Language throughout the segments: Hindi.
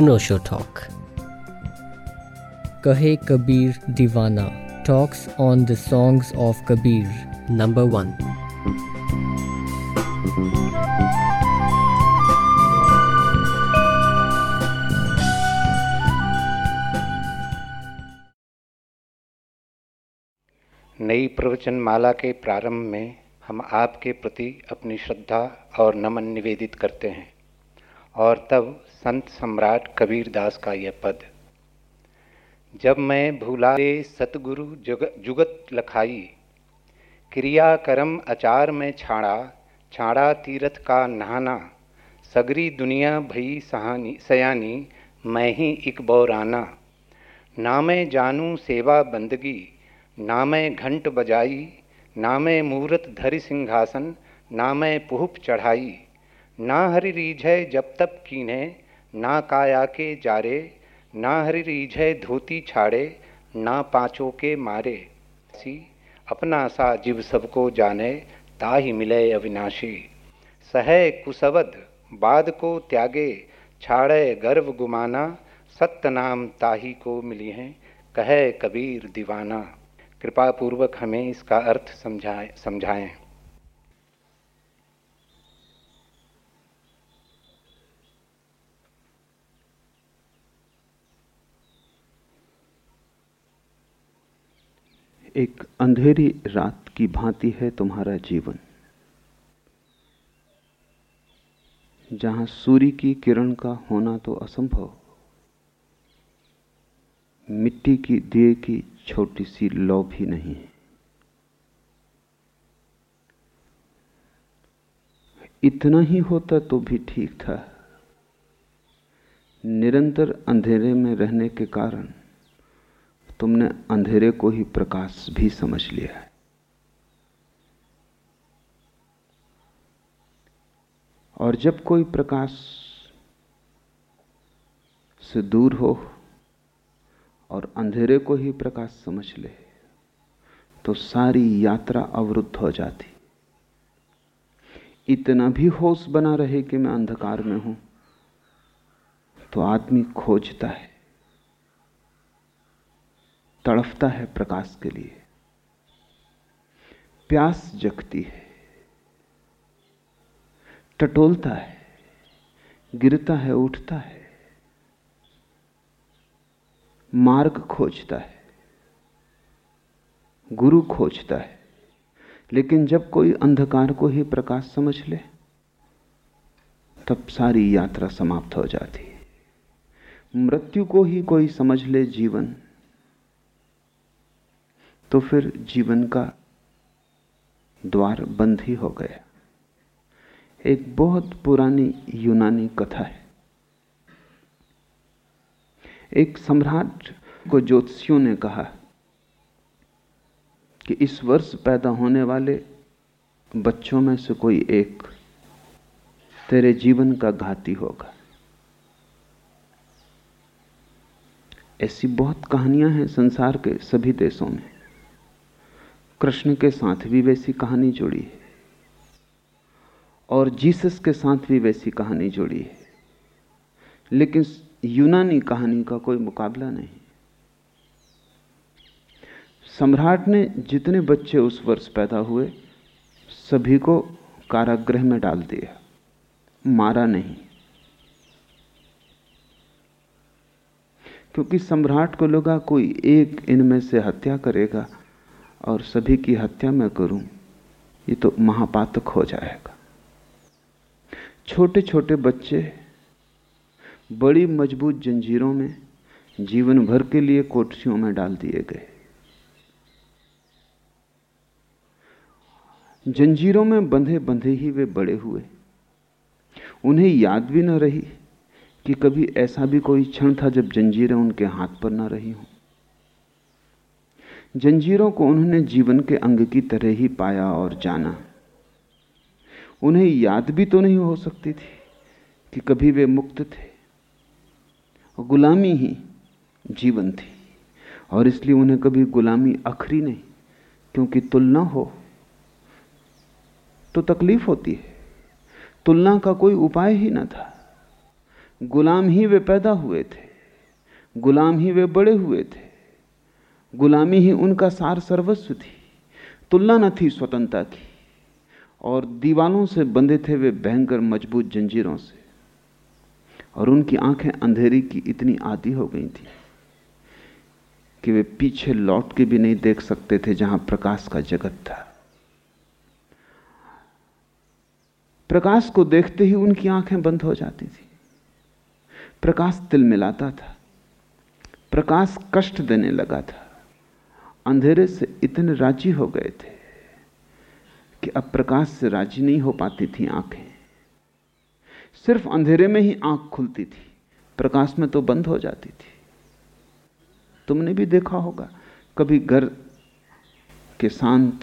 अनोशो talk Kahe Kabir Diwana talks on the songs of Kabir number one नई प्रवचन माला के प्रारंभ में हम आपके प्रति अपनी श्रद्धा और नमन निवेदित करते हैं। और तब संत सम्राट कबीर दास का यह पद। जब मैं भूला सतगुरु जुग, जुगत लखाई क्रिया कर्म अचार में छाड़ा छाड़ा तीरथ का नहाना सगरी दुनिया भई सहानी सयानी मैं ही एक बौराना। ना मैं जानू सेवा बंदगी ना मैं घंट बजाई ना मैं मूर्त धरि सिंहासन ना मैं पुहुप चढ़ाई। ना हरि रीझय जब तब कीने, ना काया के जारे, ना हरि रीझय धोती छाड़े, ना पाँचों के मारे। सी, अपना सा जीव सबको जाने, ता ही मिले अविनाशी। सह कुसवद, बाद को त्यागे, छाड़े गर्व गुमाना सत्य नाम ताही को मिली हैं, कहे कबीर दीवाना। कृपा पूर्वक हमें इसका अर्थ समझाए, समझाएँ। एक अंधेरी रात की भांति है तुम्हारा जीवन। जहाँ सूर्य की किरण का होना तो असंभव, मिट्टी की दिए की छोटी सी लौ भी नहीं है। इतना ही होता तो भी ठीक था। निरंतर अंधेरे में रहने के कारण तुमने अंधेरे को ही प्रकाश भी समझ लिया है। और जब कोई प्रकाश से दूर हो और अंधेरे को ही प्रकाश समझ ले तो सारी यात्रा अवरुद्ध हो जाती। इतना भी होश बना रहे कि मैं अंधकार में हूँ तो आदमी खोजता है। तड़फता है प्रकाश के लिए। प्यास जगती है, टटोलता है, गिरता है, उठता है, मार्ग खोजता है, गुरु खोजता है। लेकिन जब कोई अंधकार को ही प्रकाश समझ ले, तब सारी यात्रा समाप्त हो जाती है। मृत्यु को ही कोई समझ ले जीवन। तो फिर जीवन का द्वार बंद ही हो गया। एक बहुत पुरानी यूनानी कथा है। एक सम्राट को ज्योतिषियों ने कहा कि इस वर्ष पैदा होने वाले बच्चों में से कोई एक तेरे जीवन का घाती होगा। ऐसी बहुत कहानियाँ हैं संसार के सभी देशों में। कृष्ण के साथ भी वैसी कहानी जुड़ी है। और जीसस के साथ भी वैसी कहानी जुड़ी है। लेकिन यूनानी कहानी का कोई मुकाबला नहीं। सम्राट ने जितने बच्चे उस वर्ष पैदा हुए, सभी को कारागृह में डाल दिया। मारा नहीं। क्योंकि सम्राट को लगा कोई एक इनमें से हत्या करेगा और सभी की हत्या मैं करूँ, ये तो महापातक हो जाएगा। छोटे छोटे बच्चे, बड़ी मज़बूत जंजीरों में जीवन भर के लिए कोठरियों में डाल दिए गए। जंजीरों में बंधे बंधे ही वे बड़े हुए। उन्हें याद भी न रही कि कभी ऐसा भी कोई क्षण था जब जंजीरें उनके हाथ पर न रही हों। जंजीरों को उन्होंने जीवन के अंग की तरह ही पाया और जाना। उन्हें याद भी तो नहीं हो सकती थी कि कभी वे मुक्त थे। गुलामी ही जीवन थी। और इसलिए उन्हें कभी गुलामी अखरी नहीं, क्योंकि तुलना हो तो तकलीफ़ होती है। तुलना का कोई उपाय ही ना था। गुलाम ही वे पैदा हुए थे। गुलाम ही वे बड़े हुए थे। गुलामी ही उनका सार सर्वस्व थी तुलना न थी स्वतंत्रता की। और दीवालों से बंधे थे वे भयंकर मज़बूत जंजीरों से। और उनकी आँखें अंधेरी की इतनी आदि हो गई थी कि वे पीछे लौट के भी नहीं देख सकते थे जहाँ प्रकाश का जगत था। प्रकाश को देखते ही उनकी आँखें बंद हो जाती थी। प्रकाश तिल मिलाता था। प्रकाश कष्ट देने लगा था। अंधेरे से इतने राज़ी हो गए थे कि अब प्रकाश से राज़ी नहीं हो पाती थी आँखें। सिर्फ़ अंधेरे में ही आँख खुलती थी। प्रकाश में तो बंद हो जाती थी। तुमने भी देखा होगा, कभी घर के शांत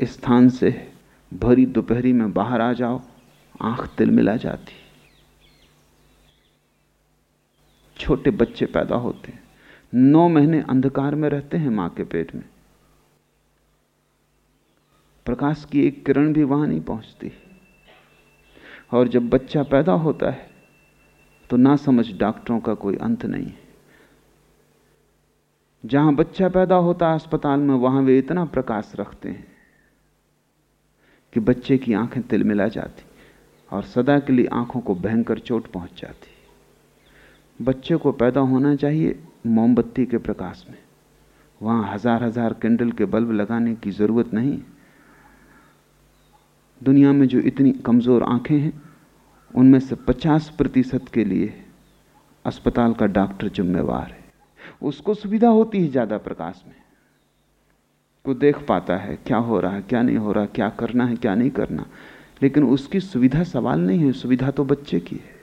स्थान से भरी दोपहरी में बाहर आ जाओ, आँख तिल मिला जाती। छोटे बच्चे पैदा होते। नौ महीने अंधकार में रहते हैं माँ के पेट में। प्रकाश की एक किरण भी वहाँ नहीं पहुँचती। और जब बच्चा पैदा होता है तो ना समझ डॉक्टरों का कोई अंत नहीं है। जहाँ बच्चा पैदा होता है अस्पताल में, वहाँ वे इतना प्रकाश रखते हैं कि बच्चे की आँखें तिल मिला जाती और सदा के लिए आँखों को भयंकर चोट पहुँच जाती। बच्चे को पैदा होना चाहिए मोमबत्ती के प्रकाश में। वहाँ हज़ार हज़ार कैंडल के बल्ब लगाने की ज़रूरत नहीं। दुनिया में जो इतनी कमज़ोर आँखें हैं, उनमें से 50 प्रतिशत के लिए अस्पताल का डॉक्टर जिम्मेवार है। उसको सुविधा होती है ज़्यादा प्रकाश में। को देख पाता है क्या हो रहा है, क्या नहीं हो रहा, क्या करना है, क्या नहीं करना। लेकिन उसकी सुविधा सवाल नहीं है, सुविधा तो बच्चे की है।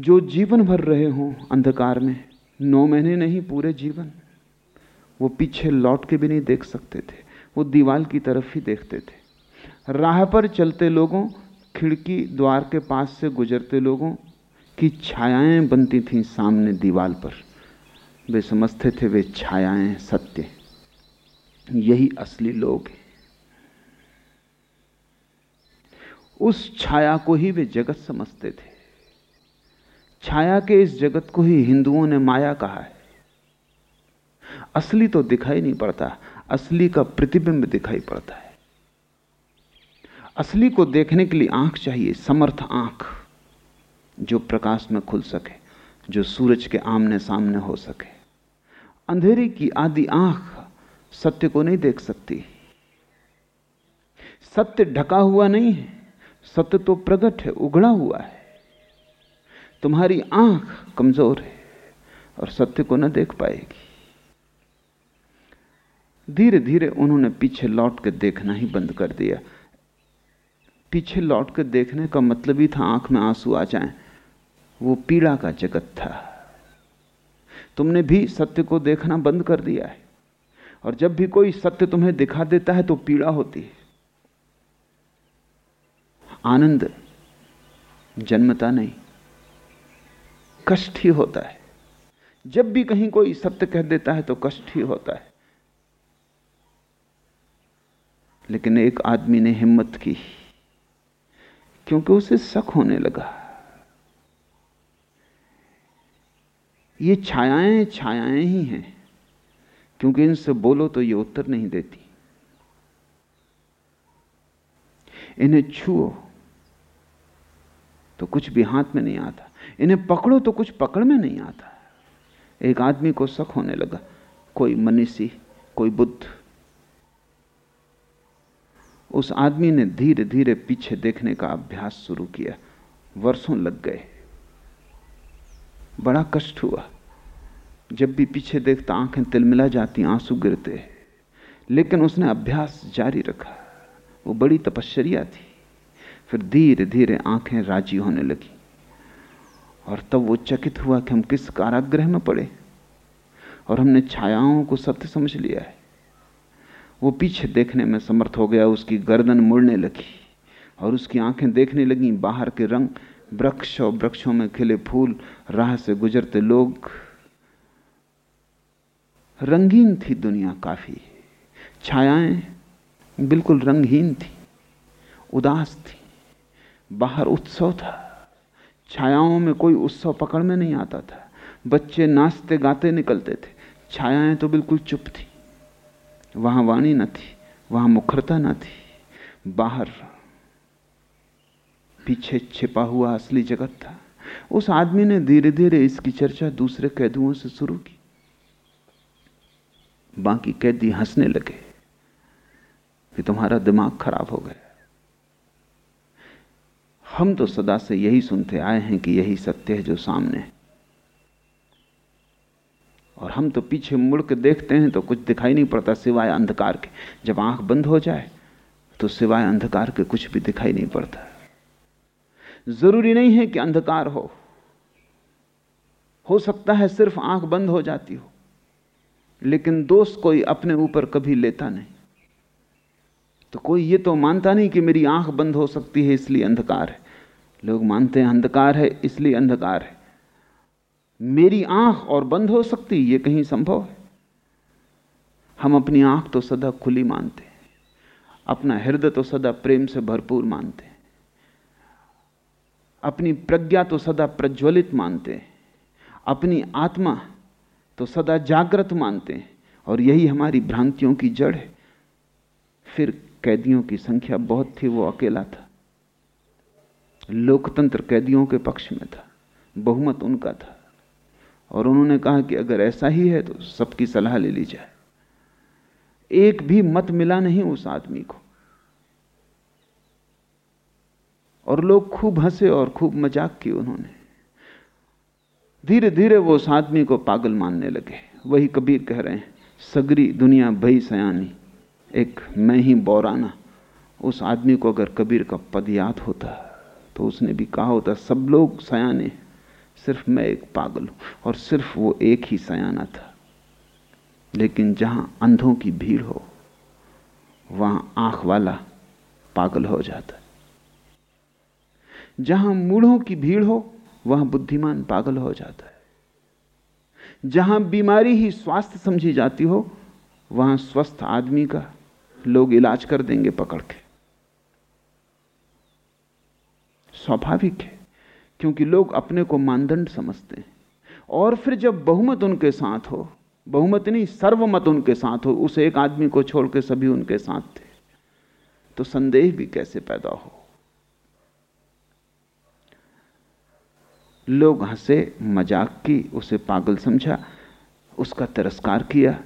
जो जीवन भर रहे हों अंधकार में, नौ महीने नहीं, पूरे जीवन। वो पीछे लौट के भी नहीं देख सकते थे। वो दीवाल की तरफ़ ही देखते थे। राह पर चलते लोगों, खिड़की द्वार के पास से गुजरते लोगों की छायाएँ बनती थीं सामने दीवाल पर। वे समझते थे वे छायाएँ सत्य यही असली लोग हैं। उस छाया को ही वे जगत समझते थे। छाया के इस जगत को ही हिंदुओं ने माया कहा है। असली तो दिखाई नहीं पड़ता, असली का प्रतिबिंब दिखाई पड़ता है। असली को देखने के लिए आँख चाहिए, समर्थ आँख, जो प्रकाश में खुल सके, जो सूरज के आमने सामने हो सके। अंधेरे की आदि आँख सत्य को नहीं देख सकती। सत्य ढका हुआ नहीं है, सत्य तो प्रकट है उगड़ा हुआ है। तुम्हारी आँख कमज़ोर है और सत्य को न देख पाएगी। धीरे धीरे उन्होंने पीछे लौट के देखना ही बंद कर दिया। पीछे लौट के देखने का मतलब ही था आँख में आँसू आ जाएँ। वो पीड़ा का जगत था। तुमने भी सत्य को देखना बंद कर दिया है। और जब भी कोई सत्य तुम्हें दिखा देता है तो पीड़ा होती है। आनंद जन्मता नहीं। कष्ट ही होता है। जब भी कहीं कोई सत्य कह देता है तो कष्ट ही होता है। लेकिन एक आदमी ने हिम्मत की, क्योंकि उसे शक होने लगा। ये छायाएँ छायाएँ ही हैं, क्योंकि इनसे बोलो तो ये उत्तर नहीं देती। इन्हें छुओ तो कुछ भी हाथ में नहीं आता। इन्हें पकड़ो तो कुछ पकड़ में नहीं आता। एक आदमी को शक होने लगा, कोई मनीषी कोई बुद्ध। उस आदमी ने धीरे धीरे पीछे देखने का अभ्यास शुरू किया। वर्षों लग गए। बड़ा कष्ट हुआ। जब भी पीछे देखता आँखें तिलमिला जाती, आँसू गिरते। लेकिन उसने अभ्यास जारी रखा। वो बड़ी तपश्चर्या थी। फिर धीरे धीरे आँखें राज़ी होने लगी। और तब वो चकित हुआ कि हम किस कारागृह में पड़े और हमने छायाओं को सत्य समझ लिया है। वो पीछे देखने में समर्थ हो गया, उसकी गर्दन मुड़ने लगी और उसकी आँखें देखने लगी। बाहर के रंग वृक्ष और वृक्षों में खिले फूल, राह से गुजरते लोग। रंगीन थी दुनिया काफ़ी। छायाएँ बिल्कुल रंगहीन थी, उदास थी। बाहर उत्सव था। छायाओं में कोई उत्सव पकड़ में नहीं आता था। बच्चे नाचते गाते निकलते थे। छायाएँ तो बिल्कुल चुप थी। वहाँ वाणी न थी, वहाँ मुखरता न थी। बाहर पीछे छिपा हुआ असली जगत था। उस आदमी ने धीरे धीरे इसकी चर्चा दूसरे कैदुओं से शुरू की। बाकी कैदी हंसने लगे कि तुम्हारा दिमाग खराब हो गया। हम तो सदा से यही सुनते आए हैं कि यही सत्य है जो सामने है। और हम तो पीछे मुड़ के देखते हैं तो कुछ दिखाई नहीं पड़ता सिवाय अंधकार के। जब आँख बंद हो जाए तो सिवाय अंधकार के कुछ भी दिखाई नहीं पड़ता। ज़रूरी नहीं है कि अंधकार हो। हो सकता है सिर्फ़ आँख बंद हो जाती हो, लेकिन दोष कोई अपने ऊपर कभी लेता नहीं। तो कोई ये तो मानता नहीं कि मेरी आँख बंद हो सकती है, इसलिए अंधकार है। लोग मानते हैं अंधकार है, इसलिए अंधकार है। मेरी आँख और बंद हो सकती, ये कहीं संभव है? हम अपनी आँख तो सदा खुली मानते हैं, अपना हृदय तो सदा प्रेम से भरपूर मानते हैं, अपनी प्रज्ञा तो सदा प्रज्वलित मानते हैं, अपनी आत्मा तो सदा जागृत मानते हैं, और यही हमारी भ्रांतियों की जड़ है। फिर कैदियों की संख्या बहुत थी, वो अकेला था। लोकतंत्र कैदियों के पक्ष में था, बहुमत उनका था। और उन्होंने कहा कि अगर ऐसा ही है तो सबकी सलाह ले ली जाए। एक भी मत मिला नहीं उस आदमी को। और लोग खूब हंसे और खूब मज़ाक की उन्होंने। धीरे धीरे वो उस आदमी को पागल मानने लगे। वही कबीर कह रहे हैं, सगरी दुनिया भई सयानी, एक मैं ही बौराना। उस आदमी को अगर कबीर का पद याद होता तो उसने भी कहा होता, सब लोग सयाने, सिर्फ़ मैं एक पागल हूँ। और सिर्फ़ वो एक ही सयाना था। लेकिन जहाँ अंधों की भीड़ हो, वहाँ आँख वाला पागल हो जाता है। जहाँ मूढ़ों की भीड़ हो, वहाँ बुद्धिमान पागल हो जाता है। जहाँ बीमारी ही स्वास्थ्य समझी जाती हो, वहाँ स्वस्थ आदमी का लोग इलाज कर देंगे पकड़ के। स्वाभाविक है, क्योंकि लोग अपने को मानदंड समझते हैं। और फिर जब बहुमत उनके साथ हो, बहुमत नहीं, सर्वमत उनके साथ हो, उस एक आदमी को छोड़ के सभी उनके साथ थे तो संदेह भी कैसे पैदा हो? लोग हंसे, मज़ाक की, उसे पागल समझा, उसका तिरस्कार किया,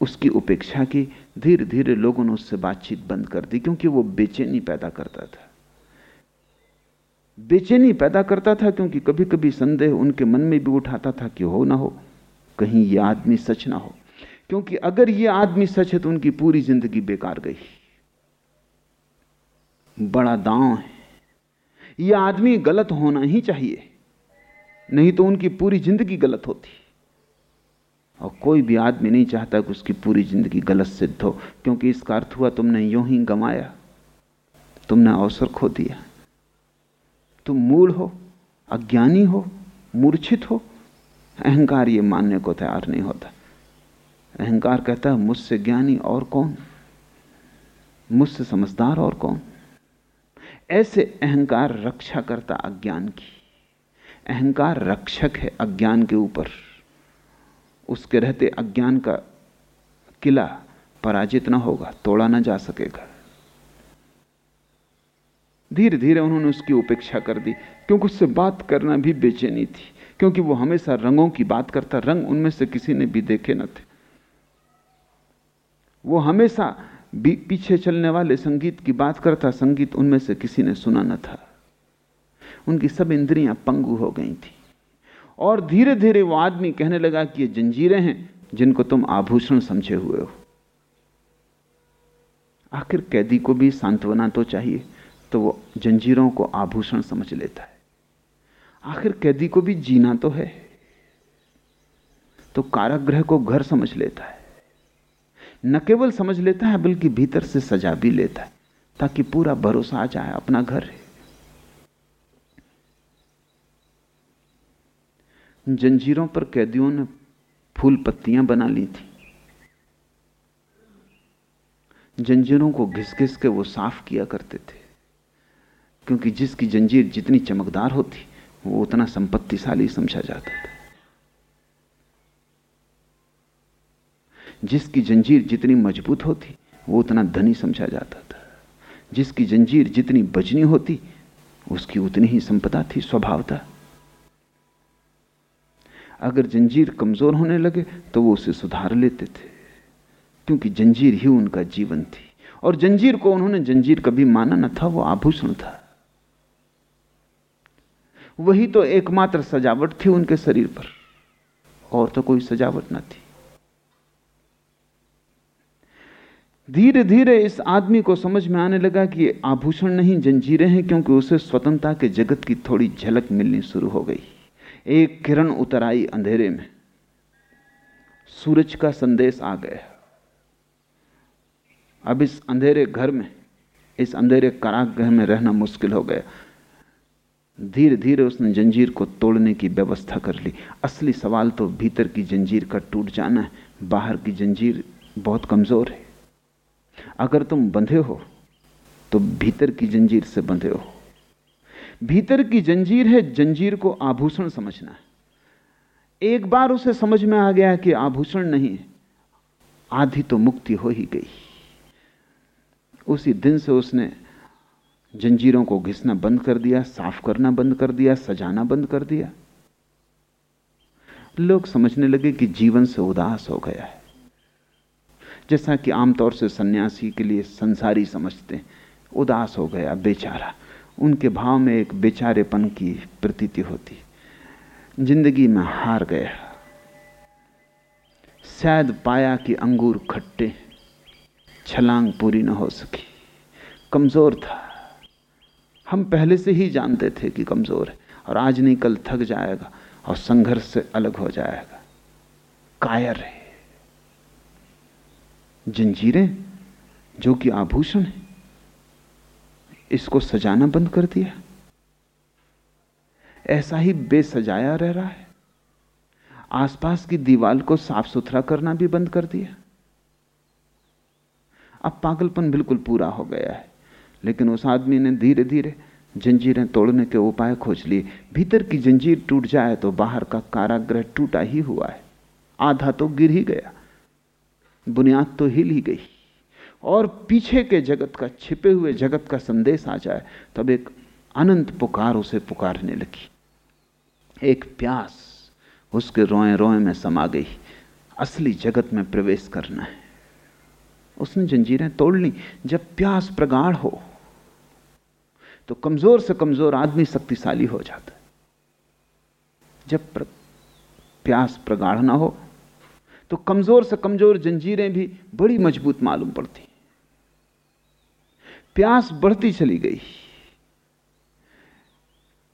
उसकी उपेक्षा की धीरे धीरे लोगों ने उससे बातचीत बंद कर दी, क्योंकि वो बेचैनी पैदा करता था। बेचैनी पैदा करता था क्योंकि कभी कभी संदेह उनके मन में भी उठाता था कि हो ना हो, कहीं यह आदमी सच ना हो। क्योंकि अगर यह आदमी सच है तो उनकी पूरी ज़िंदगी बेकार गई। बड़ा दांव है। यह आदमी गलत होना ही चाहिए, नहीं तो उनकी पूरी ज़िंदगी गलत होती। और कोई भी आदमी नहीं चाहता कि उसकी पूरी ज़िंदगी गलत सिद्ध हो, क्योंकि इसका अर्थ हुआ तुमने यूँ ही गमाया, तुमने अवसर खो दिया। तुम मूल हो, अज्ञानी हो, मूर्छित हो, अहंकार ये मानने को तैयार नहीं होता। अहंकार कहता है, मुझसे ज्ञानी और कौन? मुझसे समझदार और कौन? ऐसे अहंकार रक्षा करता अज्ञान की। अहंकार रक्षक है अज्ञान के ऊपर। उसके रहते अज्ञान का किला पराजित ना होगा, तोड़ा ना जा सकेगा। धीरे धीरे उन्होंने उसकी उपेक्षा कर दी, क्योंकि उससे बात करना भी बेचैनी थी, क्योंकि वो हमेशा रंगों की बात करता, रंग उनमें से किसी ने भी देखे न थे। वो हमेशा पीछे चलने वाले संगीत की बात करता, संगीत उनमें से किसी ने सुना न था। उनकी सब इंद्रियाँ पंगु हो गई थी। और धीरे धीरे वो आदमी कहने लगा कि ये जंजीरें हैं, जिनको तुम आभूषण समझे हुए हो। आखिर कैदी को भी सांत्वना तो चाहिए। तो वो जंजीरों को आभूषण समझ लेता है। आखिर कैदी को भी जीना तो है। तो कारागृह को घर समझ लेता है। न केवल समझ लेता है, बल्कि भीतर से सजा भी लेता है, ताकि पूरा भरोसा आ जाए अपना घर। है जंजीरों पर कैदियों ने फूल पत्तियाँ बना ली थी। जंजीरों को घिस घिस के वो साफ़ किया करते थे। क्योंकि जिसकी जंजीर जितनी चमकदार होती, वो उतना संपत्तिशाली समझा जाता था। जिसकी जंजीर जितनी मज़बूत होती, वो उतना धनी समझा जाता था। जिसकी जंजीर जितनी बजनी होती, उसकी उतनी ही संपदा थी, स्वभाव था। अगर जंजीर कमज़ोर होने लगे तो वो उसे सुधार लेते थे, क्योंकि जंजीर ही उनका जीवन थी। और जंजीर को उन्होंने, जंजीर कभी माना न था, वो आभूषण था। वही तो एकमात्र सजावट थी उनके शरीर पर। और तो कोई सजावट न थी। धीरे धीरे इस आदमी को समझ में आने लगा कि ये आभूषण नहीं, जंजीरें हैं, क्योंकि उसे स्वतंत्रता के जगत की थोड़ी झलक मिलनी शुरू हो गई। एक किरण उतर आई अंधेरे में। सूरज का संदेश आ गया। अब इस अंधेरे घर में, इस अंधेरे कारागृह में रहना मुश्किल हो गया। धीरे धीरे उसने जंजीर को तोड़ने की व्यवस्था कर ली। असली सवाल तो भीतर की जंजीर का टूट जाना है, बाहर की जंजीर बहुत कमज़ोर है। अगर तुम बंधे हो तो भीतर की जंजीर से बंधे हो। भीतर की जंजीर है, जंजीर को आभूषण समझना एक बार उसे समझ में आ गया कि आभूषण नहीं है आधी तो मुक्ति हो ही गई। उसी दिन से उसने जंजीरों को घिसना बंद कर दिया, साफ़ करना बंद कर दिया, सजाना बंद कर दिया। लोग समझने लगे कि जीवन से उदास हो गया है। जैसा कि आमतौर से सन्यासी के लिए संसारी समझते, उदास हो गया बेचारा। उनके भाव में एक बेचारेपन की प्रतीति होती। ज़िंदगी में हार गया। शायद पाया कि अंगूर खट्टे, छलांग पूरी न हो सकी। कमज़ोर था। हम पहले से ही जानते थे कि कमज़ोर है और आज नहीं, कल थक जाएगा और संघर्ष से अलग हो जाएगा। कायर है। जंजीरें जो कि आभूषण है, इसको सजाना बंद कर दिया। ऐसा ही बेसजाया रह रहा है। आसपास की दीवार को साफ़ सुथरा करना भी बंद कर दिया। अब पागलपन बिल्कुल पूरा हो गया है। लेकिन उस आदमी ने धीरे धीरे जंजीरें तोड़ने के उपाय खोज लिए। भीतर की जंजीर टूट जाए तो बाहर का कारागृह टूटा ही हुआ है। आधा तो गिर ही गया। बुनियाद तो हिल ही गई। और पीछे के जगत का, छिपे हुए जगत का संदेश आ जाए, तब एक अनंत पुकार उसे पुकारने लगी। एक प्यास उसके रोए रोए में समा गई। असली जगत में प्रवेश करना है। उसने जंजीरें तोड़ ली। जब प्यास प्रगाढ़ हो तो कमज़ोर से कमज़ोर आदमी शक्तिशाली हो जाता है। जब प्र, प्यास प्रगाढ़ ना हो तो कमज़ोर से कमज़ोर जंजीरें भी बड़ी मज़बूत मालूम पड़ती प्यास बढ़ती चली गई।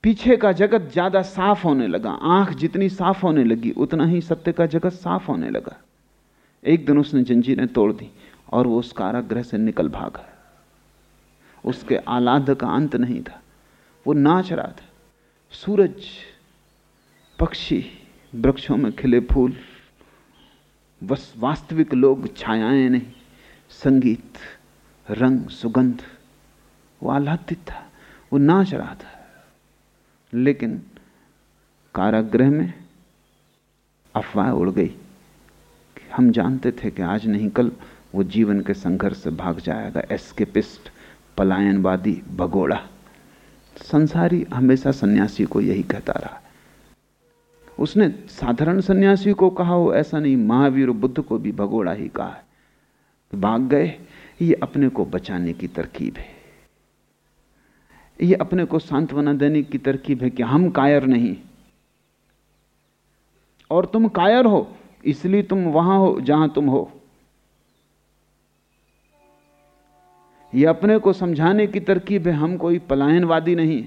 पीछे का जगत ज़्यादा साफ़ होने लगा। आँख जितनी साफ़ होने लगी उतना ही सत्य का जगत साफ़ होने लगा। एक दिन उसने जंजीरें तोड़ दी और वो उस कारागृह से निकल भागा। उसके आलाद का अंत नहीं था। वो नाच रहा था। सूरज, पक्षी, वृक्षों में खिले फूल, बस वास्तविक लोग, छायाएँ नहीं, संगीत, रंग, सुगंध, वो आह्लादित था, वो नाच रहा था। लेकिन कारागृह में अफवाह उड़ गई हम जानते थे कि आज नहीं, कल वो जीवन के संघर्ष से भाग जाएगा, एस्केपिस्ट। पलायनवादी भगोड़ा। संसारी हमेशा सन्यासी को यही कहता रहा। उसने साधारण सन्यासी को कहा हो ऐसा नहीं, महावीर बुद्ध को भी भगोड़ा ही कहा है। भाग गए, ये अपने को बचाने की तरकीब है। ये अपने को सांत्वना देने की तरकीब है कि हम कायर नहीं। और तुम कायर हो, इसलिए तुम वहाँ हो, जहाँ तुम हो। यह अपने को समझाने की तरकीब है, हम कोई पलायनवादी नहीं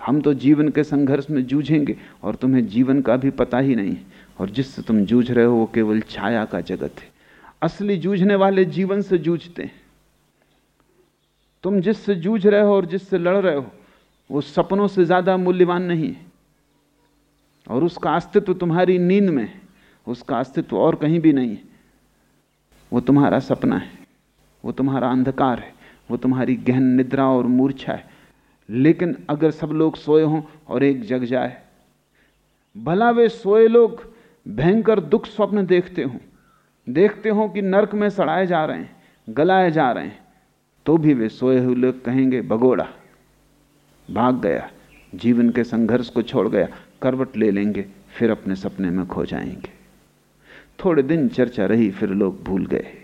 हम तो जीवन के संघर्ष में जूझेंगे और तुम्हें जीवन का भी पता ही नहीं और जिससे तुम जूझ रहे हो, वो केवल छाया का जगत है। असली जूझने वाले जीवन से जूझते हैं। तुम जिससे जूझ रहे हो और जिससे लड़ रहे हो, वो सपनों से ज़्यादा मूल्यवान नहीं है। और उसका अस्तित्व तुम्हारी नींद में है, उसका अस्तित्व और कहीं भी नहीं है। वो तुम्हारा सपना है, वो तुम्हारा अंधकार है। वो तुम्हारी गहन निद्रा और मूर्छा है। लेकिन अगर सब लोग सोए हों और एक जग जाए, भला वे सोए लोग भयंकर दुख स्वप्न देखते हों। देखते हों कि नरक में सड़ाए जा रहे हैं, गलाए जा रहे हैं तो भी वे सोए हुए लोग कहेंगे, भगोड़ा, भाग गया, जीवन के संघर्ष को छोड़ गया, करवट ले लेंगे, फिर अपने सपने में खो जाएँगे। थोड़े दिन चर्चा रही, फिर लोग भूल गए।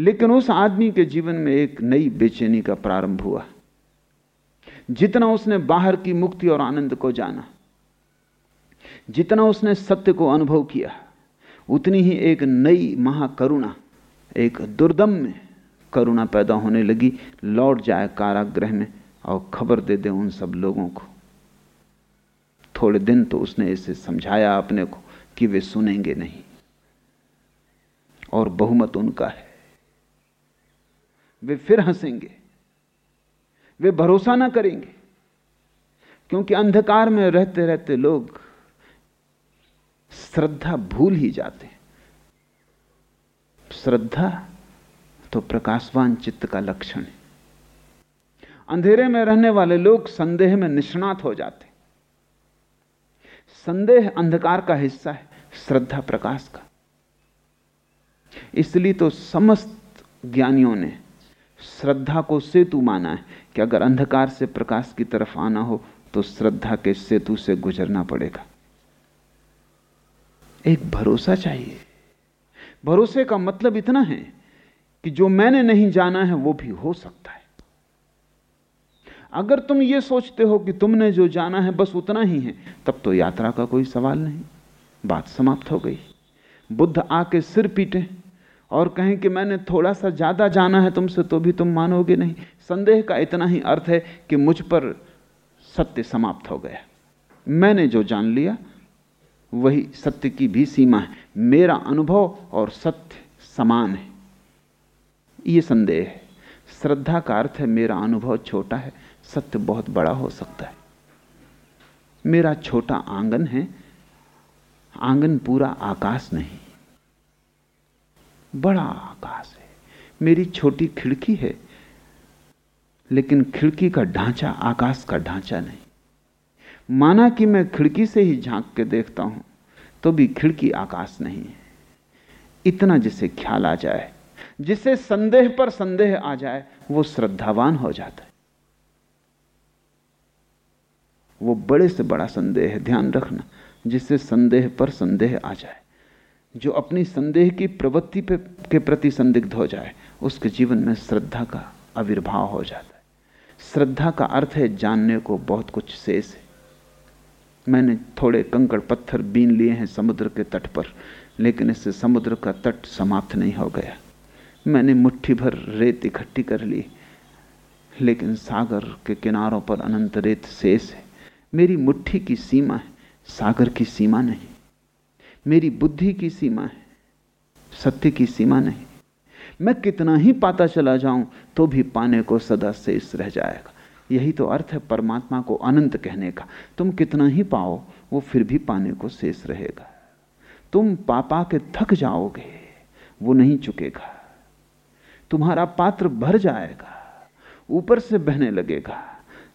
लेकिन उस आदमी के जीवन में एक नई बेचैनी का प्रारंभ हुआ। जितना उसने बाहर की मुक्ति और आनंद को जाना, जितना उसने सत्य को अनुभव किया, उतनी ही एक नई महाकरुणा, एक दुर्दम में करुणा पैदा होने लगी। लौट जाए कारागृह में और खबर दे दे उन सब लोगों को। थोड़े दिन तो उसने इसे समझाया अपने को कि वे सुनेंगे नहीं। और बहुमत उनका है। वे फिर हंसेंगे। वे भरोसा ना करेंगे। क्योंकि अंधकार में रहते रहते लोग श्रद्धा भूल ही जाते श्रद्धा तो प्रकाशवान चित्त का लक्षण है। अंधेरे में रहने वाले लोग संदेह में निष्णात हो जाते संदेह अंधकार का हिस्सा है, श्रद्धा प्रकाश का। इसलिए तो समस्त ज्ञानियों ने श्रद्धा को सेतु माना है कि अगर अंधकार से प्रकाश की तरफ़ आना हो तो श्रद्धा के सेतु से गुजरना पड़ेगा। एक भरोसा चाहिए। भरोसे का मतलब इतना है कि जो मैंने नहीं जाना है, वो भी हो सकता है। अगर तुम ये सोचते हो कि तुमने जो जाना है, बस उतना ही है, तब तो यात्रा का कोई सवाल नहीं। बात समाप्त हो गई। बुद्ध आके सिर पीटे। और कहें कि मैंने थोड़ा सा ज़्यादा जाना है तुमसे तो भी तुम मानोगे नहीं। संदेह का इतना ही अर्थ है कि मुझ पर सत्य समाप्त हो गया। मैंने जो जान लिया, वही सत्य की भी सीमा है। मेरा अनुभव और सत्य समान है। ये संदेह है। श्रद्धा का अर्थ है, मेरा अनुभव छोटा है, सत्य बहुत बड़ा हो सकता है। मेरा छोटा आँगन है, आँगन पूरा आकाश नहीं। बड़ा आकाश है। मेरी छोटी खिड़की है, लेकिन खिड़की का ढांचा आकाश का ढांचा नहीं। माना कि मैं खिड़की से ही झाँक के देखता हूँ तो भी खिड़की आकाश नहीं है। इतना जिसे ख्याल आ जाए, जिसे संदेह पर संदेह आ जाए, वो श्रद्धावान हो जाता है। वो बड़े से बड़ा संदेह ध्यान रखना जिससे संदेह पर संदेह आ जाए। जो अपनी संदेह की प्रवृत्ति पे, के प्रति संदिग्ध हो जाए, उसके जीवन में श्रद्धा का आविर्भाव हो जाता है। श्रद्धा का अर्थ है जानने को बहुत कुछ शेष है। मैंने थोड़े कंकड़ पत्थर बीन लिए हैं समुद्र के तट पर, लेकिन इससे समुद्र का तट समाप्त नहीं हो गया। मैंने मुट्ठी भर रेत इकट्ठी कर ली, लेकिन सागर के किनारों पर अनंत रेत शेष है। मेरी मुट्ठी की सीमा है, सागर की सीमा नहीं। मेरी बुद्धि की सीमा है, सत्य की सीमा नहीं। मैं कितना ही पाता चला जाऊँ तो भी पाने को सदा शेष रह जाएगा। यही तो अर्थ है परमात्मा को अनंत कहने का। तुम कितना ही पाओ, वो फिर भी पाने को शेष रहेगा। तुम पापा के थक जाओगे, वो नहीं चुकेगा। तुम्हारा पात्र भर जाएगा, ऊपर से बहने लगेगा,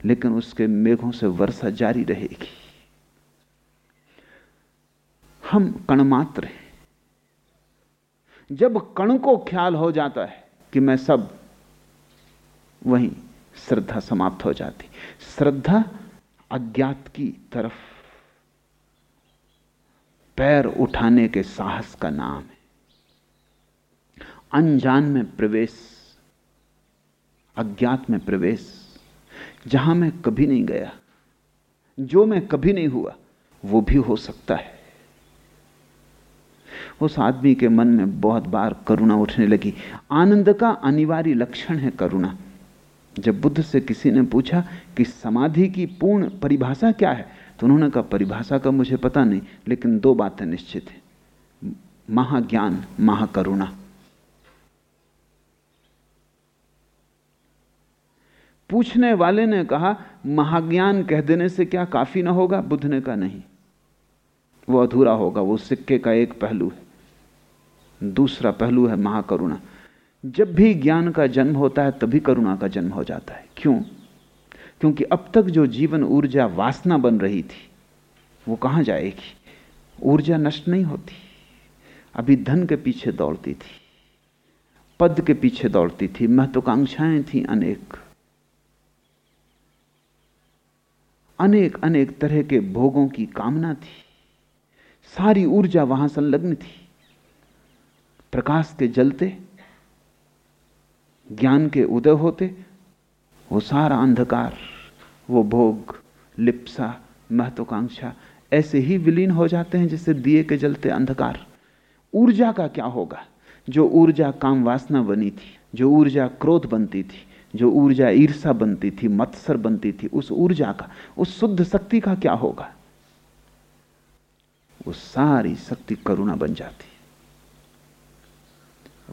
लेकिन उसके मेघों से वर्षा जारी रहेगी। हम कण मात्र हैं। जब कण को ख्याल हो जाता है कि मैं सब, वहीं श्रद्धा समाप्त हो जाती। श्रद्धा अज्ञात की तरफ़, पैर उठाने के साहस का नाम है। अनजान में प्रवेश, अज्ञात में प्रवेश, जहाँ मैं कभी नहीं गया, जो मैं कभी नहीं हुआ, वो भी हो सकता है। उस आदमी के मन में बहुत बार करुणा उठने लगी। आनंद का अनिवार्य लक्षण है करुणा। जब बुद्ध से किसी ने पूछा कि समाधि की पूर्ण परिभाषा क्या है तो उन्होंने कहा, परिभाषा का मुझे पता नहीं, लेकिन दो बातें निश्चित हैं। महाज्ञान, महाकरुणा। पूछने वाले ने कहा, महाज्ञान कह देने से क्या काफ़ी ना होगा? बुद्ध ने कहा, नहीं। वो अधूरा होगा, वो सिक्के का एक पहलू है। दूसरा पहलू है महाकरुणा। जब भी ज्ञान का जन्म होता है, तभी करुणा का जन्म हो जाता है। क्यों? क्योंकि अब तक जो जीवन ऊर्जा वासना बन रही थी, वो कहाँ जाएगी? ऊर्जा नष्ट नहीं होती। अभी धन के पीछे दौड़ती थी, पद के पीछे दौड़ती थी, महत्वाकांक्षाएँ थी अनेक। अनेक अनेक तरह के भोगों की कामना थी। सारी ऊर्जा वहाँ संलग्न थी। प्रकाश के जलते, ज्ञान के उदय होते, वो सारा अंधकार, वो भोग, लिप्सा, महत्वाकांक्षा ऐसे ही विलीन हो जाते हैं जैसे दिए के जलते अंधकार। ऊर्जा का क्या होगा? जो ऊर्जा काम वासना बनी थी, जो ऊर्जा क्रोध बनती थी, जो ऊर्जा ईर्षा बनती थी, मत्सर बनती थी, उस ऊर्जा का, उस शुद्ध शक्ति का क्या होगा? वो सारी शक्ति करुणा बन जाती है।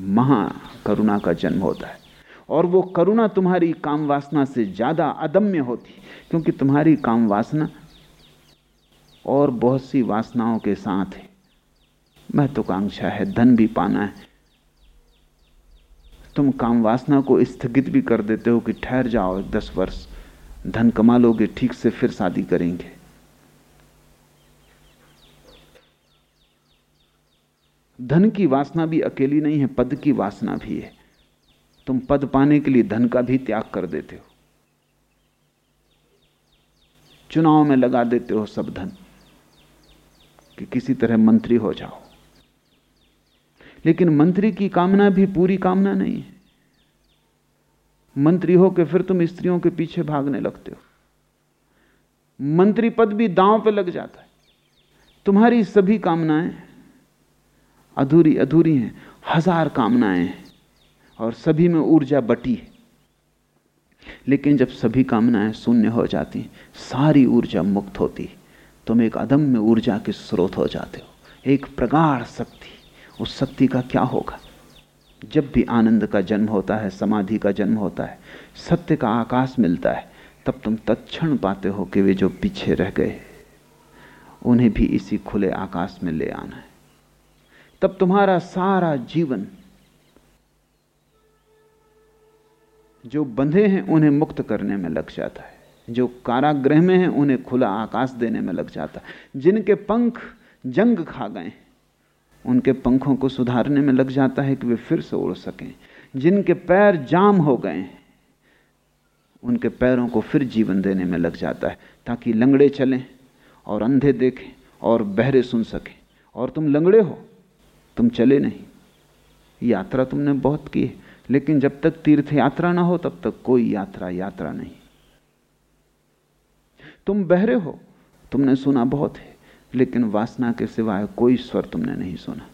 महा करुणा का जन्म होता है। और वो करुणा तुम्हारी काम वासना से ज़्यादा अदम्य होती क्योंकि तुम्हारी काम वासना और बहुत सी वासनाओं के साथ है। महत्वाकांक्षा है, धन भी पाना है। तुम काम वासना को स्थगित भी कर देते हो कि ठहर जाओ, दस वर्ष धन कमा लोगे, ठीक से फिर शादी करेंगे। धन की वासना भी अकेली नहीं है, पद की वासना भी है। तुम पद पाने के लिए धन का भी त्याग कर देते हो। चुनाव में लगा देते हो सब धन कि किसी तरह मंत्री हो जाओ। लेकिन मंत्री की कामना भी पूरी कामना नहीं है। मंत्री हो के फिर तुम स्त्रियों के पीछे भागने लगते हो। मंत्री पद भी दांव पे लग जाता है। तुम्हारी सभी कामनाएँ अधूरी अधूरी हैं। हज़ार कामनाएँ हैं और सभी में ऊर्जा बटी है। लेकिन जब सभी कामनाएँ शून्य हो जाती, सारी ऊर्जा मुक्त होती, तुम एक अदम्य ऊर्जा के स्रोत हो जाते हो। एक प्रगाढ़ शक्ति, उस शक्ति का क्या होगा? जब भी आनंद का जन्म होता है, समाधि का जन्म होता है, सत्य का आकाश मिलता है, तब तुम तत्क्षण पाते हो कि वे जो पीछे रह गए, उन्हें भी इसी खुले आकाश में ले आना है। तब तुम्हारा सारा जीवन जो बंधे हैं उन्हें मुक्त करने में लग जाता है। जो कारागृह में हैं उन्हें खुला आकाश देने में लग जाता है। जिनके पंख जंग खा गए उनके पंखों को सुधारने में लग जाता है कि वे फिर से उड़ सकें। जिनके पैर जाम हो गए उनके पैरों को फिर जीवन देने में लग जाता है, ताकि लंगड़े चलें और अंधे देखें और बहरे सुन सकें। और तुम लंगड़े हो तुम चले नहीं। यात्रा तुमने बहुत की है, लेकिन जब तक तीर्थ यात्रा ना हो, तब तक कोई यात्रा यात्रा नहीं। तुम बहरे हो, तुमने सुना बहुत है, लेकिन वासना के सिवाय कोई स्वर तुमने नहीं सुना।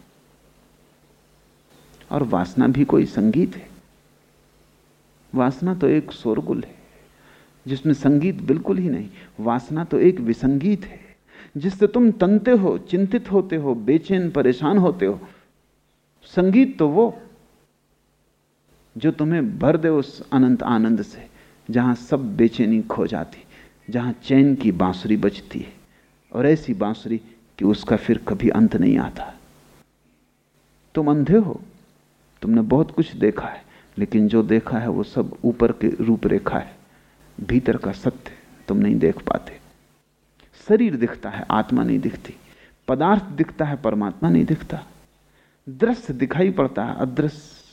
और वासना भी कोई संगीत है। वासना तो एक शोरगुल है, जिसमें संगीत बिल्कुल ही नहीं, वासना तो एक विसंगीत है। जिससे तुम तनते हो, चिंतित होते हो, बेचैन, परेशान होते हो। संगीत तो वो जो तुम्हें भर दे उस अनंत आनंद से, जहाँ सब बेचैनी खो जाती, जहाँ चैन की बांसुरी बजती है, और ऐसी बांसुरी कि उसका फिर कभी अंत नहीं आता। तुम अंधे हो, तुमने बहुत कुछ देखा है, लेकिन जो देखा है वो सब ऊपर के रूपरेखा है, भीतर का सत्य तुम नहीं देख पाते। शरीर दिखता है, आत्मा नहीं दिखती। पदार्थ दिखता है, परमात्मा नहीं दिखता। दृश्य दिखाई पड़ता है, अदृश्य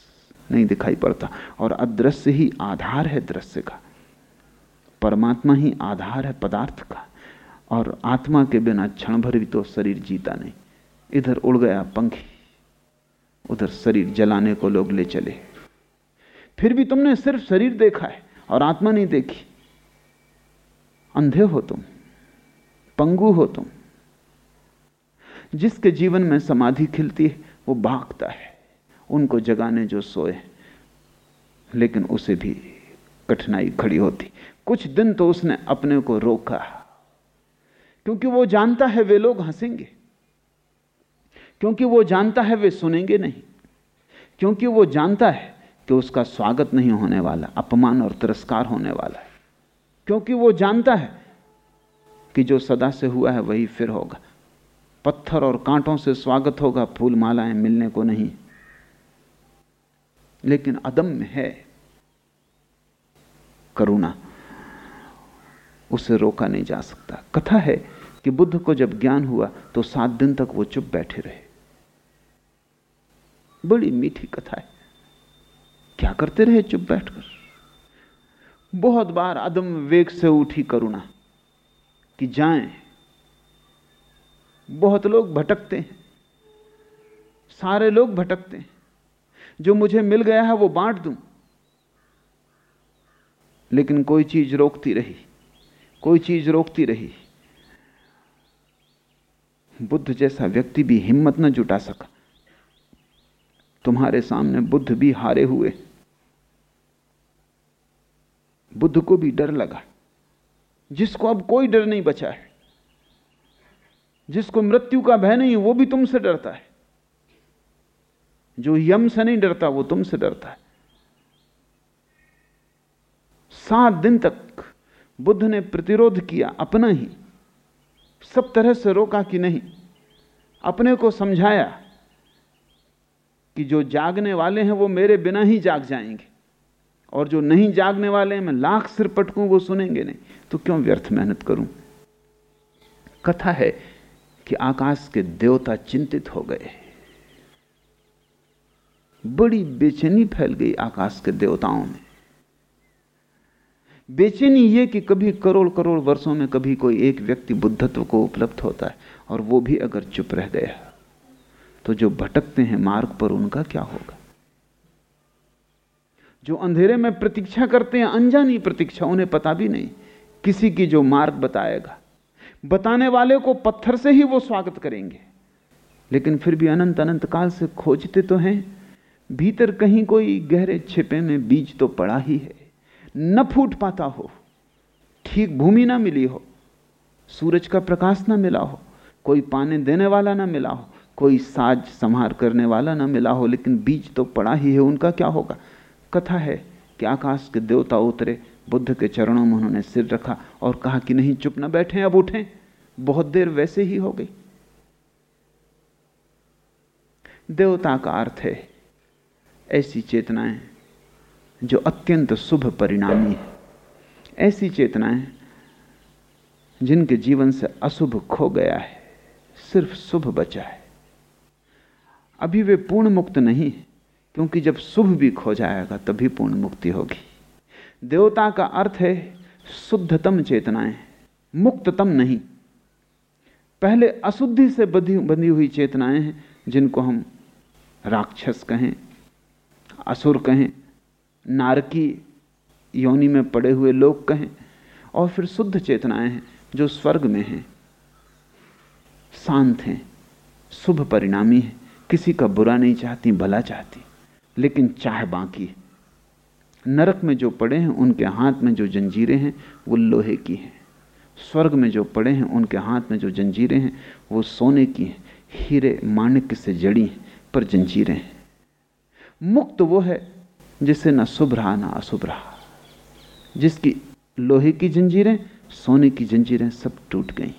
नहीं दिखाई पड़ता। और अदृश्य ही आधार है दृश्य का। परमात्मा ही आधार है पदार्थ का। और आत्मा के बिना क्षण भर भी तो शरीर जीता नहीं। इधर उड़ गया पंखी, उधर शरीर जलाने को लोग ले चले। फिर भी तुमने सिर्फ़ शरीर देखा है और आत्मा नहीं देखी। अंधे हो तुम। पंगु हो तुम। जिसके जीवन में समाधि खिलती है, वो भागता है। उनको जगाने जो सोए लेकिन उसे भी कठिनाई खड़ी होती। कुछ दिन तो उसने अपने को रोका, क्योंकि वो जानता है वे लोग हंसेंगे। क्योंकि वो जानता है वे सुनेंगे नहीं। क्योंकि वो जानता है कि उसका स्वागत नहीं होने वाला, अपमान और तिरस्कार होने वाला है। क्योंकि वो जानता है कि जो सदा से हुआ है, वही फिर होगा। पत्थर और कांटों से स्वागत होगा फूल मालाएँ मिलने को नहीं। लेकिन अदम्य है करुणा। उसे रोका नहीं जा सकता। कथा है कि बुद्ध को जब ज्ञान हुआ तो सात दिन तक वो चुप बैठे रहे। बड़ी मीठी कथा है। क्या करते रहे चुप बैठकर? बहुत बार अदम वेग से उठी करुणा। कि जाएँ। बहुत लोग भटकते हैं। सारे लोग भटकते हैं। जो मुझे मिल गया है, वो बांट दूँ। लेकिन कोई चीज़ रोकती रही। कोई चीज़ रोकती रही। बुद्ध जैसा व्यक्ति भी हिम्मत न जुटा सका। तुम्हारे सामने बुद्ध भी हारे हुए। बुद्ध को भी डर लगा। जिसको अब कोई डर नहीं बचा है, जिसको मृत्यु का भय नहीं वो भी तुमसे डरता है। जो यम से नहीं डरता, वो तुमसे डरता है। सात दिन तक बुद्ध ने प्रतिरोध किया अपना ही, सब तरह से रोका कि नहीं। अपने को समझाया कि जो जागने वाले हैं, वो मेरे बिना ही जाग जाएँगे। और जो नहीं जागने वाले हैं, मैं लाख सिर पटकूं वो सुनेंगे नहीं। तो क्यों व्यर्थ मेहनत करूँ? कथा है कि आकाश के देवता चिंतित हो गए। बड़ी बेचैनी फैल गई आकाश के देवताओं में। बेचैनी यह कि कभी करोड़ करोड़ वर्षों में कभी कोई एक व्यक्ति बुद्धत्व को उपलब्ध होता है, और वो भी अगर चुप रह गया तो जो भटकते हैं मार्ग पर उनका क्या होगा? जो अंधेरे में प्रतीक्षा करते हैं, अनजानी प्रतीक्षा, उन्हें पता भी नहीं किसी की जो मार्ग बताएगा। बताने वाले को पत्थर से ही वो स्वागत करेंगे। लेकिन फिर भी अनंत अनंत काल से खोजते तो हैं। भीतर कहीं कोई गहरे छिपे में बीज तो पड़ा ही है। न फूट पाता हो, ठीक भूमि ना मिली हो, सूरज का प्रकाश ना मिला हो, कोई पाने देने वाला ना मिला हो, कोई साज संहार करने वाला ना मिला हो, लेकिन बीज तो पड़ा ही है, उनका क्या होगा? कथा है कि आकाश के देवता उतरे, बुद्ध के चरणों में उन्होंने सिर रखा और कहा कि नहीं, चुप ना बैठे, अब उठें। बहुत देर वैसे ही हो गई। देवता का अर्थ है ऐसी चेतनाएँ जो अत्यंत शुभ परिणामी है। ऐसी चेतनाएँ जिनके जीवन से अशुभ खो गया है, सिर्फ़ शुभ बचा है। अभी वे पूर्ण मुक्त नहीं क्योंकि जब शुभ भी खो जाएगा, तभी पूर्ण मुक्ति होगी। देवता का अर्थ है शुद्धतम चेतनाएँ, मुक्ततम नहीं। पहले अशुद्धि से बंधी बंधी हुई चेतनाएँ हैं, जिनको हम राक्षस कहें, असुर कहें, नारकी योनि में पड़े हुए लोग कहें, और फिर शुद्ध चेतनाएँ हैं, जो स्वर्ग में हैं। शांत हैं, शुभ परिणामी है, किसी का बुरा नहीं चाहती, भला चाहती। लेकिन चाह बाकी नरक में जो पड़े हैं, उनके हाथ में जो जंजीरें हैं, वो लोहे की हैं। स्वर्ग में जो पड़े हैं, उनके हाथ में जो जंजीरें हैं, वो सोने की हैं। हीरे माणिक से जड़ी हैं, पर जंजीरें हैं। मुक्त वो है, जिसे ना शुभ रहा ना अशुभ रहा जिसकी लोहे की जंजीरें, सोने की जंजीरें सब टूट गई।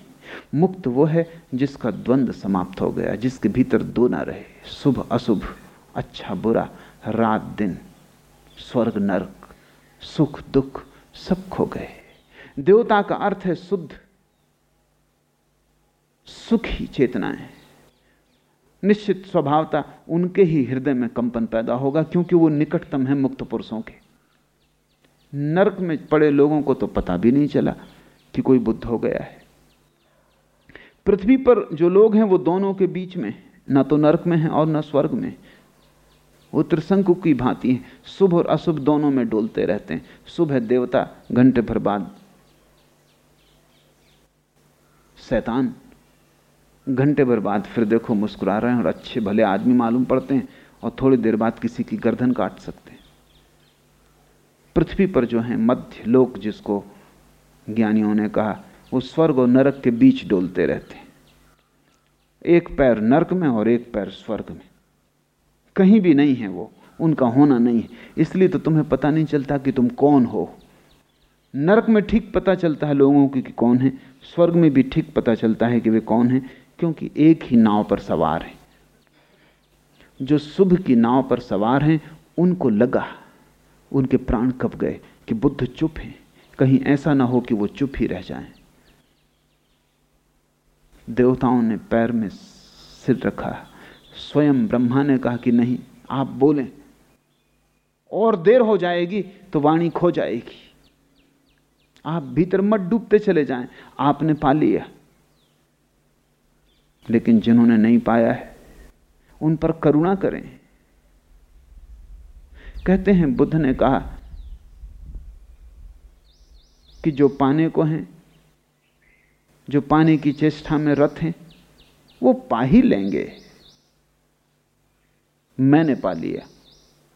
मुक्त वो है, जिसका द्वंद्व समाप्त हो गया, जिसके भीतर दो ना रहे, शुभ अशुभ अच्छा बुरा। रात दिन, स्वर्ग नरक, सुख दुख सब खो गए। देवता का अर्थ है शुद्ध। सुखी चेतनाएँ निश्चित स्वभावता उनके ही हृदय में कंपन पैदा होगा, क्योंकि वो निकटतम है मुक्त पुरुषों के। नरक में पड़े लोगों को तो पता भी नहीं चला कि कोई बुद्ध हो गया है। पृथ्वी पर जो लोग हैं वो दोनों के बीच में न तो नरक में है और न स्वर्ग में वो त्रिशंकु की भांति है। शुभ और अशुभ दोनों में डोलते रहते हैं। शुभ है देवता, घंटे भर बाद। शैतान, घंटे भर बाद फिर देखो मुस्कुरा रहे हैं और अच्छे भले आदमी मालूम पड़ते हैं और थोड़ी देर बाद किसी की गर्दन काट सकते हैं। पृथ्वी पर जो है, मध्य लोक जिसको ज्ञानियों ने कहा, वो स्वर्ग और नरक के बीच डोलते रहते हैं। एक पैर नरक में और एक पैर स्वर्ग में। कहीं भी नहीं है वो, उनका होना नहीं है। इसलिए तो तुम्हें पता नहीं चलता कि तुम कौन हो। नरक में ठीक पता चलता है लोगों की कि कौन है, स्वर्ग में भी ठीक पता चलता है कि वे कौन है, क्योंकि एक ही नाव पर सवार है। जो शुभ की नाव पर सवार हैं, उनको लगा, उनके प्राण कप गए कि बुद्ध चुप हैं। कहीं ऐसा ना हो कि वो चुप ही रह जाएँ। देवताओं ने पैर में सिर रखा। स्वयं ब्रह्मा ने कहा कि नहीं, आप बोलें। और देर हो जाएगी तो वाणी खो जाएगी। आप भीतर मत डूबते चले जाएँ, आपने पा लिया। लेकिन जिन्होंने नहीं पाया है, उन पर करुणा करें। कहते हैं, बुद्ध ने कहा कि जो पाने को हैं, जो पाने की चेष्टा में रथ हैं, वो पा ही लेंगे। मैंने पा लिया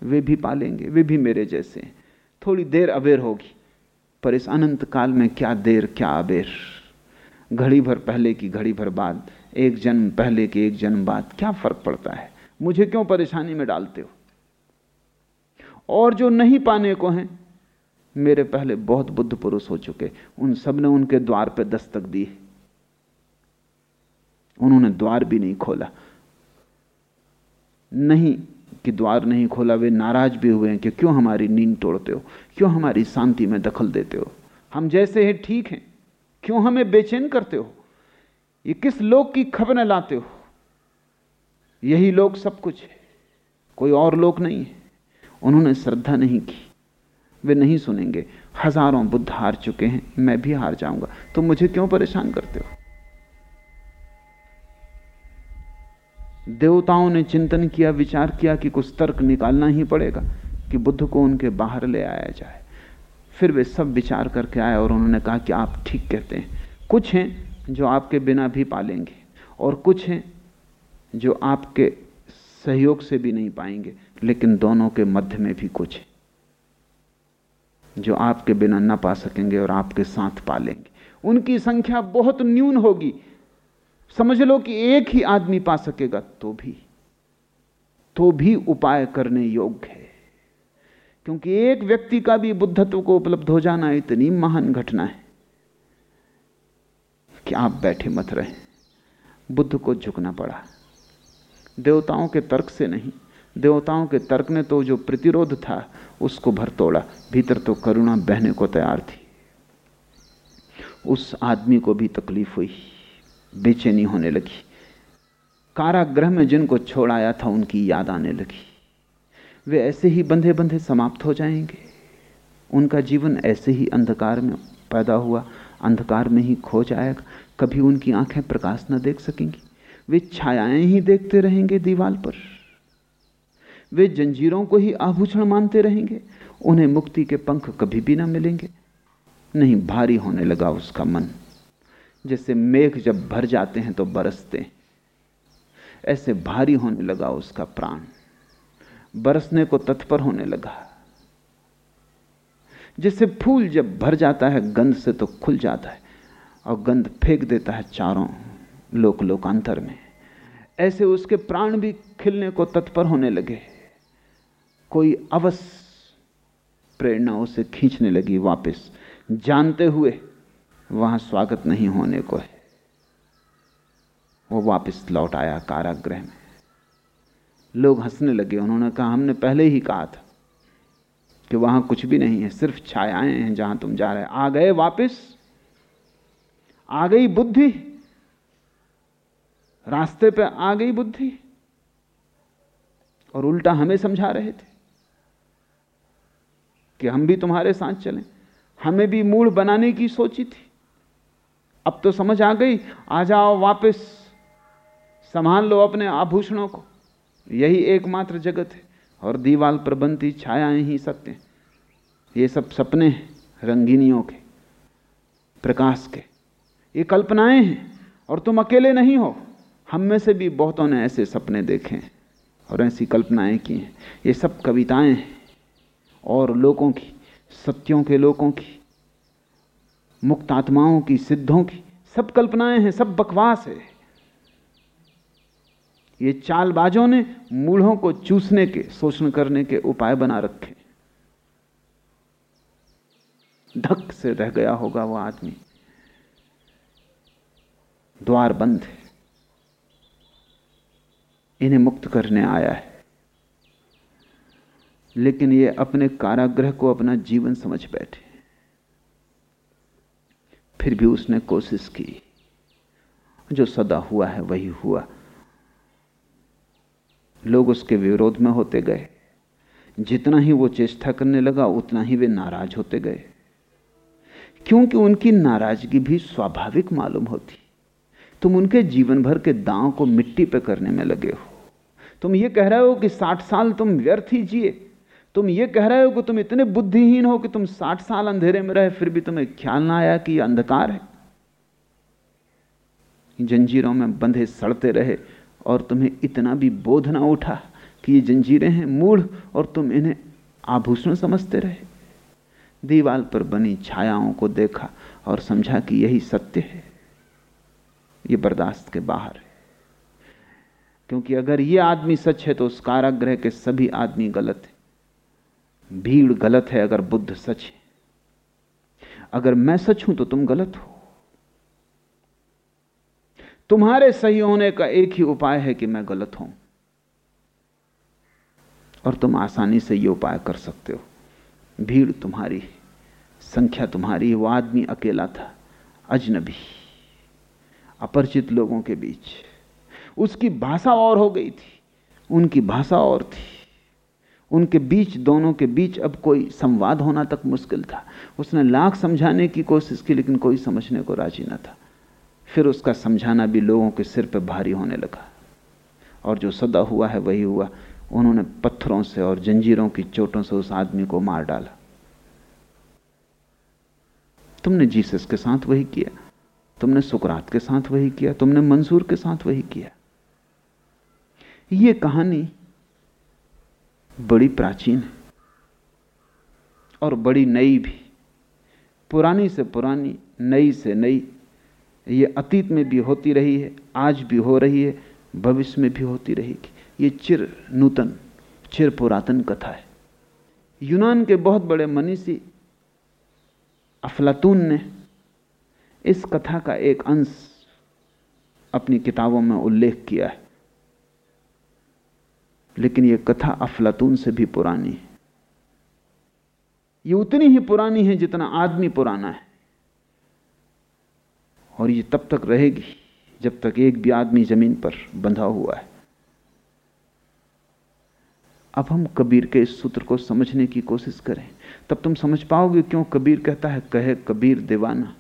वे भी पालेंगे, वे भी मेरे जैसे हैं। थोड़ी देर अबेर होगी, पर इस अनंत काल में क्या देर, क्या अबेर। घड़ी भर पहले की घड़ी भर बाद, एक जन्म पहले के एक जन्म बाद, क्या फ़र्क पड़ता है? मुझे क्यों परेशानी में डालते हो? और जो नहीं पाने को हैं, मेरे पहले बहुत बुद्ध पुरुष हो चुके। उन सबने उनके द्वार पर दस्तक दी उन्होंने द्वार भी नहीं खोला। नहीं कि द्वार नहीं खोला, वे नाराज़ भी हुए हैं कि क्यों हमारी नींद तोड़ते हो? क्यों हमारी शांति में दखल देते हो? हम जैसे हैं ठीक हैं। क्यों हमें बेचैन करते हो? ये किस लोग की खबर लाते हो? यही लोग सब कुछ है। कोई और लोग नहीं है। उन्होंने श्रद्धा नहीं की। वे नहीं सुनेंगे। हज़ारों बुद्ध हार चुके हैं। मैं भी हार जाऊँगा। तो मुझे क्यों परेशान करते हो? देवताओं ने चिंतन किया, विचार किया कि कुछ तर्क निकालना ही पड़ेगा कि बुद्ध को उनके बाहर ले आया जाए। फिर वे सब विचार करके आए और उन्होंने कहा कि आप ठीक कहते हैं। कुछ हैं जो आपके बिना भी पालेंगे और कुछ हैं जो आपके सहयोग से भी नहीं पाएँगे, लेकिन दोनों के मध्य में भी कुछ है जो आपके बिना ना पा सकेंगे और आपके साथ पालेंगे। उनकी संख्या बहुत न्यून होगी। समझ लो कि एक ही आदमी पा सकेगा तो भी। तो भी उपाय करने योग्य है। क्योंकि एक व्यक्ति का भी बुद्धत्व को उपलब्ध हो जाना इतनी महान घटना है कि आप बैठे मत रहे। बुद्ध को झुकना पड़ा। देवताओं के तर्क से नहीं। देवताओं के तर्क ने तो जो प्रतिरोध था, उसको भर तोड़ा। भीतर तो करुणा बहने को तैयार थी। उस आदमी को भी तकलीफ़ हुई। बेचैनी होने लगी। कारागृह में जिनको छोड़ आया था, उनकी याद आने लगी। वे ऐसे ही बंधे बंधे समाप्त हो जाएँगे। उनका जीवन ऐसे ही अंधकार में पैदा हुआ। अंधकार में ही खो जाएगा। कभी उनकी आँखें प्रकाश न देख सकेंगी। वे छायाएँ ही देखते रहेंगे दीवाल पर। वे जंजीरों को ही आभूषण मानते रहेंगे। उन्हें मुक्ति के पंख कभी भी ना मिलेंगे। नहीं, भारी होने लगा उसका मन। जैसे मेघ जब भर जाते हैं तो बरसते हैं। ऐसे भारी होने लगा उसका प्राण। बरसने को तत्पर होने लगा। जैसे फूल जब भर जाता है, गंध से तो खुल जाता है और गंध फेंक देता है चारों लोक लोकांतर में। ऐसे उसके प्राण भी खिलने को तत्पर होने लगे। कोई अवश्य प्रेरणा उसे खींचने लगी वापस। जानते हुए वहाँ स्वागत नहीं होने को है। वो वापस लौट आया कारागृह में। लोग हंसने लगे। उन्होंने कहा, हमने पहले ही कहा था कि वहाँ कुछ भी नहीं है, सिर्फ़ छायाएँ हैं जहाँ तुम जा रहे आ गए वापस। आ गई बुद्धि। रास्ते पे आ गई बुद्धि। और उल्टा हमें समझा रहे थे कि हम भी तुम्हारे साथ चलें। हमें भी मूड बनाने की सोची थी। अब तो समझ आ गई। आ जाओ वापस। संभाल लो अपने आभूषणों को। यही एकमात्र जगत है और दीवाल पर बनती छायाएँ ही सत्य ये सब सपने हैं, रंगीनियों के, प्रकाश के। ये कल्पनाएँ हैं और तुम अकेले नहीं हो। हम में से भी बहुतों ने ऐसे सपने देखे हैं और ऐसी कल्पनाएँ की हैं। ये सब कविताएँ हैं और लोगों की, सत्यों के लोगों की। मुक्त आत्माओं की, सिद्धों की, सब कल्पनाएँ हैं, सब बकवास है। ये चालबाजों ने मूढ़ों को चूसने के, शोषण करने के उपाय बना रखे। धक से रह गया होगा वो आदमी। द्वार बंद है। इन्हें मुक्त करने आया है। लेकिन ये अपने कारागृह को अपना जीवन समझ बैठे। फिर भी उसने कोशिश की। जो सदा हुआ है, वही हुआ। लोग उसके विरोध में होते गए। जितना ही वो चेष्टा करने लगा, उतना ही वे नाराज़ होते गए। क्योंकि उनकी नाराज़गी भी स्वाभाविक मालूम होती। तुम उनके जीवन भर के दांव को मिट्टी पे करने में लगे हो। तुम ये कह रहे हो कि साठ साल तुम व्यर्थ ही जिए। तुम ये कह रहे हो कि तुम इतने बुद्धिहीन हो कि तुम साठ साल अंधेरे में रहे, फिर भी तुम्हें ख्याल ना आया कि यह अंधकार है? जंजीरों में बंधे सड़ते रहे और तुम्हें इतना भी बोध ना उठा कि ये जंजीरें हैं मूढ़ और तुम इन्हें आभूषण समझते रहे। दीवाल पर बनी छायाओं को देखा और समझा कि यही सत्य है। ये बर्दाश्त के बाहर है। क्योंकि अगर ये आदमी सच है तो उस कारागृह के सभी आदमी गलत है। भीड़ गलत है अगर बुद्ध सच है। अगर मैं सच हूँ तो तुम गलत हो। तुम्हारे सही होने का एक ही उपाय है कि मैं गलत हूँ। और तुम आसानी से यह उपाय कर सकते हो। भीड़ तुम्हारी, संख्या तुम्हारी, वो आदमी अकेला था, अजनबी, अपरिचित लोगों के बीच। उसकी भाषा और हो गई थी, उनकी भाषा और थी। उनके बीच, दोनों के बीच अब कोई संवाद होना तक मुश्किल था। उसने लाख समझाने की कोशिश की, लेकिन कोई समझने को राज़ी न था। फिर उसका समझाना भी लोगों के सिर पर भारी होने लगा। और जो सदा हुआ है, वही हुआ। उन्होंने पत्थरों से और जंजीरों की चोटों से उस आदमी को मार डाला। तुमने जीसस के साथ वही किया। तुमने सुकरात के साथ वही किया। तुमने मंसूर के साथ वही किया। ये कहानी बड़ी प्राचीन है और बड़ी नई भी। पुरानी से पुरानी, नई से नई। ये अतीत में भी होती रही है, आज भी हो रही है, भविष्य में भी होती रहेगी। ये चिर नूतन, चिर पुरातन कथा है। यूनान के बहुत बड़े मनीषी अफलातून ने इस कथा का एक अंश अपनी किताबों में उल्लेख किया है। लेकिन यह कथा अफलातून से भी पुरानी है। ये उतनी ही पुरानी है जितना आदमी पुराना है। और ये तब तक रहेगी जब तक एक भी आदमी ज़मीन पर बंधा हुआ है। अब हम कबीर के इस सूत्र को समझने की कोशिश करें। तब तुम समझ पाओगे क्यों कबीर कहता है, कहे कबीर दीवाना।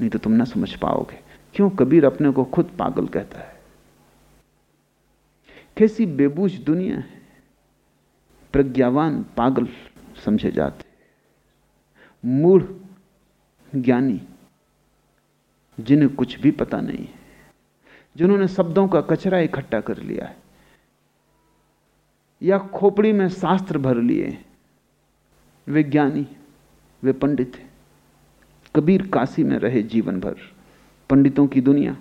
नहीं तो तुम ना समझ पाओगे। क्यों कबीर अपने को खुद पागल कहता है? कैसी बेबूझ दुनिया है? प्रज्ञावान पागल समझे जाते मूढ़ ज्ञानी, जिन्हें कुछ भी पता नहीं है, जिन्होंने शब्दों का कचरा इकट्ठा कर लिया है, या खोपड़ी में शास्त्र भर लिए वे ज्ञानी, वे पंडित हैं। कबीर काशी में रहे जीवन भर, पंडितों की दुनिया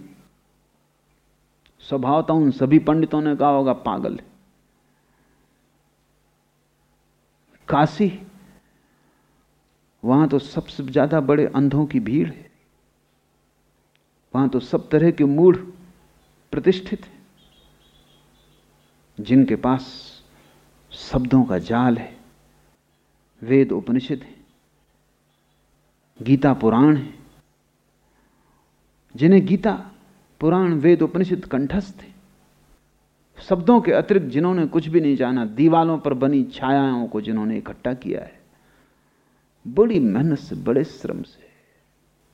स्वभावता उन सभी पंडितों ने कहा होगा, पागल है। काशी, वहाँ तो सबसे ज़्यादा बड़े अंधों की भीड़ है। वहाँ तो सब तरह के मूढ़ प्रतिष्ठित हैं। जिनके पास शब्दों का जाल है, वेद उपनिषद है, गीता पुराण है। जिन्हें गीता पुराण वेद उपनिषद कंठस्थ थे शब्दों के अतिरिक्त जिन्होंने कुछ भी नहीं जाना, दीवालों पर बनी छायाओं को जिन्होंने इकट्ठा किया है, बड़ी मेहनत से, बड़े श्रम से,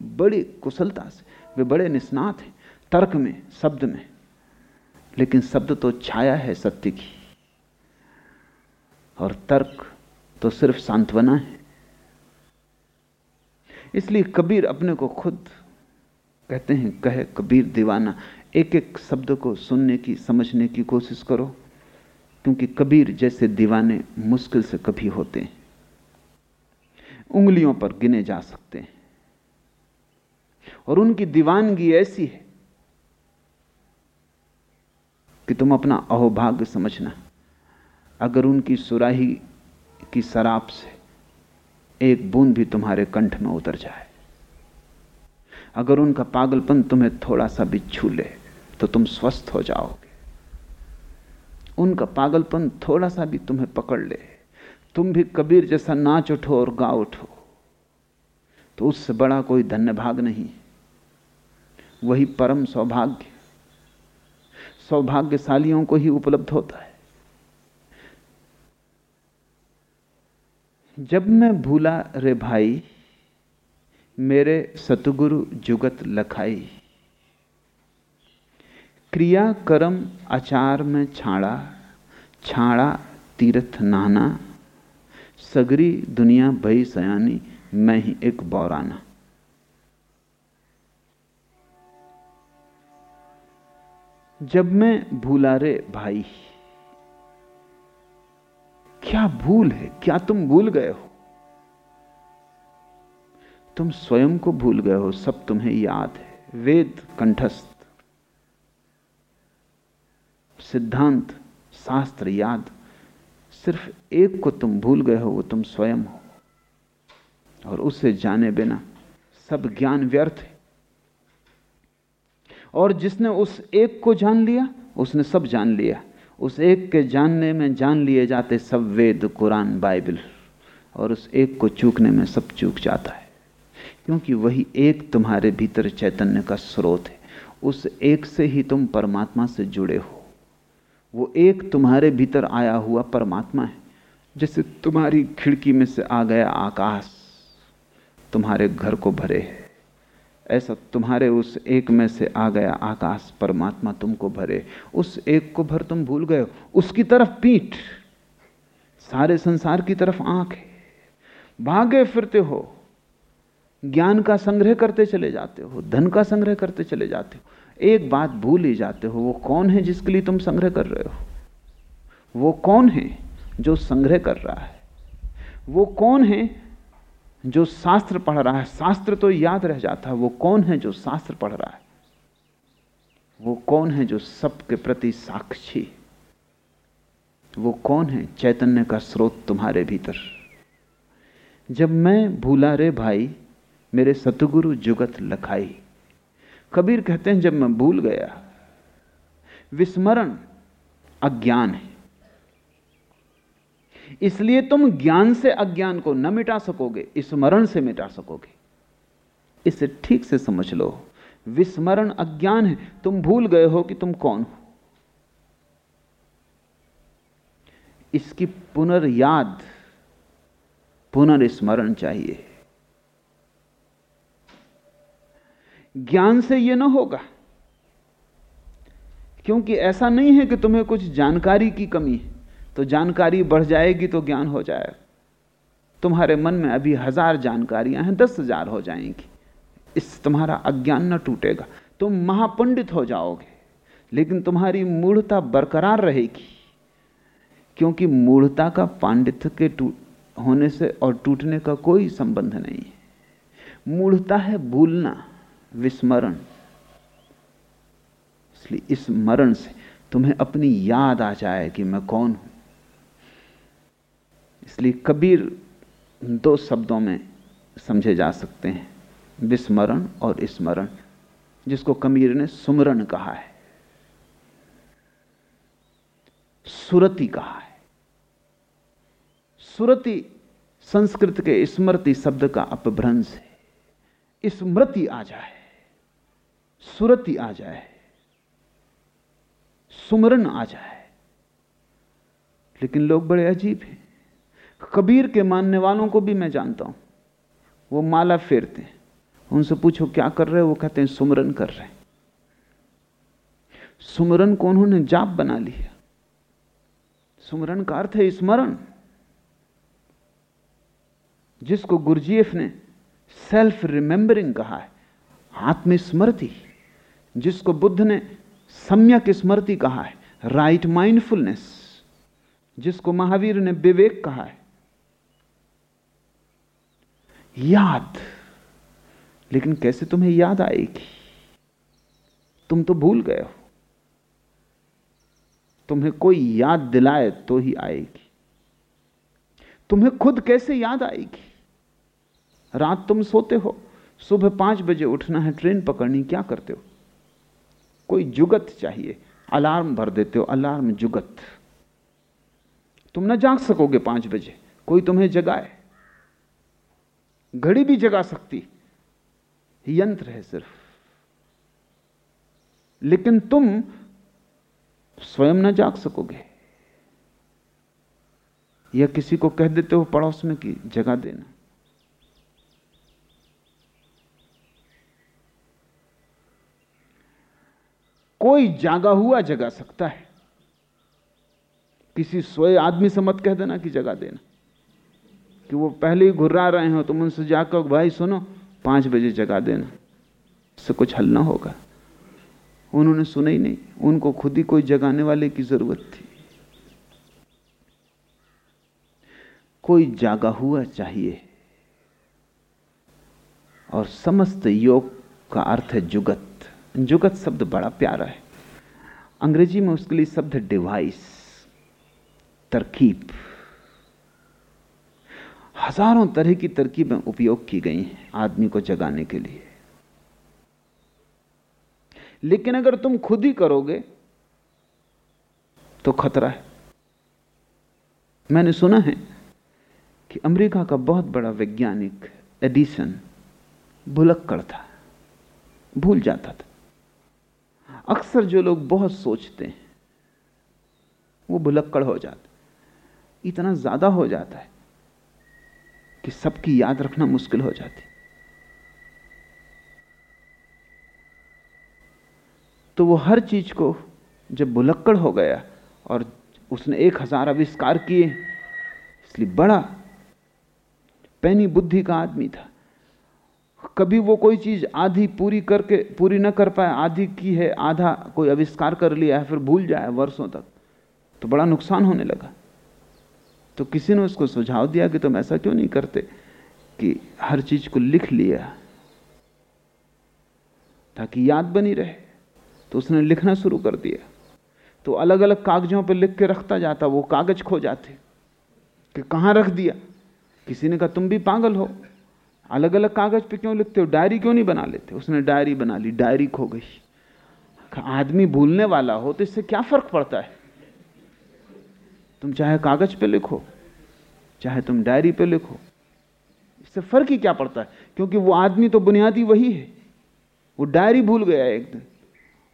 बड़ी कुशलता से, वे बड़े निष्णात हैं, तर्क में, शब्द में। लेकिन शब्द तो छाया है सत्य की। और तर्क तो सिर्फ़ सांत्वना है। इसलिए कबीर अपने को खुद कहते हैं, कहे कबीर दीवाना एक एक शब्द को सुनने की, समझने की कोशिश करो, क्योंकि कबीर जैसे दीवाने मुश्किल से कभी होते हैं। उंगलियों पर गिने जा सकते हैं। और उनकी दीवानगी ऐसी है कि तुम अपना अहोभाग्य समझना। अगर उनकी सुराही की शराब से एक बूंद भी तुम्हारे कंठ में उतर जाए। अगर उनका पागलपन तुम्हें थोड़ा सा भी छू ले तो तुम स्वस्थ हो जाओगे। उनका पागलपन थोड़ा सा भी तुम्हें पकड़ ले, तुम भी कबीर जैसा नाच उठो और गा उठो तो उससे बड़ा कोई धन्य भाग नहीं। वही परम सौभाग्य, सौभाग्यशालियों को ही उपलब्ध होता है। जब मैं भूला रे भाई मेरे सतगुरु जुगत लखाई। क्रिया कर्म आचार में छाड़ा छाड़ा तीर्थ नाना सगरी दुनिया भई सयानी, मैं ही एक बौराना। जब मैं भूला रे भाई, क्या भूल है? क्या तुम भूल गए हो? तुम स्वयं को भूल गए हो, सब तुम्हें याद है। वेद, कंठस्थ। सिद्धांत, शास्त्र, याद। सिर्फ़ एक को तुम भूल गए हो, वो तुम स्वयं हो। और उसे जाने बिना सब ज्ञान व्यर्थ है। और जिसने उस एक को जान लिया, उसने सब जान लिया। उस एक के जानने में जान लिए जाते सब वेद, कुरान, बाइबल। और उस एक को चूकने में सब चूक जाता है। क्योंकि वही एक तुम्हारे भीतर चैतन्य का स्रोत है। उस एक से ही तुम परमात्मा से जुड़े हो। वो एक तुम्हारे भीतर आया हुआ परमात्मा है, जैसे तुम्हारी खिड़की में से आ गया आकाश तुम्हारे घर को भरे है। ऐसा तुम्हारे उस एक में से आ गया आकाश परमात्मा तुमको भरे। उस एक को भर तुम भूल गए उसकी तरफ़ पीठ, सारे संसार की तरफ़ आँख। है भागे फिरते हो। ज्ञान का संग्रह करते चले जाते हो, धन का संग्रह करते चले जाते हो, एक बात भूल ही जाते हो, वो कौन है जिसके लिए तुम संग्रह कर रहे हो? वो कौन है जो संग्रह कर रहा है? वो कौन है जो शास्त्र पढ़ रहा है? शास्त्र तो याद रह जाता है, वो कौन है जो शास्त्र पढ़ रहा है? वो कौन है जो सबके प्रति साक्षी? वो कौन है चैतन्य का स्रोत तुम्हारे भीतर? जब मैं भूला रे भाई मेरे सतगुरु जुगत लखाई। कबीर कहते हैं, जब मैं भूल गया, विस्मरण अज्ञान है। इसलिए तुम ज्ञान से अज्ञान को न मिटा सकोगे, स्मरण से मिटा सकोगे। इसे ठीक से समझ लो। विस्मरण अज्ञान है। तुम भूल गए हो कि तुम कौन हो। इसकी पुनर्याद, पुनर्स्मरण चाहिए। ज्ञान से यह ना होगा। क्योंकि ऐसा नहीं है कि तुम्हें कुछ जानकारी की कमी है। तो जानकारी बढ़ जाएगी तो ज्ञान हो जाएगा। तुम्हारे मन में अभी हज़ार जानकारियाँ हैं, दस हज़ार हो जाएँगी। इस तुम्हारा अज्ञान न टूटेगा। तुम महापंडित हो जाओगे। लेकिन तुम्हारी मूढ़ता बरकरार रहेगी। क्योंकि मूढ़ता का पांडित्य के होने से और टूटने का कोई संबंध नहीं है। मूढ़ता है भूलना। विस्मरण। इसलिए इस मरण से तुम्हें अपनी याद आ जाए कि मैं कौन हूँ। इसलिए कबीर दो शब्दों में समझे जा सकते हैं, विस्मरण और स्मरण, जिसको कबीर ने सुमरण कहा है। सुरति कहा है। सुरति संस्कृत के स्मृति शब्द का अपभ्रंश है। स्मृति आ जाए। सुरति आ जाए, सुमरन आ जाए। लेकिन लोग बड़े अजीब हैं। कबीर के मानने वालों को भी मैं जानता हूँ। वो माला फेरते हैं। उनसे पूछो, क्या कर रहे हो? वो कहते हैं, सुमरन कर रहे हैं। सुमरन को उन्होंने जाप बना लिया सुमरन का अर्थ है स्मरण। जिसको गुरजीएफ ने सेल्फ रिमेंबरिंग कहा है, आत्मस्मृति। जिसको बुद्ध ने सम्यक स्मृति कहा है राइट माइंडफुलनेस जिसको महावीर ने विवेक कहा है। याद। लेकिन कैसे तुम्हें याद आएगी? तुम तो भूल गए हो। तुम्हें कोई याद दिलाए तो ही आएगी। तुम्हें खुद कैसे याद आएगी? रात तुम सोते हो, सुबह पाँच बजे उठना है, ट्रेन पकड़नी, क्या करते हो? कोई जुगत चाहिए। अलार्म भर देते हो, अलार्म जुगत। तुम ना जाग सकोगे पाँच बजे, कोई तुम्हें जगाए। घड़ी भी जगा सकती, यंत्र है सिर्फ़। लेकिन तुम स्वयं ना जाग सकोगे। या किसी को कह देते हो पड़ोस में कि जगा देना। कोई जागा हुआ जगा सकता है। किसी सोए आदमी से मत कह देना कि जगा देना। कि वो पहले ही घुर्रा रहे हो, तुम उनसे जाकर भाई सुनो, पाँच बजे जगा देना। इससे कुछ हल ना होगा। उन्होंने सुना ही नहीं। उनको खुद ही कोई जगाने वाले की ज़रूरत थी। कोई जागा हुआ चाहिए। और समस्त योग का अर्थ है जुगत। जुगत शब्द बड़ा प्यारा है। अंग्रेज़ी में उसके लिए शब्द डिवाइस तरकीब। हज़ारों तरह की तरकीबें उपयोग की गई हैं आदमी को जगाने के लिए। लेकिन अगर तुम खुद ही करोगे तो खतरा है। मैंने सुना है कि अमेरिका का बहुत बड़ा वैज्ञानिक एडिसन भुलक्कड़ था, भूल जाता था। अक्सर जो लोग बहुत सोचते हैं, वो भुलक्कड़ हो जाते इतना ज़्यादा हो जाता है कि सबकी याद रखना मुश्किल हो जाती तो वो हर चीज़ को जब भुलक्कड़ हो गया और उसने एक हज़ार आविष्कार किए, इसलिए बड़ा, पैनी बुद्धि का आदमी था। कभी वो कोई चीज़ आधी पूरी करके, पूरी ना कर पाए, आधी की है, आधा कोई आविष्कार कर लिया है, फिर भूल जाए वर्षों तक तो बड़ा नुकसान होने लगा। तो किसी ने उसको सुझाव दिया कि तुम ऐसा क्यों नहीं करते कि हर चीज़ को लिख लिया, ताकि याद बनी रहे? तो उसने लिखना शुरू कर दिया। तो अलग अलग कागजों पर लिख के रखता जाता, वो कागज़ खो जाते, कि कहाँ रख दिया? किसी ने कहा, तुम भी पागल हो। अलग अलग कागज़ पे क्यों लिखते हो, डायरी क्यों नहीं बना लेते? उसने डायरी बना ली, डायरी खो गई। आदमी भूलने वाला हो तो इससे क्या फ़र्क पड़ता है? तुम चाहे कागज़ पे लिखो, चाहे तुम डायरी पे लिखो, इससे फ़र्क ही क्या पड़ता है? क्योंकि वो आदमी तो बुनियादी वही है। वो डायरी भूल गया एक दिन।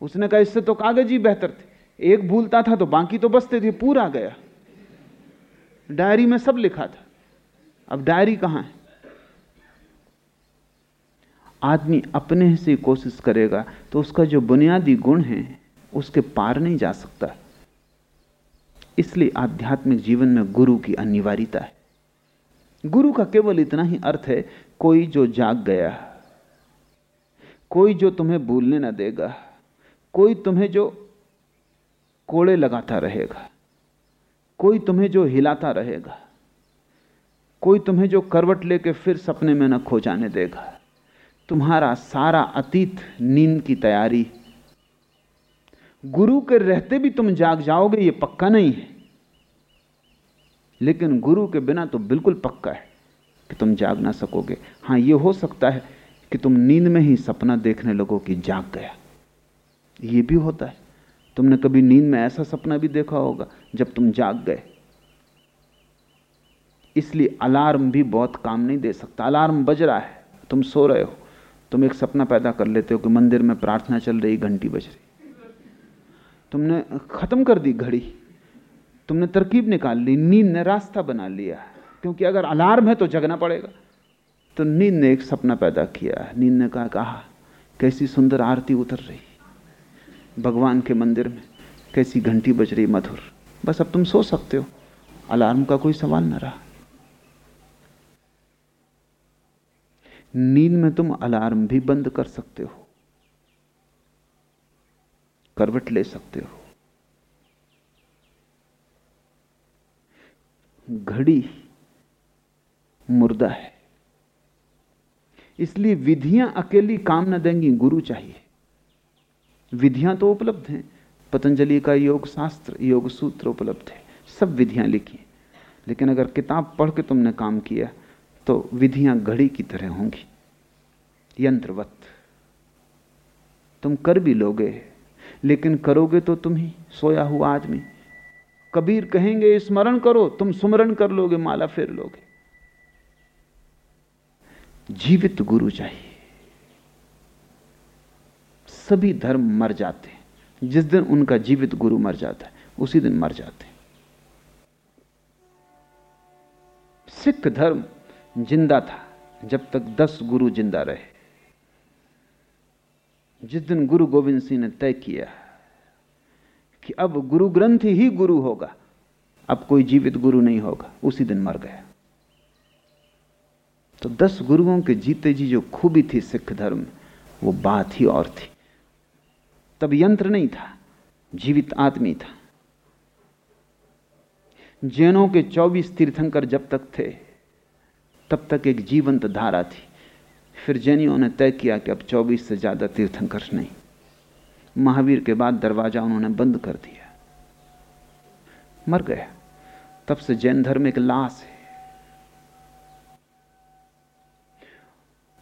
उसने कहा, इससे तो कागज़ ही बेहतर थे। एक भूलता था तो बाकी तो बसते थे, पूरा गया। डायरी में सब लिखा था। अब डायरी कहाँ है? आदमी अपने से कोशिश करेगा तो उसका जो बुनियादी गुण है, उसके पार नहीं जा सकता। इसलिए आध्यात्मिक जीवन में गुरु की अनिवार्यता है। गुरु का केवल इतना ही अर्थ है, कोई जो जाग गया, कोई जो तुम्हें भूलने ना देगा, कोई तुम्हें जो कोड़े लगाता रहेगा, कोई तुम्हें जो हिलाता रहेगा, कोई तुम्हें जो करवट लेके फिर सपने में न खो जाने देगा। तुम्हारा सारा अतीत नींद की तैयारी। गुरु के रहते भी तुम जाग जाओगे, ये पक्का नहीं है। लेकिन गुरु के बिना तो बिल्कुल पक्का है कि तुम जाग ना सकोगे। हाँ यह हो सकता है कि तुम नींद में ही सपना देखने लगो कि जाग गया। ये भी होता है। तुमने कभी नींद में ऐसा सपना भी देखा होगा जब तुम जाग गए। इसलिए अलार्म भी बहुत काम नहीं दे सकता। अलार्म बज रहा है, तुम सो रहे हो। तुम एक सपना पैदा कर लेते हो कि मंदिर में प्रार्थना चल रही, घंटी बज रही। तुमने खत्म कर दी घड़ी। तुमने तरकीब निकाल ली, नींद ने रास्ता बना लिया क्योंकि अगर अलार्म है तो जगना पड़ेगा। तो नींद ने एक सपना पैदा किया नींद ने कहा कहा, कैसी सुंदर आरती उतर रही। भगवान के मंदिर में कैसी घंटी बज रही मधुर। बस अब तुम सो सकते हो। अलार्म का कोई सवाल ना रहा। नींद में तुम अलार्म भी बंद कर सकते हो। करवट ले सकते हो। घड़ी मुर्दा है। इसलिए विधियाँ अकेली काम न देंगी, गुरु चाहिए। विधियाँ तो उपलब्ध हैं। पतंजलि का योग, शास्त्र, योग सूत्र उपलब्ध है। सब विधियाँ लिखी लेकिन अगर किताब पढ़ के तुमने काम किया तो विधियाँ घड़ी की तरह होंगी। यंत्रवत। तुम कर भी लोगे, लेकिन करोगे तो तुम ही, सोया हुआ आदमी। कबीर कहेंगे, स्मरण करो, तुम सुमरण कर लोगे, माला फेर लोगे। जीवित गुरु चाहिए। सभी धर्म मर जाते हैं। जिस दिन उनका जीवित गुरु मर जाता है, उसी दिन मर जाते हैं। सिख धर्म ज़िंदा था, जब तक दस गुरु ज़िंदा रहे। जिस दिन गुरु गोविंद सिंह ने तय किया कि अब गुरु ग्रंथ ही गुरु होगा, अब कोई जीवित गुरु नहीं होगा, उसी दिन मर गया। तो दस गुरुओं के जीते जी जो खूबी थी सिख धर्म वो बात ही और थी। तब यंत्र नहीं था, जीवित आदमी था। जैनों के 24 तीर्थंकर जब तक थे तब तक एक जीवंत धारा थी। फिर जैनियों ने तय किया कि अब 24 से ज़्यादा तीर्थंकर नहीं। महावीर के बाद दरवाज़ा उन्होंने बंद कर दिया। मर गया। तब से जैन धर्म एक लाश है।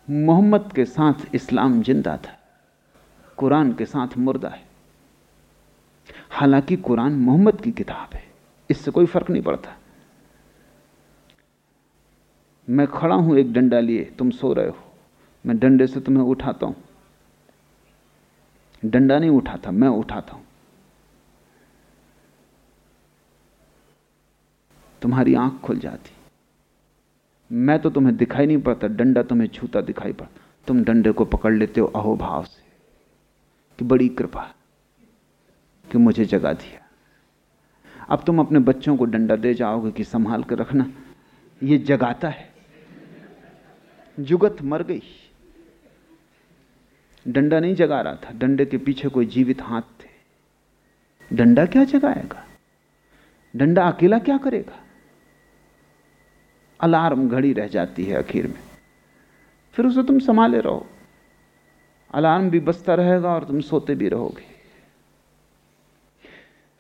मोहम्मद के साथ इस्लाम ज़िंदा था। कुरान के साथ मुर्दा है। हालाँकि कुरान मोहम्मद की किताब है। इससे कोई फ़र्क नहीं पड़ता। मैं खड़ा हूँ, एक डंडा लिए, तुम सो रहे हो। मैं डंडे से तुम्हें उठाता हूँ। डंडा नहीं उठाता, मैं उठाता हूँ। तुम्हारी आँख खुल जाती। मैं तो तुम्हें दिखाई नहीं पड़ता, डंडा तुम्हें छूता दिखाई पड़ता। तुम डंडे को पकड़ लेते हो अहोभाव से, कि बड़ी कृपा कि मुझे जगा दिया। अब तुम अपने बच्चों को डंडा दे जाओगे कि संभाल कर रखना। ये जगाता है। जुगत मर गई। डंडा नहीं जगा रहा था। डंडे के पीछे कोई जीवित हाथ थे। डंडा क्या जगाएगा? डंडा अकेला क्या करेगा? अलार्म घड़ी रह जाती है आखिर में। फिर उसे तुम संभाले रहो। अलार्म भी बजता रहेगा और तुम सोते भी रहोगे।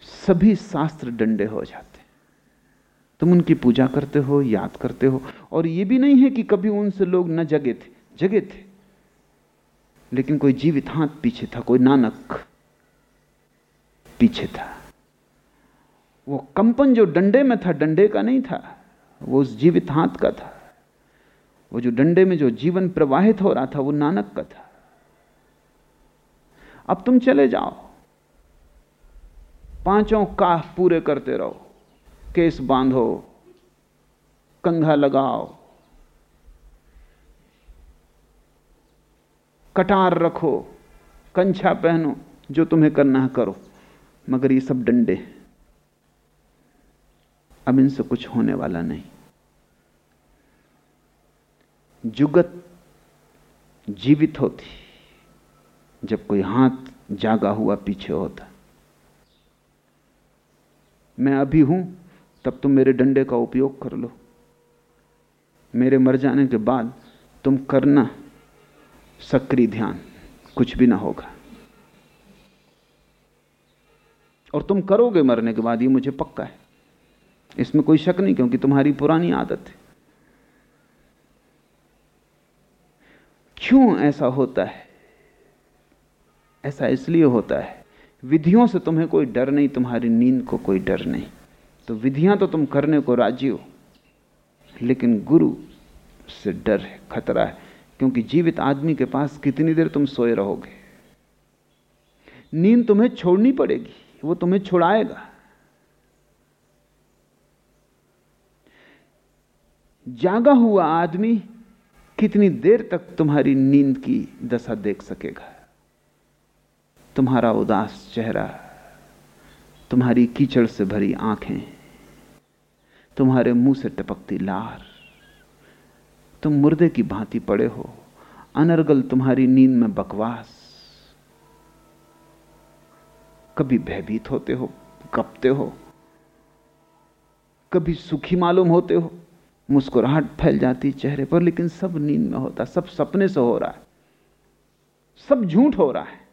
सभी शास्त्र डंडे हो जाते। तुम उनकी पूजा करते हो, याद करते हो। और यह भी नहीं है कि कभी उनसे लोग न जगे थे जगे थे। लेकिन कोई जीवित हाथ पीछे था, कोई नानक पीछे था। वो कंपन जो डंडे में था, डंडे का नहीं था, वो उस जीवित हाथ का था। वो जो डंडे में जो जीवन प्रवाहित हो रहा था, वो नानक का था। अब तुम चले जाओ। पाँचों काह पूरे करते रहो। केस बांधो कंघा लगाओ, कटार रखो, कंछा पहनो, जो तुम्हें करना है करो। मगर ये सब डंडे। अब इनसे कुछ होने वाला नहीं। जुगत जीवित होती, जब कोई हाथ जागा हुआ पीछे होता। मैं अभी हूँ तब तुम मेरे डंडे का उपयोग कर लो। मेरे मर जाने के बाद तुम करना सक्रिय ध्यान, कुछ भी ना होगा। और तुम करोगे मरने के बाद, ये मुझे पक्का है। इसमें कोई शक नहीं, क्योंकि तुम्हारी पुरानी आदत है। क्यों ऐसा होता है? ऐसा इसलिए होता है, विधियों से तुम्हें कोई डर नहीं, तुम्हारी नींद को कोई डर नहीं। तो विधियाँ तो तुम करने को राज़ी हो। लेकिन गुरु से डर है, खतरा है, क्योंकि जीवित आदमी के पास कितनी देर तुम सोए रहोगे? नींद तुम्हें छोड़नी पड़ेगी, वो तुम्हें छुड़ाएगा। जागा हुआ आदमी कितनी देर तक तुम्हारी नींद की दशा देख सकेगा? तुम्हारा उदास चेहरा, तुम्हारी कीचड़ से भरी आँखें तुम्हारे मुँह से टपकती लार। तुम मुर्दे की भांति पड़े हो, अनर्गल तुम्हारी नींद में बकवास। कभी भयभीत होते हो, कपते हो, कभी सुखी मालूम होते हो। मुस्कुराहट फैल जाती चेहरे पर, लेकिन सब नींद में होता, सब सपने से हो रहा है। सब झूठ हो रहा है।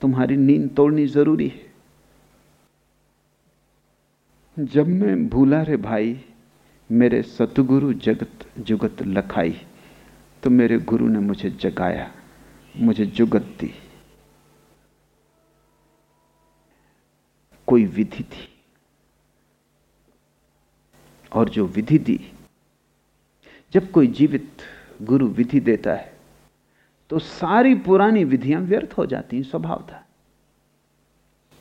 तुम्हारी नींद तोड़नी ज़रूरी है। जब मैं भूला रे भाई, मेरे सतगुरु जगत जुगत लखाई तो मेरे गुरु ने मुझे जगाया, मुझे जुगत दी। कोई विधि थी। और जो विधि दी, जब कोई जीवित गुरु विधि देता है तो सारी पुरानी विधियाँ व्यर्थ हो जाती हैं, स्वभाव था।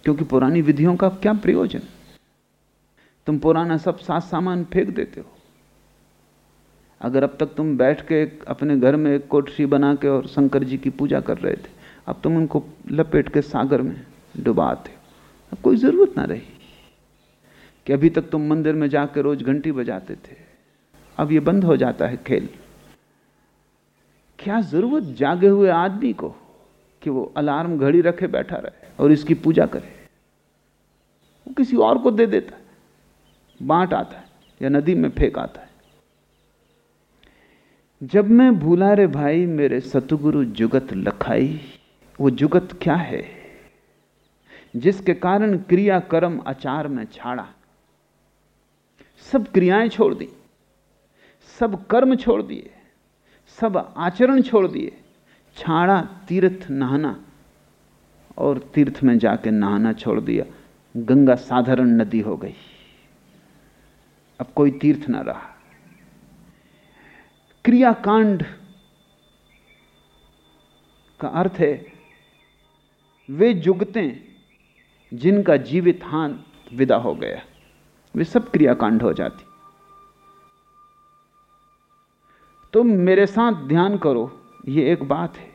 क्योंकि पुरानी विधियों का क्या प्रयोजन? तुम पुराना सब साथ सामान फेंक देते हो। अगर अब तक तुम बैठ के अपने घर में एक कोठरी बना के और शंकर जी की पूजा कर रहे थे, अब तुम उनको लपेट के सागर में डुबाते हो। अब कोई ज़रूरत ना रही कि अभी तक तुम मंदिर में जाकर रोज घंटी बजाते थे। अब ये बंद हो जाता है खेल। क्या ज़रूरत जागे हुए आदमी को कि वो अलार्म घड़ी रखे बैठा रहे और इसकी पूजा करे? वो किसी और को दे देता। बांट आता है या नदी में फेंक आता है। जब मैं भूला रे भाई, मेरे सतगुरु जुगत लखाई, वो जुगत क्या है? जिसके कारण क्रिया कर्म आचार में छाड़ा। सब क्रियाएँ छोड़ दी, सब कर्म छोड़ दिए, सब आचरण छोड़ दिए। छाड़ा, तीर्थ, नहाना, और तीर्थ में जाके नहाना छोड़ दिया। गंगा साधारण नदी हो गई। अब कोई तीर्थ ना रहा। क्रियाकांड का अर्थ है, वे जुगतें जिनका जीवित हाथ विदा हो गया। वे सब क्रियाकांड हो जाती। तुम मेरे साथ ध्यान करो, ये एक बात है।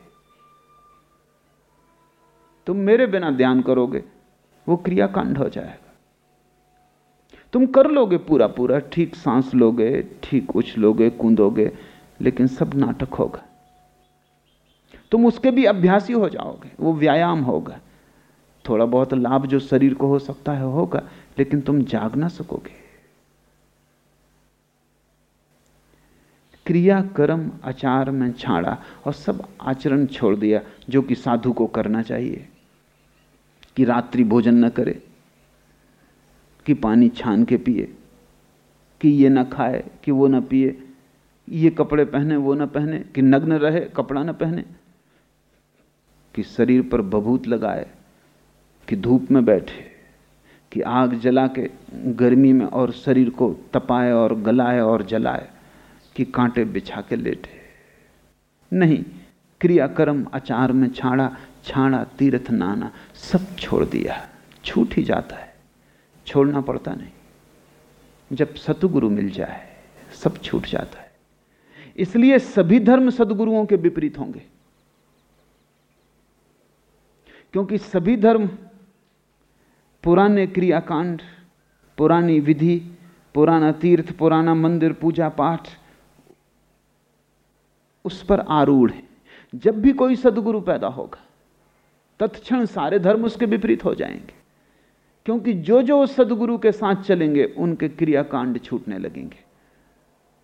तुम मेरे बिना ध्यान करोगे, वो क्रियाकांड हो जाएगा। तुम कर लोगे पूरा पूरा, ठीक सांस लोगे, ठीक उछलोगे कूदोगे, लेकिन सब नाटक होगा। तुम उसके भी अभ्यासी हो जाओगे, वो व्यायाम होगा। थोड़ा बहुत लाभ जो शरीर को हो सकता है होगा, लेकिन तुम जाग ना सकोगे। क्रिया, कर्म, आचार में छाड़ा और सब आचरण छोड़ दिया, जो कि साधु को करना चाहिए। कि रात्रि भोजन न करे कि पानी छान के पिए, कि ये ना खाए, कि वो ना पिए, ये कपड़े पहने, वो ना पहने, कि नग्न रहे, कपड़ा ना पहने, कि शरीर पर बभूत लगाए, कि धूप में बैठे, कि आग जला के गर्मी में और शरीर को तपाए और गलाए और जलाए, कि कांटे बिछा के लेटे। नहीं, क्रियाक्रम आचार में छाड़ा छाड़ा तीर्थ नाना, सब छोड़ दिया, छूट ही जाता है। छोड़ना पड़ता नहीं। जब सतगुरु मिल जाए, सब छूट जाता है। इसलिए सभी धर्म सदगुरुओं के विपरीत होंगे। क्योंकि सभी धर्म पुराने क्रियाकांड, पुरानी विधि, पुराना तीर्थ, पुराना मंदिर पूजा पाठ उस पर आरूढ़ है। जब भी कोई सदगुरु पैदा होगा, तत्क्षण सारे धर्म उसके विपरीत हो जाएँगे। क्योंकि जो जो सदगुरु के साथ चलेंगे, उनके क्रियाकांड छूटने लगेंगे।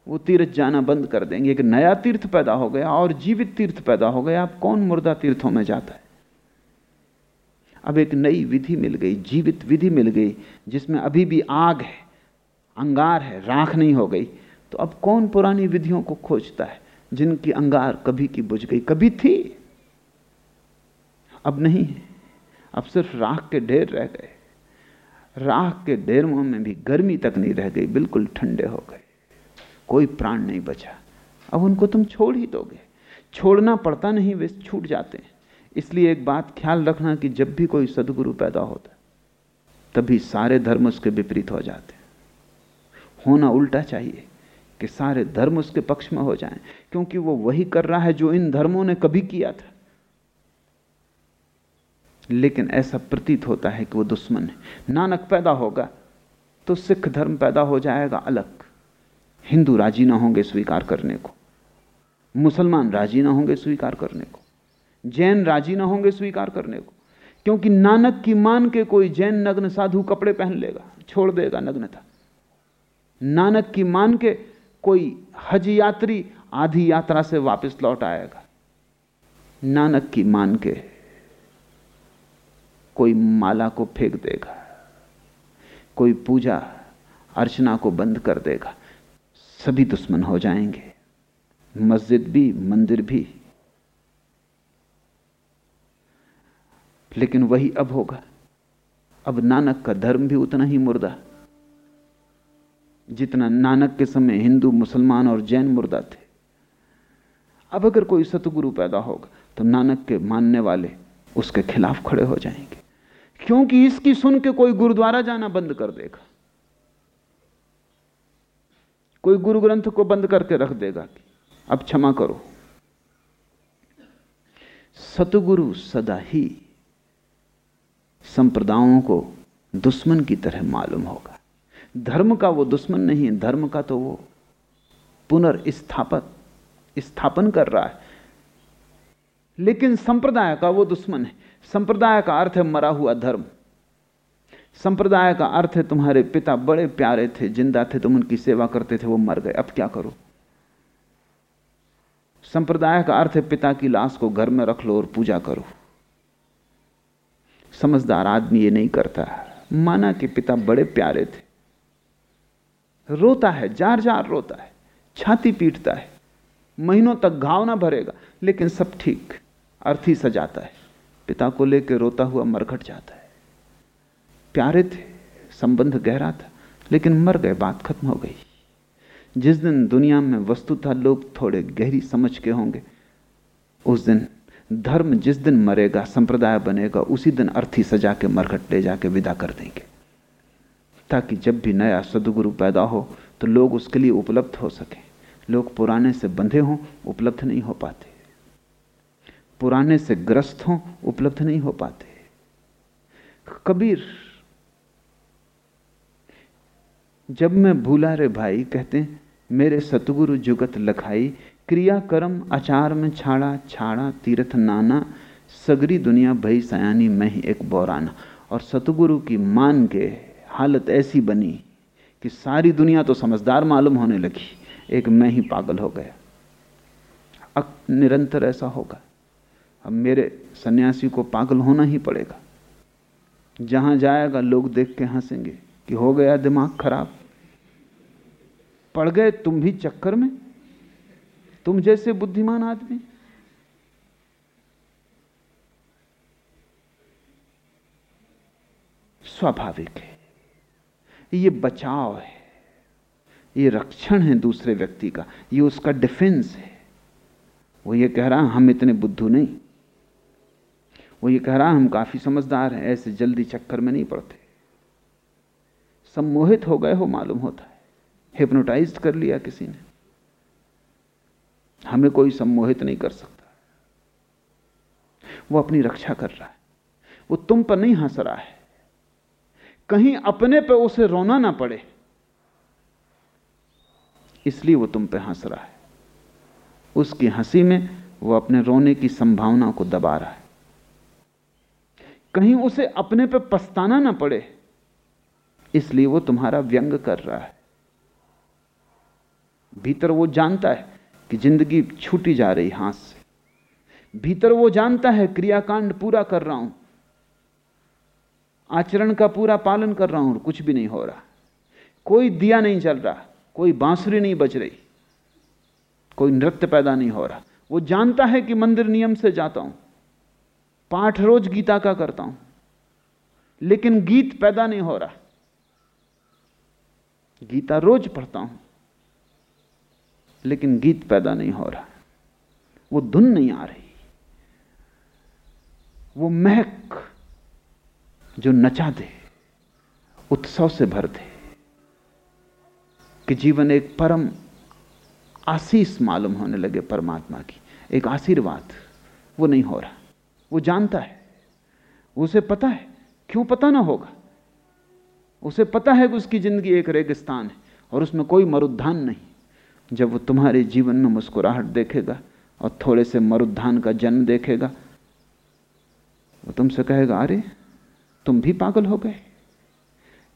वो तीर्थ जाना बंद कर देंगे। एक नया तीर्थ पैदा हो गया और जीवित तीर्थ पैदा हो गया। अब कौन मुर्दा तीर्थों में जाता है? अब एक नई विधि मिल गई, जीवित विधि मिल गई, जिसमें अभी भी आग है, अंगार है, राख नहीं हो गई। तो अब कौन पुरानी विधियों को खोजता है, जिनकी अंगार कभी की बुझ गई? कभी थी। अब नहीं है। अब सिर्फ़ राख के ढेर रह गए। राख के ढेरों में भी गर्मी तक नहीं रह गई, बिल्कुल ठंडे हो गए। कोई प्राण नहीं बचा। अब उनको तुम छोड़ ही दोगे। छोड़ना पड़ता नहीं, वे छूट जाते हैं। इसलिए एक बात ख्याल रखना कि जब भी कोई सदगुरु पैदा होता तभी सारे धर्म उसके विपरीत हो जाते होना उल्टा चाहिए कि सारे धर्म उसके पक्ष में हो जाएँ, क्योंकि वो वही कर रहा है जो इन धर्मों ने कभी किया था। लेकिन ऐसा प्रतीत होता है कि वो दुश्मन है। नानक पैदा होगा तो सिख धर्म पैदा हो जाएगा अलग। हिंदू राज़ी ना होंगे स्वीकार करने को। मुसलमान राज़ी ना होंगे स्वीकार करने को। जैन राज़ी ना होंगे स्वीकार करने को। क्योंकि नानक की मान के कोई जैन नग्न साधु कपड़े पहन लेगा, छोड़ देगा नग्नता। नानक की मान के कोई हज यात्री आधी यात्रा से वापस लौट आएगा। नानक की मान के कोई माला को फेंक देगा, कोई पूजा अर्चना को बंद कर देगा, सभी दुश्मन हो जाएँगे। मस्जिद भी, मंदिर भी। लेकिन वही अब होगा। अब नानक का धर्म भी उतना ही मुर्दा, जितना नानक के समय हिंदू, मुसलमान और जैन मुर्दा थे। अब अगर कोई सतगुरु पैदा होगा तो नानक के मानने वाले उसके खिलाफ खड़े हो जाएँगे। क्योंकि इसकी सुन के कोई गुरुद्वारा जाना बंद कर देगा। कोई गुरु ग्रंथ को बंद करके रख देगा अब क्षमा करो। सतगुरु सदा ही संप्रदायों को दुश्मन की तरह मालूम होगा। धर्म का वो दुश्मन नहीं है, धर्म का तो वो पुनर्स्थापत स्थापन कर रहा है। लेकिन संप्रदाय का वो दुश्मन है। संप्रदाय का अर्थ है मरा हुआ धर्म। संप्रदाय का अर्थ है तुम्हारे पिता बड़े प्यारे थे, ज़िंदा थे, तुम उनकी सेवा करते थे, वो मर गए। अब क्या करो? संप्रदाय का अर्थ है पिता की लाश को घर में रख लो और पूजा करो। समझदार आदमी ये नहीं करता। माना कि पिता बड़े प्यारे थे। रोता है जार जार रोता है, छाती पीटता है। महीनों तक घाव ना भरेगा, लेकिन सब ठीक, अर्थ सजाता है। पिता को लेकर रोता हुआ मरघट जाता है। प्यारे थे, संबंध गहरा था, लेकिन मर गए, बात खत्म हो गई। जिस दिन दुनिया में वस्तुतः लोग थोड़े गहरी समझ के होंगे, उस दिन धर्म जिस दिन मरेगा, संप्रदाय बनेगा, उसी दिन अर्थी सजा के मरघट ले जाके विदा कर देंगे। ताकि जब भी नया सदगुरु पैदा हो तो लोग उसके लिए उपलब्ध हो सके। लोग पुराने से बंधे हों, उपलब्ध नहीं हो पाते। पुराने से ग्रस्त हों, उपलब्ध नहीं हो पाते। कबीर, जब मैं भूला रे भाई, कहते हैं, मेरे सतगुरु जुगत लखाई, क्रिया कर्म आचार में छाड़ा छाड़ा तीर्थ नाना, सगरी दुनिया भई सयानी, मैं ही एक बौराना। और सतगुरु की मान के हालत ऐसी बनी कि सारी दुनिया तो समझदार मालूम होने लगी, एक मैं ही पागल हो गया। अब निरंतर ऐसा होगा। अब मेरे सन्यासी को पागल होना ही पड़ेगा। जहाँ जाएगा, लोग देख के हंसेंगे कि हो गया दिमाग खराब। पड़ गए तुम भी चक्कर में? तुम जैसे बुद्धिमान आदमी। स्वाभाविक है। ये बचाव है। ये रक्षण है दूसरे व्यक्ति का। ये उसका डिफेंस है। वो ये कह रहा, हम इतने बुद्धू नहीं। वो ये कह रहा, हम काफ़ी समझदार हैं, ऐसे जल्दी चक्कर में नहीं पड़ते। सम्मोहित हो गए हो, मालूम होता है। हिप्नोटाइज कर लिया किसी ने। हमें कोई सम्मोहित नहीं कर सकता। वो अपनी रक्षा कर रहा है। वो तुम पर नहीं हंस रहा है। कहीं अपने पे उसे रोना ना पड़े। इसलिए वो तुम पे हंस रहा है। उसकी हँसी में वो अपने रोने की संभावना को दबा रहा है। कहीं उसे अपने पे पछताना ना पड़े। इसलिए वो तुम्हारा व्यंग कर रहा है। भीतर वो जानता है कि ज़िंदगी छूटी जा रही हाथ से। भीतर वो जानता है क्रियाकांड पूरा कर रहा हूँ। आचरण का पूरा पालन कर रहा हूँ और कुछ भी नहीं हो रहा। कोई दिया नहीं चल रहा, कोई बांसुरी नहीं बज रही, कोई नृत्य पैदा नहीं हो रहा। वो जानता है कि मंदिर नियम से जाता हूँ। पाठ रोज गीता का करता हूँ। लेकिन गीत पैदा नहीं हो रहा। गीता रोज पढ़ता हूँ। लेकिन गीत पैदा नहीं हो रहा। वो धुन नहीं आ रही। वो महक जो नचा दे, उत्सव से भर दे, कि जीवन एक परम आशीष मालूम होने लगे परमात्मा की। एक आशीर्वाद, वो नहीं हो रहा। वो जानता है। उसे पता है। क्यों पता ना होगा? उसे पता है कि उसकी ज़िंदगी एक रेगिस्तान है और उसमें कोई मरुद्धान नहीं। जब वो तुम्हारे जीवन में मुस्कुराहट देखेगा और थोड़े से मरुद्धान का जन्म देखेगा, वो तुमसे कहेगा, अरे, तुम भी पागल हो गए।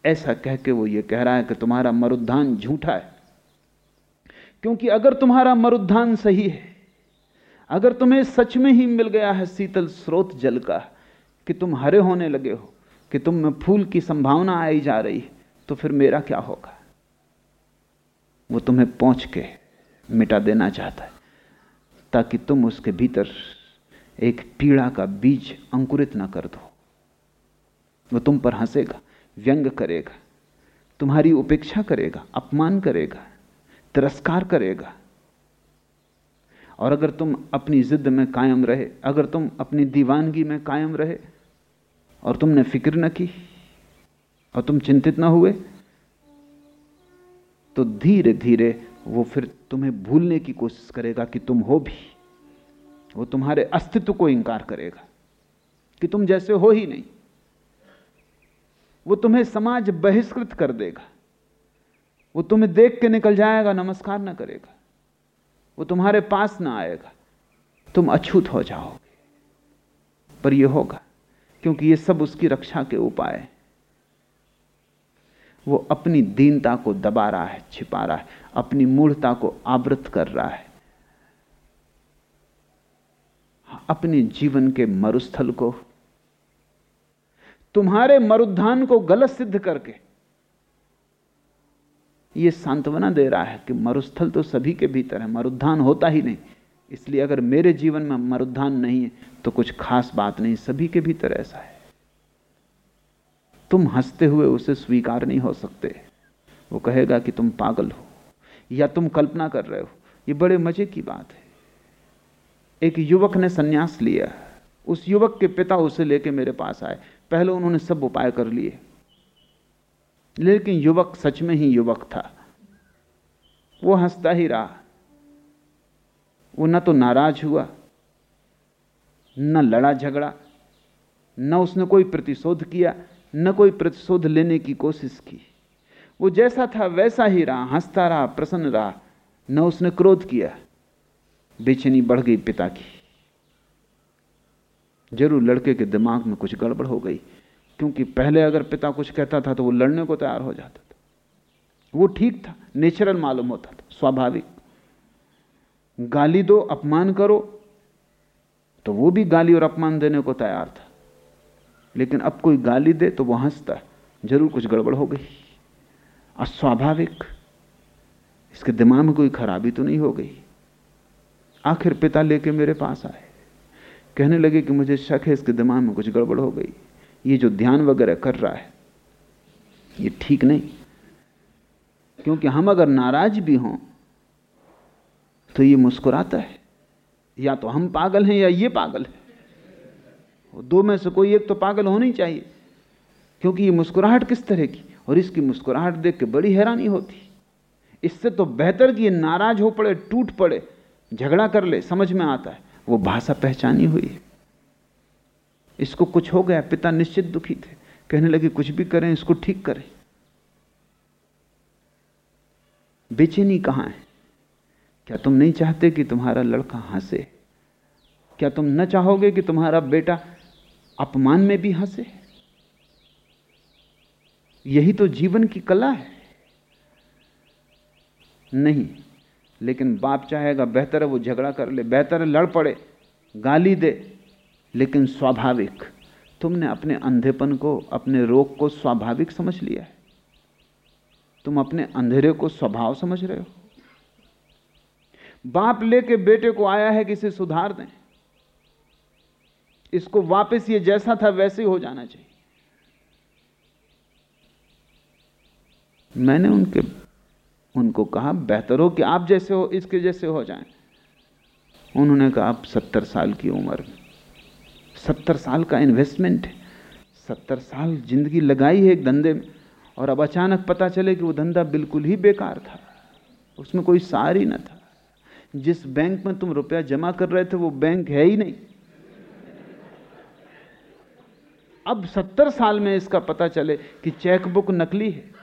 ऐसा कह के वो ये कह रहा है कि तुम्हारा मरुद्धान झूठा है। क्योंकि अगर तुम्हारा मरुद्धान सही है अगर तुम्हें सच में ही मिल गया है शीतल स्रोत जल का, कि तुम हरे होने लगे हो, कि तुम में फूल की संभावना आई जा रही है तो फिर मेरा क्या होगा? वो तुम्हें पहुँच के मिटा देना चाहता है, ताकि तुम उसके भीतर एक पीड़ा का बीज अंकुरित ना कर दो। वो तुम पर हंसेगा, व्यंग करेगा, तुम्हारी उपेक्षा करेगा, अपमान करेगा, तिरस्कार करेगा। और अगर तुम अपनी जिद में कायम रहे, अगर तुम अपनी दीवानगी में कायम रहे, और तुमने फ़िक्र न की, और तुम चिंतित ना हुए तो धीरे धीरे वो फिर तुम्हें भूलने की कोशिश करेगा कि तुम हो भी। वो तुम्हारे अस्तित्व को इंकार करेगा कि तुम जैसे हो ही नहीं। वो तुम्हें समाज बहिष्कृत कर देगा। वो तुम्हें देख के निकल जाएगा, नमस्कार ना करेगा। वो तुम्हारे पास ना आएगा। तुम अछूत हो जाओगे। पर यह होगा, क्योंकि ये सब उसकी रक्षा के उपाय हैं। वो अपनी दीनता को दबा रहा है, छिपा रहा है, अपनी मूढ़ता को आवृत कर रहा है, अपने जीवन के मरुस्थल को, तुम्हारे मरुद्धान को गलत सिद्ध करके यह सांत्वना दे रहा है कि मरुस्थल तो सभी के भीतर है, मरुद्धान होता ही नहीं। इसलिए अगर मेरे जीवन में मरुद्धान नहीं है तो कुछ खास बात नहीं, सभी के भीतर ऐसा है। तुम हँसते हुए उसे स्वीकार नहीं हो सकते। वो कहेगा कि तुम पागल हो, या तुम कल्पना कर रहे हो। ये बड़े मज़े की बात है। एक युवक ने सन्यास लिया। उस युवक के पिता उसे लेके मेरे पास आए। पहले उन्होंने सब उपाय कर लिए। लेकिन युवक सच में ही युवक था। वो हंसता ही रहा। वो न तो नाराज़ हुआ, न लड़ा झगड़ा, न उसने कोई प्रतिशोध किया, न कोई प्रतिशोध लेने की कोशिश की। वो जैसा था वैसा ही रहा, हंसता रहा, प्रसन्न रहा, न उसने क्रोध किया। बेचैनी बढ़ गई पिता की। ज़रूर लड़के के दिमाग में कुछ गड़बड़ हो गई। क्योंकि पहले अगर पिता कुछ कहता था तो वो लड़ने को तैयार हो जाता था। वो ठीक था, नेचुरल मालूम होता था, स्वाभाविक। गाली दो, अपमान करो तो वो भी गाली और अपमान देने को तैयार था। लेकिन अब कोई गाली दे तो वो हंसता ज़रूर कुछ गड़बड़ हो गई। अस्वाभाविक। इसके दिमाग में कोई खराबी तो नहीं हो गई। आखिर पिता लेके मेरे पास आए। कहने लगे कि मुझे शक है, इसके दिमाग में कुछ गड़बड़ हो गई। ये जो ध्यान वगैरह कर रहा है, ये ठीक नहीं। क्योंकि हम अगर नाराज़ भी हों तो ये मुस्कुराता है। या तो हम पागल हैं या ये पागल है। दो में से कोई एक तो पागल होनी चाहिए। क्योंकि ये मुस्कुराहट किस तरह की? और इसकी मुस्कुराहट देख के बड़ी हैरानी होती। इससे तो बेहतर कि ये नाराज़ हो पड़े, टूट पड़े, झगड़ा कर ले, समझ में आता है। वो भाषा पहचानी हुई है। इसको कुछ हो गया, पिता निश्चित दुखी थे। कहने लगे, कुछ भी करें, इसको ठीक करें। बेचैनी कहाँ है? क्या तुम नहीं चाहते कि तुम्हारा लड़का हंसे? क्या तुम न चाहोगे कि तुम्हारा बेटा अपमान में भी हंसे? यही तो जीवन की कला है। नहीं, लेकिन बाप चाहेगा, बेहतर है वो झगड़ा कर ले, बेहतर है लड़ पड़े, गाली दे। लेकिन स्वाभाविक, तुमने अपने अंधेपन को, अपने रोग को स्वाभाविक समझ लिया है। तुम अपने अंधेरे को स्वभाव समझ रहे हो। बाप लेके बेटे को आया है कि इसे सुधार दें। इसको वापस ये जैसा था वैसे ही हो जाना चाहिए। मैंने उनके, उनको कहा, बेहतर हो कि आप जैसे हो, इसके जैसे हो जाएँ। उन्होंने कहा, आप सत्तर साल की उम्र में। सत्तर साल का इन्वेस्टमेंट है। सत्तर साल ज़िंदगी लगाई है एक धंधे में, और अब अचानक पता चले कि वो धंधा बिल्कुल ही बेकार था। उसमें कोई सार ही ना था। जिस बैंक में तुम रुपया जमा कर रहे थे, वो बैंक है ही नहीं। अब सत्तर साल में इसका पता चले कि चेकबुक नकली है।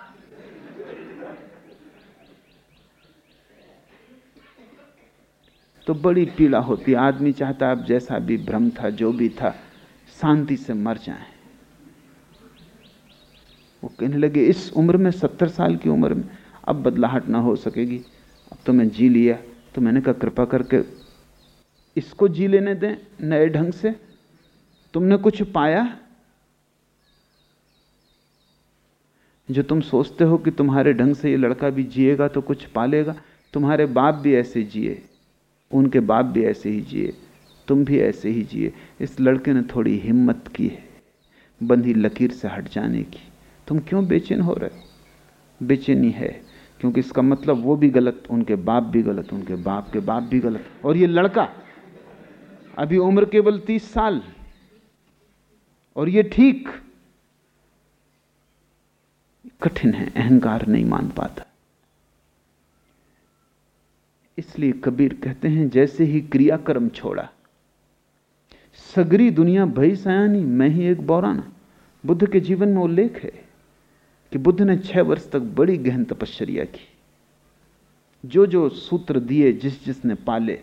तो बड़ी पीड़ा होती आदमी चाहता अब जैसा भी भ्रम था, जो भी था, शांति से मर जाए। वो कहने लगे, इस उम्र में, सत्तर साल की उम्र में अब बदलाहट ना हो सकेगी। अब तो मैं जी लिया। तो मैंने कहा, कृपा करके इसको जी लेने दें नए ढंग से। तुमने कुछ पाया? जो तुम सोचते हो कि तुम्हारे ढंग से ये लड़का भी जिएगा तो कुछ पालेगा। तुम्हारे बाप भी ऐसे जिए। उनके बाप भी ऐसे ही जिए, तुम भी ऐसे ही जिए। इस लड़के ने थोड़ी हिम्मत की है, बंधी लकीर से हट जाने की। तुम क्यों बेचैन हो रहे बेचैनी है, क्योंकि इसका मतलब वो भी गलत, उनके बाप भी गलत, उनके बाप के बाप भी गलत। और ये लड़का अभी उम्र केवल तीस साल और ये ठीक कठिन है, अहंकार नहीं मान पाता। इसलिए कबीर कहते हैं, जैसे ही क्रियाक्रम छोड़ा। सगरी दुनिया भई सयानी, मैं ही एक बौराना। बुद्ध के जीवन में उल्लेख है कि बुद्ध ने छह वर्ष तक बड़ी गहन तपश्चर्या की। जो जो सूत्र दिए जिस जिसने पाले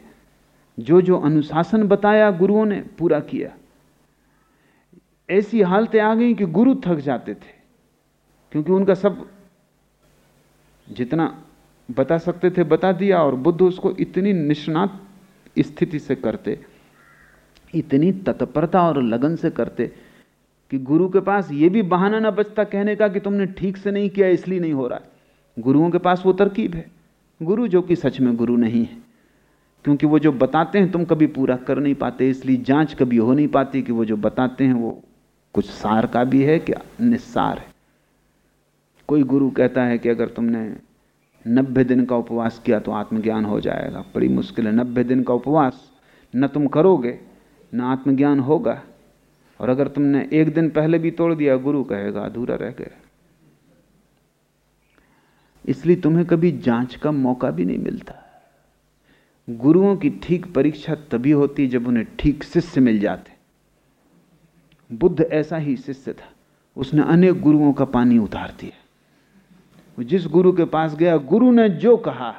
जो जो अनुशासन बताया गुरुओं ने, पूरा किया। ऐसी हालतें आ गई कि गुरु थक जाते थे, क्योंकि उनका सब जितना बता सकते थे, बता दिया और बुद्ध उसको इतनी निष्णात स्थिति से करते, इतनी तत्परता और लगन से करते कि गुरु के पास ये भी बहाना ना बचता कहने का कि तुमने ठीक से नहीं किया, इसलिए नहीं हो रहा है। गुरुओं के पास वो तरकीब है। गुरु जो कि सच में गुरु नहीं है। क्योंकि वो जो बताते हैं, तुम कभी पूरा कर नहीं पाते, इसलिए जाँच कभी हो नहीं पाती कि वो जो बताते हैं, वो कुछ सार का भी है कि निस्सार है। कोई गुरु कहता है कि अगर तुमने नब्बे दिन का उपवास किया तो आत्मज्ञान हो जाएगा। बड़ी मुश्किल है। नब्बे दिन का उपवास, न तुम करोगे, न आत्मज्ञान होगा। और अगर तुमने एक दिन पहले भी तोड़ दिया, गुरु कहेगा, अधूरा रह गया। इसलिए तुम्हें कभी जाँच का मौका भी नहीं मिलता। गुरुओं की ठीक परीक्षा तभी होती जब उन्हें ठीक शिष्य मिल जाते। बुद्ध ऐसा ही शिष्य था। उसने अनेक गुरुओं का पानी उतार दिया। जिस गुरु के पास गया, गुरु ने जो कहा,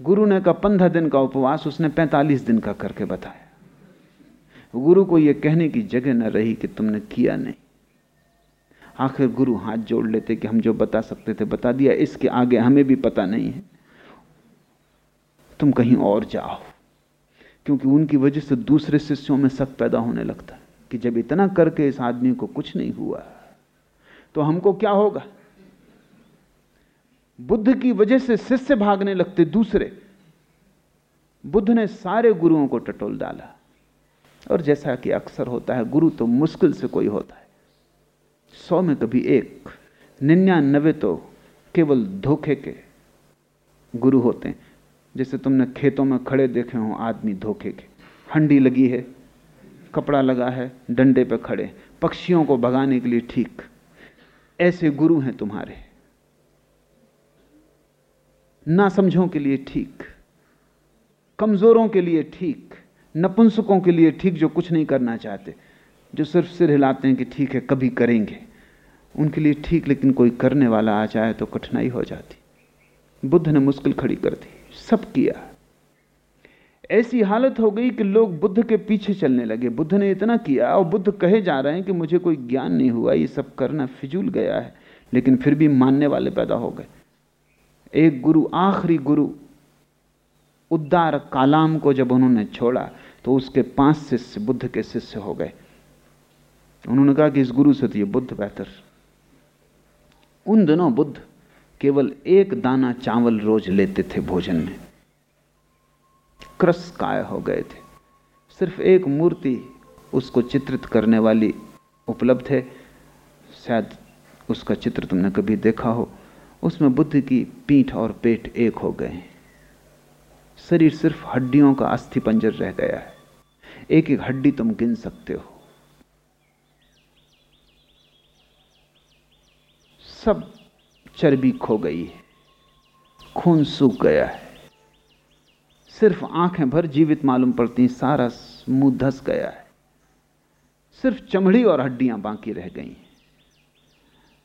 गुरु ने कहा, पंद्रह दिन का उपवास उसने पैंतालीस दिन का करके बताया। गुरु को यह कहने की जगह न रही कि तुमने किया नहीं। आखिर गुरु हाथ जोड़ लेते कि हम जो बता सकते थे बता दिया, इसके आगे हमें भी पता नहीं है। तुम कहीं और जाओ, क्योंकि उनकी वजह से दूसरे शिष्यों में शक पैदा होने लगता है कि जब इतना करके इस आदमी को कुछ नहीं हुआ तो हमको क्या होगा? बुद्ध की वजह से शिष्य भागने लगते दूसरे। बुद्ध ने सारे गुरुओं को टटोल डाला। और जैसा कि अक्सर होता है, गुरु तो मुश्किल से कोई होता है। सौ में कभी एक निन्यानबे तो केवल धोखे के गुरु होते हैं। जैसे तुमने खेतों में खड़े देखे हो, आदमी धोखे के। हंडी लगी है, कपड़ा लगा है, डंडे पे खड़े पक्षियों को भगाने के लिए ठीक। ऐसे गुरु हैं तुम्हारे। ना समझों के लिए ठीक, कमजोरों के लिए ठीक नपुंसकों के लिए ठीक जो कुछ नहीं करना चाहते, जो सिर्फ़ सिर हिलाते हैं कि ठीक है, कभी करेंगे। उनके लिए ठीक लेकिन कोई करने वाला आ जाए तो कठिनाई हो जाती। बुद्ध ने मुश्किल खड़ी कर दी, सब किया। ऐसी हालत हो गई कि लोग बुद्ध के पीछे चलने लगे। बुद्ध ने इतना किया और बुद्ध कहे जा रहे हैं कि मुझे कोई ज्ञान नहीं हुआ, ये सब करना फिजूल गया है, लेकिन फिर भी मानने वाले पैदा हो गए। एक गुरु, आखिरी गुरु उद्दार कालाम को जब उन्होंने छोड़ा तो उसके पाँच शिष्य बुद्ध के शिष्य हो गए। उन्होंने कहा कि इस गुरु से तो ये बुद्ध बेहतर। उन दिनों बुद्ध केवल एक दाना चावल रोज लेते थे भोजन में। क्रस काय हो गए थे। सिर्फ़ एक मूर्ति उसको चित्रित करने वाली उपलब्ध है। शायद उसका चित्र तुमने कभी देखा हो। उसमें बुद्ध की पीठ और पेट एक हो गए। शरीर सिर्फ़ हड्डियों का अस्थि पंजर रह गया है। एक एक हड्डी तुम गिन सकते हो। सब चर्बी खो गई है। खून सूख गया है। सिर्फ़ आँखें भर जीवित मालूम पड़ती, सारा मुँह धस गया है। सिर्फ़ चमड़ी और हड्डियाँ बाकी रह गई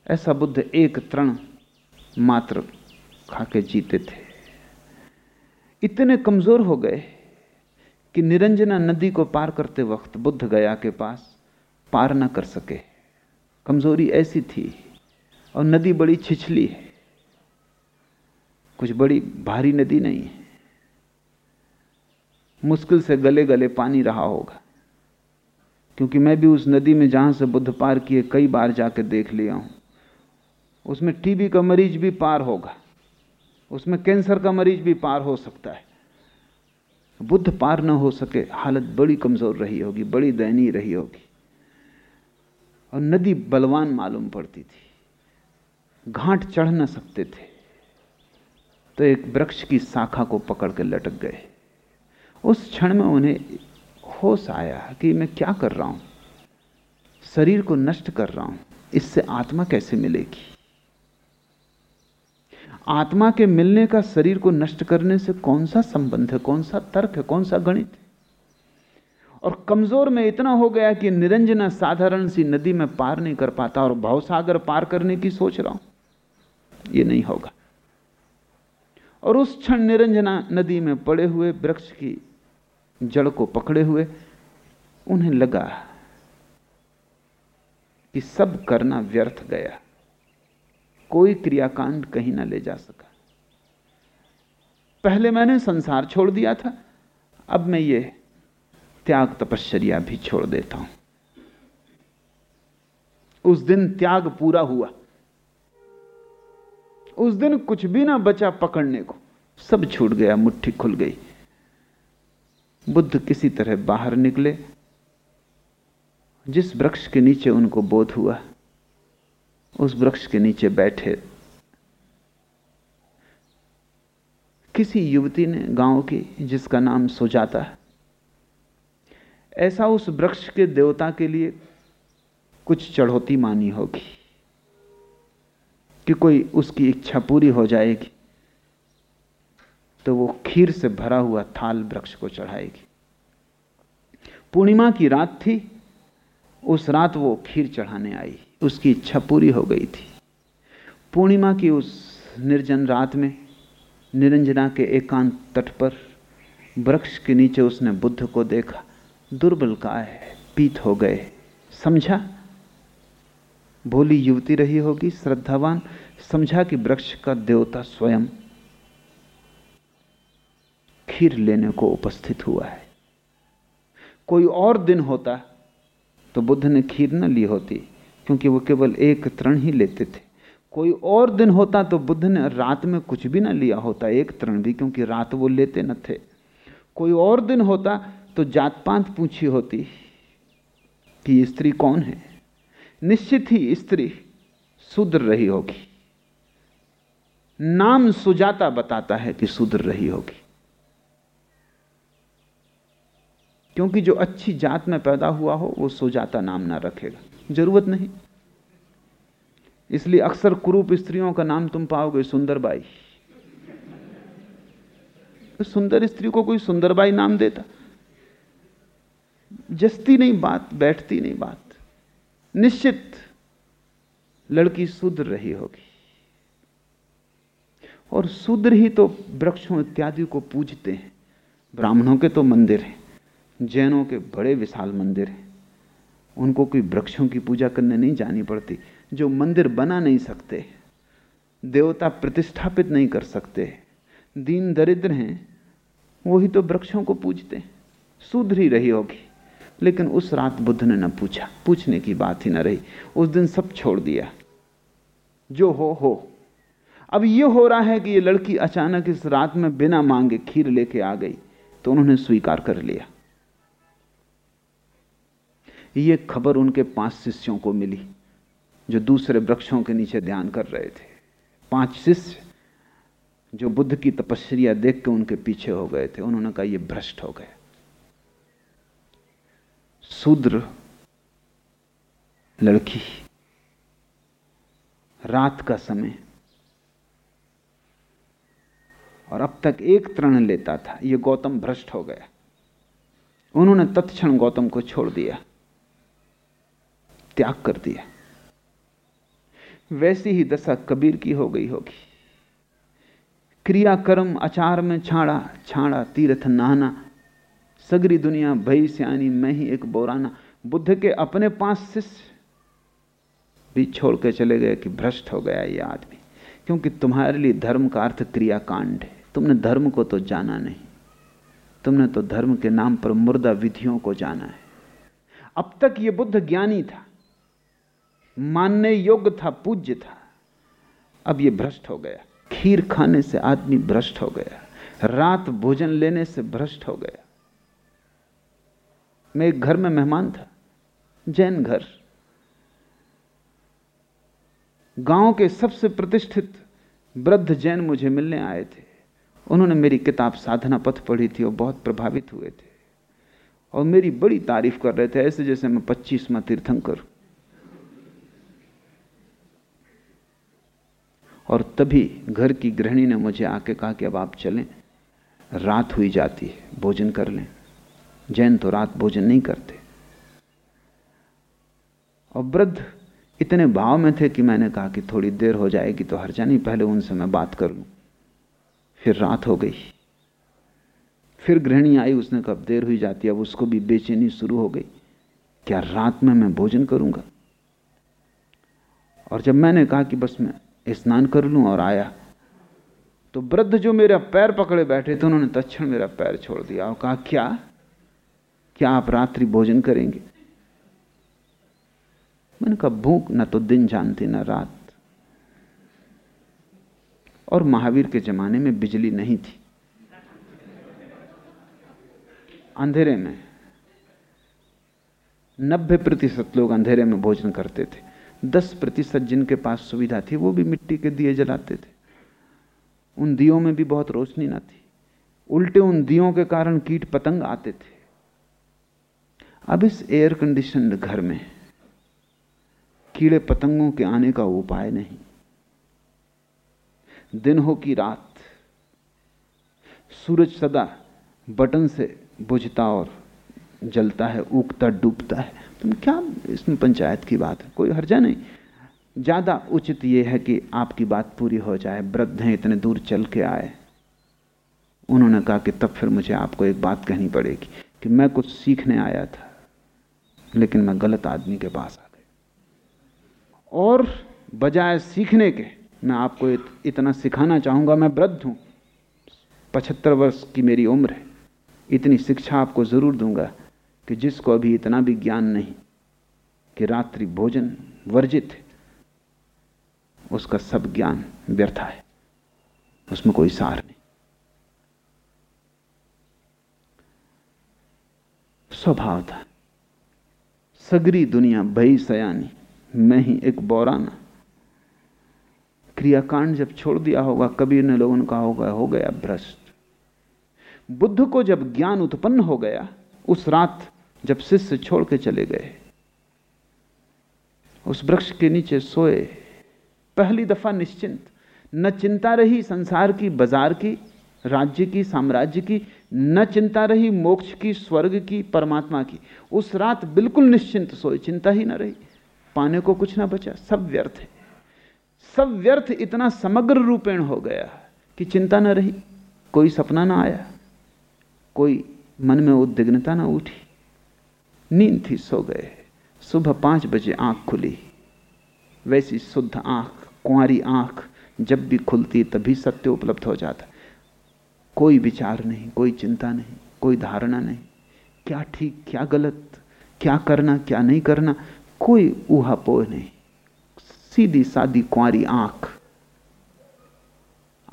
ऐसा बुद्ध एक तृण मात्र खाके जीते थे। इतने कमज़ोर हो गए कि निरंजना नदी को पार करते वक्त बुद्ध गया के पास पार ना कर सके। कमज़ोरी ऐसी थी और नदी बड़ी छिछली है। कुछ बड़ी भारी नदी नहीं है। मुश्किल से गले गले पानी रहा होगा। क्योंकि मैं भी उस नदी में जहाँ से बुद्ध पार किए कई बार जाकर देख लिया हूँ। उसमें टीबी का मरीज़ भी पार होगा। उसमें कैंसर का मरीज़ भी पार हो सकता है। बुद्ध पार न हो सके, हालत बड़ी कमज़ोर रही होगी, बड़ी दयनीय रही होगी। और नदी बलवान मालूम पड़ती थी। घाट चढ़ न सकते थे। तो एक वृक्ष की शाखा को पकड़ के लटक गए। उस क्षण में उन्हें होश आया कि मैं क्या कर रहा हूँ? शरीर को नष्ट कर रहा हूँ। इससे आत्मा कैसे मिलेगी? आत्मा के मिलने का शरीर को नष्ट करने से कौन सा संबंध है? कौन सा तर्क है? कौन सा गणित है? और कमज़ोर में इतना हो गया कि निरंजना साधारण सी नदी में पार नहीं कर पाता और भावसागर पार करने की सोच रहा हूँ। यह नहीं होगा। और उस क्षण निरंजना नदी में पड़े हुए वृक्ष की जड़ को पकड़े हुए उन्हें लगा कि सब करना व्यर्थ गया। कोई क्रियाकांड कहीं ना ले जा सका। पहले मैंने संसार छोड़ दिया था, अब मैं ये त्याग तपश्चर्या भी छोड़ देता हूँ। उस दिन त्याग पूरा हुआ। उस दिन कुछ भी ना बचा पकड़ने को, सब छूट गया, मुट्ठी खुल गई। बुद्ध किसी तरह बाहर निकले, जिस वृक्ष के नीचे उनको बोध हुआ उस वृक्ष के नीचे बैठे। किसी युवती ने गाँव की, जिसका नाम सुजाता है, ऐसा उस वृक्ष के देवता के लिए कुछ चढ़ौती मानी होगी कि कोई उसकी इच्छा पूरी हो जाएगी तो वो खीर से भरा हुआ थाल वृक्ष को चढ़ाएगी। पूर्णिमा की रात थी, उस रात वो खीर चढ़ाने आई। उसकी इच्छा पूरी हो गई थी। पूर्णिमा की उस निर्जन रात में, निरंजना के एकांत तट पर, वृक्ष के नीचे उसने बुद्ध को देखा। दुर्बल का है पीत हो गए। समझा? भोली युवती रही होगी, श्रद्धावान। समझा कि वृक्ष का देवता स्वयं खीर लेने को उपस्थित हुआ है। कोई और दिन होता तो बुद्ध ने खीर न ली होती। क्योंकि वो केवल एक तरण ही लेते थे। कोई और दिन होता तो बुद्ध ने रात में कुछ भी ना लिया होता, एक तरण भी, क्योंकि रात वो लेते न थे। कोई और दिन होता तो जात पात पूछी होती कि स्त्री कौन है? निश्चित ही स्त्री सुधर रही होगी। नाम सुजाता बताता है कि सुधर रही होगी। क्योंकि जो अच्छी जात में पैदा हुआ हो, वो सुजाता नाम ना रखेगा। ज़रूरत नहीं। इसलिए अक्सर कुरूप स्त्रियों का नाम तुम पाओगे सुंदरबाई तो सुंदर स्त्री को कोई सुंदरबाई नाम देता। जस्ती नहीं बात, बैठती नहीं बात। निश्चित लड़की सुधर रही होगी। और सुधर ही तो वृक्षों इत्यादि को पूजते हैं। ब्राह्मणों के तो मंदिर हैं, जैनों के बड़े विशाल मंदिर हैं। उनको कोई वृक्षों की पूजा करने नहीं जानी पड़ती, जो मंदिर बना नहीं सकते, देवता प्रतिष्ठापित नहीं कर सकते, दीन दरिद्र हैं, वही तो वृक्षों को पूजते सुधरी रही होगी। लेकिन उस रात बुद्ध ने न पूछा, पूछने की बात ही न रही, उस दिन सब छोड़ दिया। जो हो हो। अब ये हो रहा है कि ये लड़की अचानक इस रात में बिना मांगे खीर लेके आ गई तो उन्होंने स्वीकार कर लिया। ये खबर उनके पाँच शिष्यों को मिली, जो दूसरे वृक्षों के नीचे ध्यान कर रहे थे। पाँच शिष्य, जो बुद्ध की तपस्या देख के उनके पीछे हो गए थे, उन्होंने कहा यह भ्रष्ट हो गए। शूद्र लड़की, रात का समय, और अब तक एक तरण लेता था यह गौतम भ्रष्ट हो गया। उन्होंने तत्क्षण गौतम को छोड़ दिया। त्याग कर दिया। वैसी ही दशा कबीर की हो गई होगी। क्रिया कर्म आचार में छाड़ा छाड़ा तीर्थ नहाना। सगरी दुनिया भई सियानी, मैं ही एक बोराना। बुद्ध के अपने पाँच शिष्य भी छोड़ के चले गए कि भ्रष्ट हो गया ये आदमी। क्योंकि तुम्हारे लिए धर्म का अर्थ क्रियाकांड है। तुमने धर्म को तो जाना नहीं। तुमने तो धर्म के नाम पर मुर्दा विधियों को जाना है। अब तक ये बुद्ध ज्ञानी था। मानने योग्य था, पूज्य था। अब यह भ्रष्ट हो गया। खीर खाने से आदमी भ्रष्ट हो गया। रात भोजन लेने से भ्रष्ट हो गया। मैं एक घर में मेहमान था, जैन घर। गाँव के सबसे प्रतिष्ठित वृद्ध जैन मुझे मिलने आए थे। उन्होंने मेरी किताब साधना पथ पढ़ी थी और बहुत प्रभावित हुए थे। और मेरी बड़ी तारीफ़ कर रहे थे, ऐसे जैसे मैं पच्चीसवा तीर्थंकर और तभी घर की गृहिणी ने मुझे आके कहा कि अब आप चलें। रात हुई जाती है, भोजन कर लें। जैन तो रात भोजन नहीं करते। और वृद्ध इतने भाव में थे कि मैंने कहा कि थोड़ी देर हो जाएगी तो हर जानी, पहले उनसे मैं बात कर लूँ। फिर रात हो गई। फिर गृहिणी आई, उसने कब देर हुई जाती अब उसको भी बेचैनी शुरू हो गई। क्या रात में मैं भोजन करूँगा? और जब मैंने कहा कि बस मैं स्नान कर लूँ और आया। तो वृद्ध जो मेरा पैर पकड़े बैठे थे, उन्होंने तत्ण मेरा पैर छोड़ दिया और कहा, क्या? क्या आप रात्रि भोजन करेंगे? मैंने कहा, भूख न तो दिन जानती, न रात। और महावीर के जमाने में बिजली नहीं थी। अंधेरे में, नब्बे प्रतिशत लोग अंधेरे में भोजन करते थे। दस प्रतिशत जिनके पास सुविधा थी, वो भी मिट्टी के दिए जलाते थे। उन दियों में भी बहुत रोशनी ना थी। उल्टे उन दियों के कारण कीट पतंग आते थे। अब इस एयर कंडीशन घर में कीड़े पतंगों के आने का उपाय नहीं। दिन हो कि रात सूरज सदा बटन से बुझता और जलता है, उगता, डूबता है। तुम क्या इसमें पंचायत की बात है? कोई हर्जा नहीं। ज़्यादा उचित यह है कि आपकी बात पूरी हो जाए। वृद्ध हैं इतने दूर चल के आए। उन्होंने कहा कि तब फिर मुझे आपको एक बात कहनी पड़ेगी कि मैं कुछ सीखने आया था लेकिन मैं गलत आदमी के पास आ गया। और बजाय सीखने के मैं आपको इत, इतना सिखाना चाहूँगा मैं वृद्ध हूँ। पचहत्तर वर्ष की मेरी उम्र है। इतनी शिक्षा आपको ज़रूर दूँगा। कि जिसको अभी इतना भी ज्ञान नहीं कि रात्रि भोजन वर्जित है, उसका सब ज्ञान व्यर्थ है। उसमें कोई सार नहीं। स्वभाव था। सगरी दुनिया भई सयानी, मैं ही एक बौराना। क्रियाकांड जब छोड़ दिया होगा, कबीर ने लोगों ने कहा होगा, हो गया भ्रष्ट। बुद्ध को जब ज्ञान उत्पन्न हो गया उस रात जब शिष्य छोड़ के चले गए, उस वृक्ष के नीचे सोए। पहली दफ़ा निश्चिंत, न चिंता रही संसार की, बाज़ार की, राज्य की, साम्राज्य की, न चिंता रही मोक्ष की, स्वर्ग की, परमात्मा की। उस रात बिल्कुल निश्चिंत सोए, चिंता ही ना रही। पाने को कुछ ना बचा, सब व्यर्थ है। सब व्यर्थ इतना समग्र रूपेण हो गया कि चिंता ना रही, कोई सपना ना आया, कोई मन में उद्विग्नता ना उठी। नींद थी, सो गए। सुबह पाँच बजे आँख खुली। वैसी शुद्ध आँख, कुंवारी आँख, जब भी खुलती, तभी सत्य उपलब्ध हो जाता। कोई विचार नहीं, कोई चिंता नहीं, कोई धारणा नहीं। क्या ठीक, क्या गलत, क्या करना, क्या नहीं करना, कोई ऊहापोह नहीं। सीधी सादी कुंवारी आँख।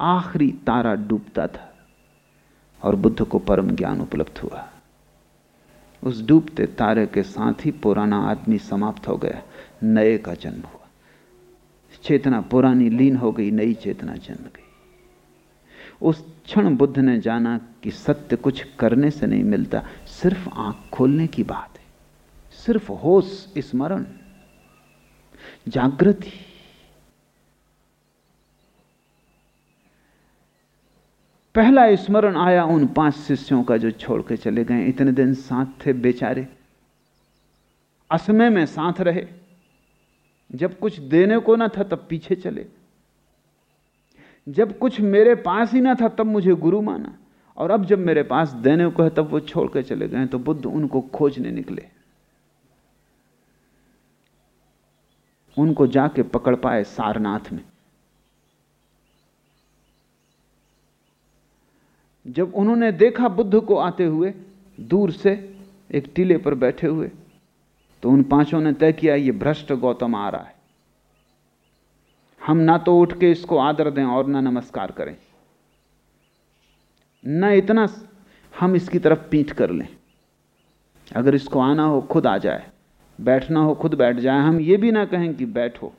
आखिरी तारा डूबता था। और बुद्ध को परम ज्ञान उपलब्ध हुआ। उस डूबते तारे के साथ ही पुराना आदमी समाप्त हो गया। नए का जन्म हुआ। चेतना पुरानी लीन हो गई, नई चेतना जन्म गई। उस क्षण बुद्ध ने जाना कि सत्य कुछ करने से नहीं मिलता, सिर्फ़ आँख खोलने की बात है। सिर्फ़ होश, स्मरण। जागृति पहला स्मरण आया उन पाँच शिष्यों का जो छोड़ के चले गए। इतने दिन साथ थे बेचारे। असमय में साथ रहे। जब कुछ देने को ना था तब पीछे चले। जब कुछ मेरे पास ही ना था तब मुझे गुरु माना। और अब जब मेरे पास देने को है तब वो छोड़ के चले गए तो बुद्ध उनको खोजने निकले। उनको जाके पकड़ पाए सारनाथ में। जब उन्होंने देखा बुद्ध को आते हुए, दूर से एक टीले पर बैठे हुए तो उन पाँचों ने तय किया, ये भ्रष्ट गौतम आ रहा है। हम ना तो उठ के इसको आदर दें और ना नमस्कार करें। न इतना हम इसकी तरफ़ पीठ कर लें। अगर इसको आना हो, खुद आ जाए। बैठना हो, खुद बैठ जाए। हम ये भी ना कहें कि बैठो।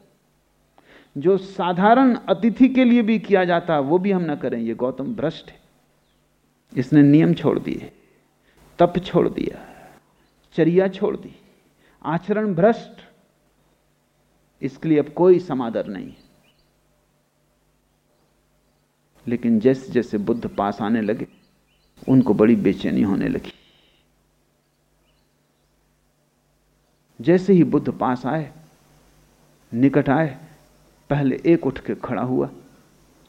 जो साधारण अतिथि के लिए भी किया जाता है वो भी हम ना करें। ये गौतम भ्रष्ट है। इसने नियम छोड़ दिए, तप छोड़ दिया, चर्या छोड़ दी, आचरण भ्रष्ट। इसके लिए अब कोई समादर नहीं लेकिन जैसे जैसे बुद्ध पास आने लगे, उनको बड़ी बेचैनी होने लगी। जैसे ही बुद्ध पास आए, निकट आए, पहले एक उठ के खड़ा हुआ,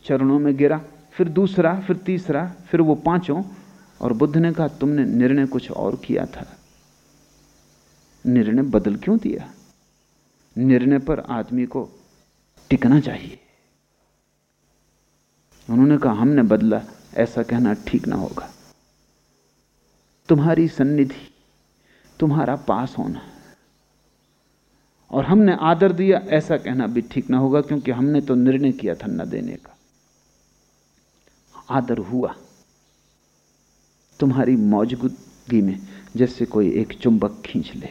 चरणों में गिरा। फिर दूसरा, फिर तीसरा, फिर वो पाँचों। और बुद्ध ने कहा, तुमने निर्णय कुछ और किया था। निर्णय बदल क्यों दिया? निर्णय पर आदमी को टिकना चाहिए। उन्होंने कहा, हमने बदला, ऐसा कहना ठीक ना होगा। तुम्हारी सन्निधि, तुम्हारा पास होना। और हमने आदर दिया, ऐसा कहना भी ठीक ना होगा, क्योंकि हमने तो निर्णय किया था न देने का। आदर हुआ। तुम्हारी मौजूदगी में जैसे कोई एक चुंबक खींच ले।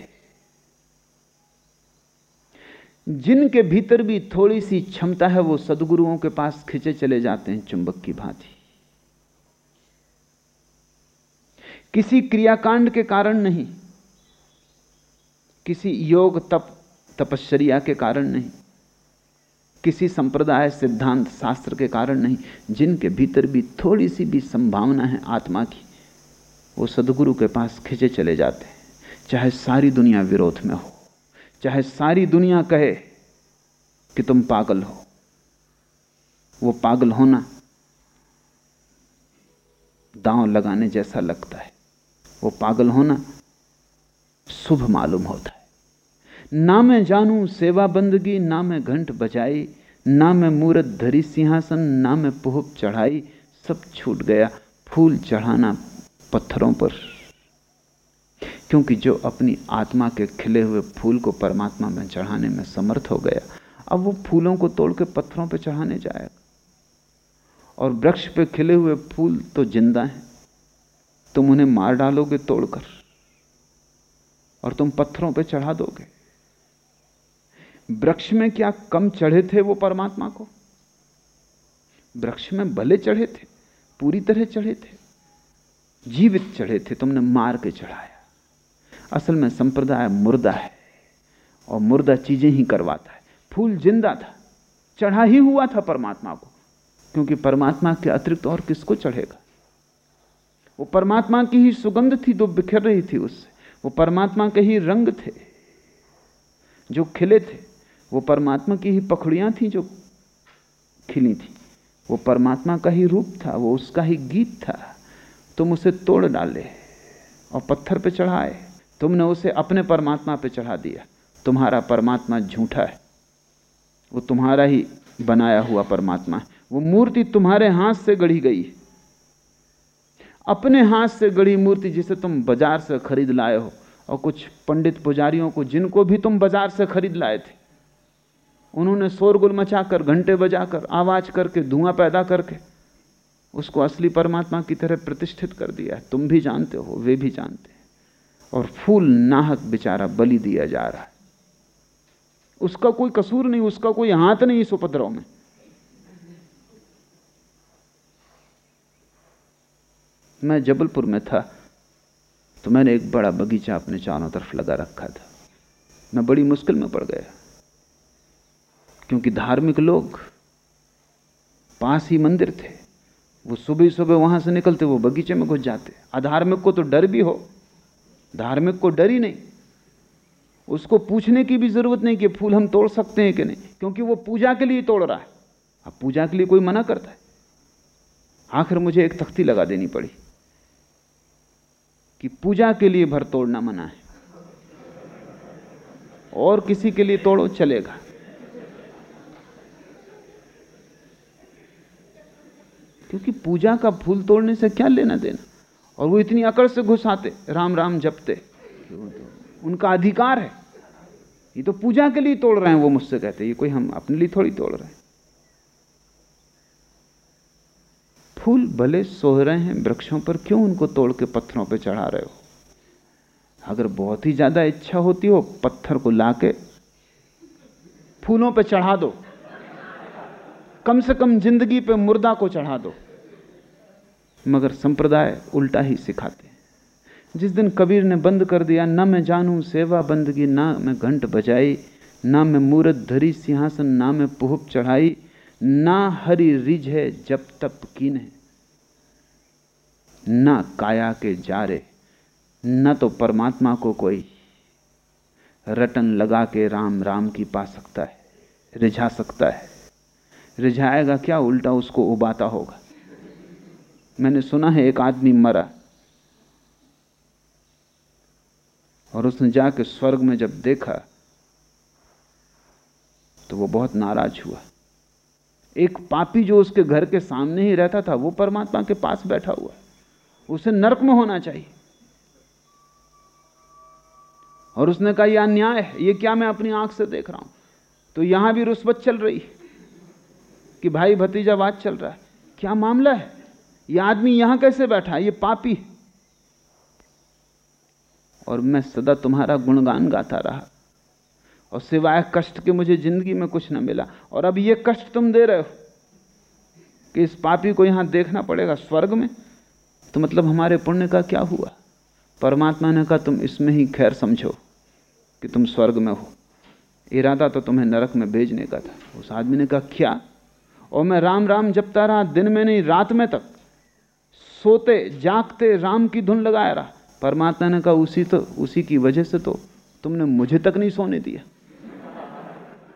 जिनके भीतर भी थोड़ी सी क्षमता है, वो सदगुरुओं के पास खिंचे चले जाते हैं चुंबक की भांति। किसी क्रियाकांड के कारण नहीं, किसी योग तप, तपश्चर्या के कारण नहीं। किसी संप्रदाय, सिद्धांत, शास्त्र के कारण नहीं, जिनके भीतर भी थोड़ी सी भी संभावना है आत्मा की, वो सदगुरु के पास खिंचे चले जाते हैं। चाहे सारी दुनिया विरोध में हो, चाहे सारी दुनिया कहे कि तुम पागल हो, वो पागल होना दांव लगाने जैसा लगता है। वो पागल होना शुभ मालूम होता है। ना मैं जानू सेवा बंदगी, ना मैं घंट बजाई, ना मैं मूरत धरी सिंहासन, ना मैं पुहब चढ़ाई, सब छूट गया फूल चढ़ाना पत्थरों पर। क्योंकि जो अपनी आत्मा के खिले हुए फूल को परमात्मा में चढ़ाने में समर्थ हो गया, अब वो फूलों को तोड़ के पत्थरों पर चढ़ाने जाएगा। और वृक्ष पे खिले हुए फूल तो ज़िंदा हैं। तुम उन्हें मार डालोगे तोड़कर, और तुम पत्थरों पे चढ़ा दोगे। वृक्ष में क्या कम चढ़े थे वो परमात्मा को? वृक्ष में भले चढ़े थे, पूरी तरह चढ़े थे, जीवित चढ़े थे, तुमने मार के चढ़ाया। असल में संप्रदाय मुर्दा है और मुर्दा चीज़ें ही करवाता है। फूल ज़िंदा था, चढ़ा ही हुआ था परमात्मा को, क्योंकि परमात्मा के अतिरिक्त और किसको चढ़ेगा? वो परमात्मा की ही सुगंध थी जो बिखर रही थी उससे, वो परमात्मा के ही रंग थे, जो खिले थे। वो परमात्मा की ही पखड़ियाँ थी जो खिली थी। वो परमात्मा का ही रूप था, वो उसका ही गीत था। तुम उसे तोड़ डाले और पत्थर पे चढ़ाए। तुमने उसे अपने परमात्मा पे चढ़ा दिया। तुम्हारा परमात्मा झूठा है। वो तुम्हारा ही बनाया हुआ परमात्मा है। वो मूर्ति तुम्हारे हाथ से गढ़ी गई अपने हाथ से गढ़ी मूर्ति जिसे तुम बाज़ार से खरीद लाए हो और कुछ पंडित पुजारियों को जिनको भी तुम बाज़ार से खरीद लाए थे। उन्होंने शोरगुल मचाकर, घंटे बजाकर, आवाज़ करके, धुआँ पैदा करके, उसको असली परमात्मा की तरह प्रतिष्ठित कर दिया है। तुम भी जानते हो, वे भी जानते हैं। और फूल नाहक बेचारा बलि दिया जा रहा है। उसका कोई कसूर नहीं, उसका कोई हाथ नहीं इस उपद्रव में। मैं जबलपुर में था तो मैंने एक बड़ा बगीचा अपने चारों तरफ़ लगा रखा था। मैं बड़ी मुश्किल में पड़ गया। क्योंकि धार्मिक लोग पास ही मंदिर थे। वो सुबह सुबह वहाँ से निकलते, वो बगीचे में घुस जाते। अधार्मिक को तो डर भी हो। धार्मिक को डर ही नहीं। उसको पूछने की भी ज़रूरत नहीं कि फूल हम तोड़ सकते हैं कि नहीं, क्योंकि वो पूजा के लिए तोड़ रहा है। अब पूजा के लिए कोई मना करता है। आखिर मुझे एक तख्ती लगा देनी पड़ी कि पूजा के लिए भर तोड़ना मना है। और किसी के लिए तोड़ो, चलेगा। क्योंकि पूजा का फूल तोड़ने से क्या लेना देना? और वो इतनी अकड़ से घुस आते राम राम जपते। उनका अधिकार है। ये तो पूजा के लिए तोड़ रहे हैं, वो मुझसे कहते ये कोई हम अपने लिए थोड़ी तोड़ रहे हैं? फूल भले सोह रहे हैं, वृक्षों पर क्यों उनको तोड़ के पत्थरों पर चढ़ा रहे हो? अगर बहुत ही ज़्यादा इच्छा होती हो, पत्थर को लाके फूलों पर चढ़ा दो। कम से कम ज़िंदगी पे मुर्दा को चढ़ा दो। मगर संप्रदाय उल्टा ही सिखाते जिस दिन कबीर ने बंद कर दिया, ना मैं जानूं सेवा बंदगी, ना मैं घंट बजाई, ना मैं मूरत धरी, सिंहासन, ना मैं पुहप चढ़ाई, ना हरि रिज है जब तप कीने ना काया के जारे, न तो परमात्मा को कोई रटन लगा के राम राम की पा सकता है, रिझा सकता है। रिझाएगा क्या उल्टा उसको उबाता होगा? मैंने सुना है एक आदमी मरा। और उसने जाके स्वर्ग में जब देखा तो वो बहुत नाराज़ हुआ। एक पापी जो उसके घर के सामने ही रहता था, वो परमात्मा के पास बैठा हुआ। उसे नरक में होना चाहिए। और उसने कहा, यह अन्याय है ये क्या मैं अपनी आँख से देख रहा हूँ? तो यहाँ भी रुस्वत चल रही कि भाई भतीजा बात चल रहा है। क्या मामला है? यह आदमी यहाँ कैसे बैठा है? ये पापी और मैं सदा तुम्हारा गुणगान गाता रहा। और सिवाय कष्ट के मुझे ज़िंदगी में कुछ न मिला। और अब ये कष्ट तुम दे रहे हो कि इस पापी को यहाँ देखना पड़ेगा स्वर्ग में। तो मतलब हमारे पुण्य का क्या हुआ? परमात्मा ने कहा, तुम इसमें ही खैर समझो कि तुम स्वर्ग में हो। इरादा तो तुम्हें नरक में भेजने का था। उस आदमी ने कहा, क्या? और मैं राम राम जपता रहा, दिन में नहीं, रात में तक। सोते, जागते, राम की धुन लगाया रहा। परमात्मा ने कहा, उसी तो उसी की वजह से तो तुमने मुझे तक नहीं सोने दिया।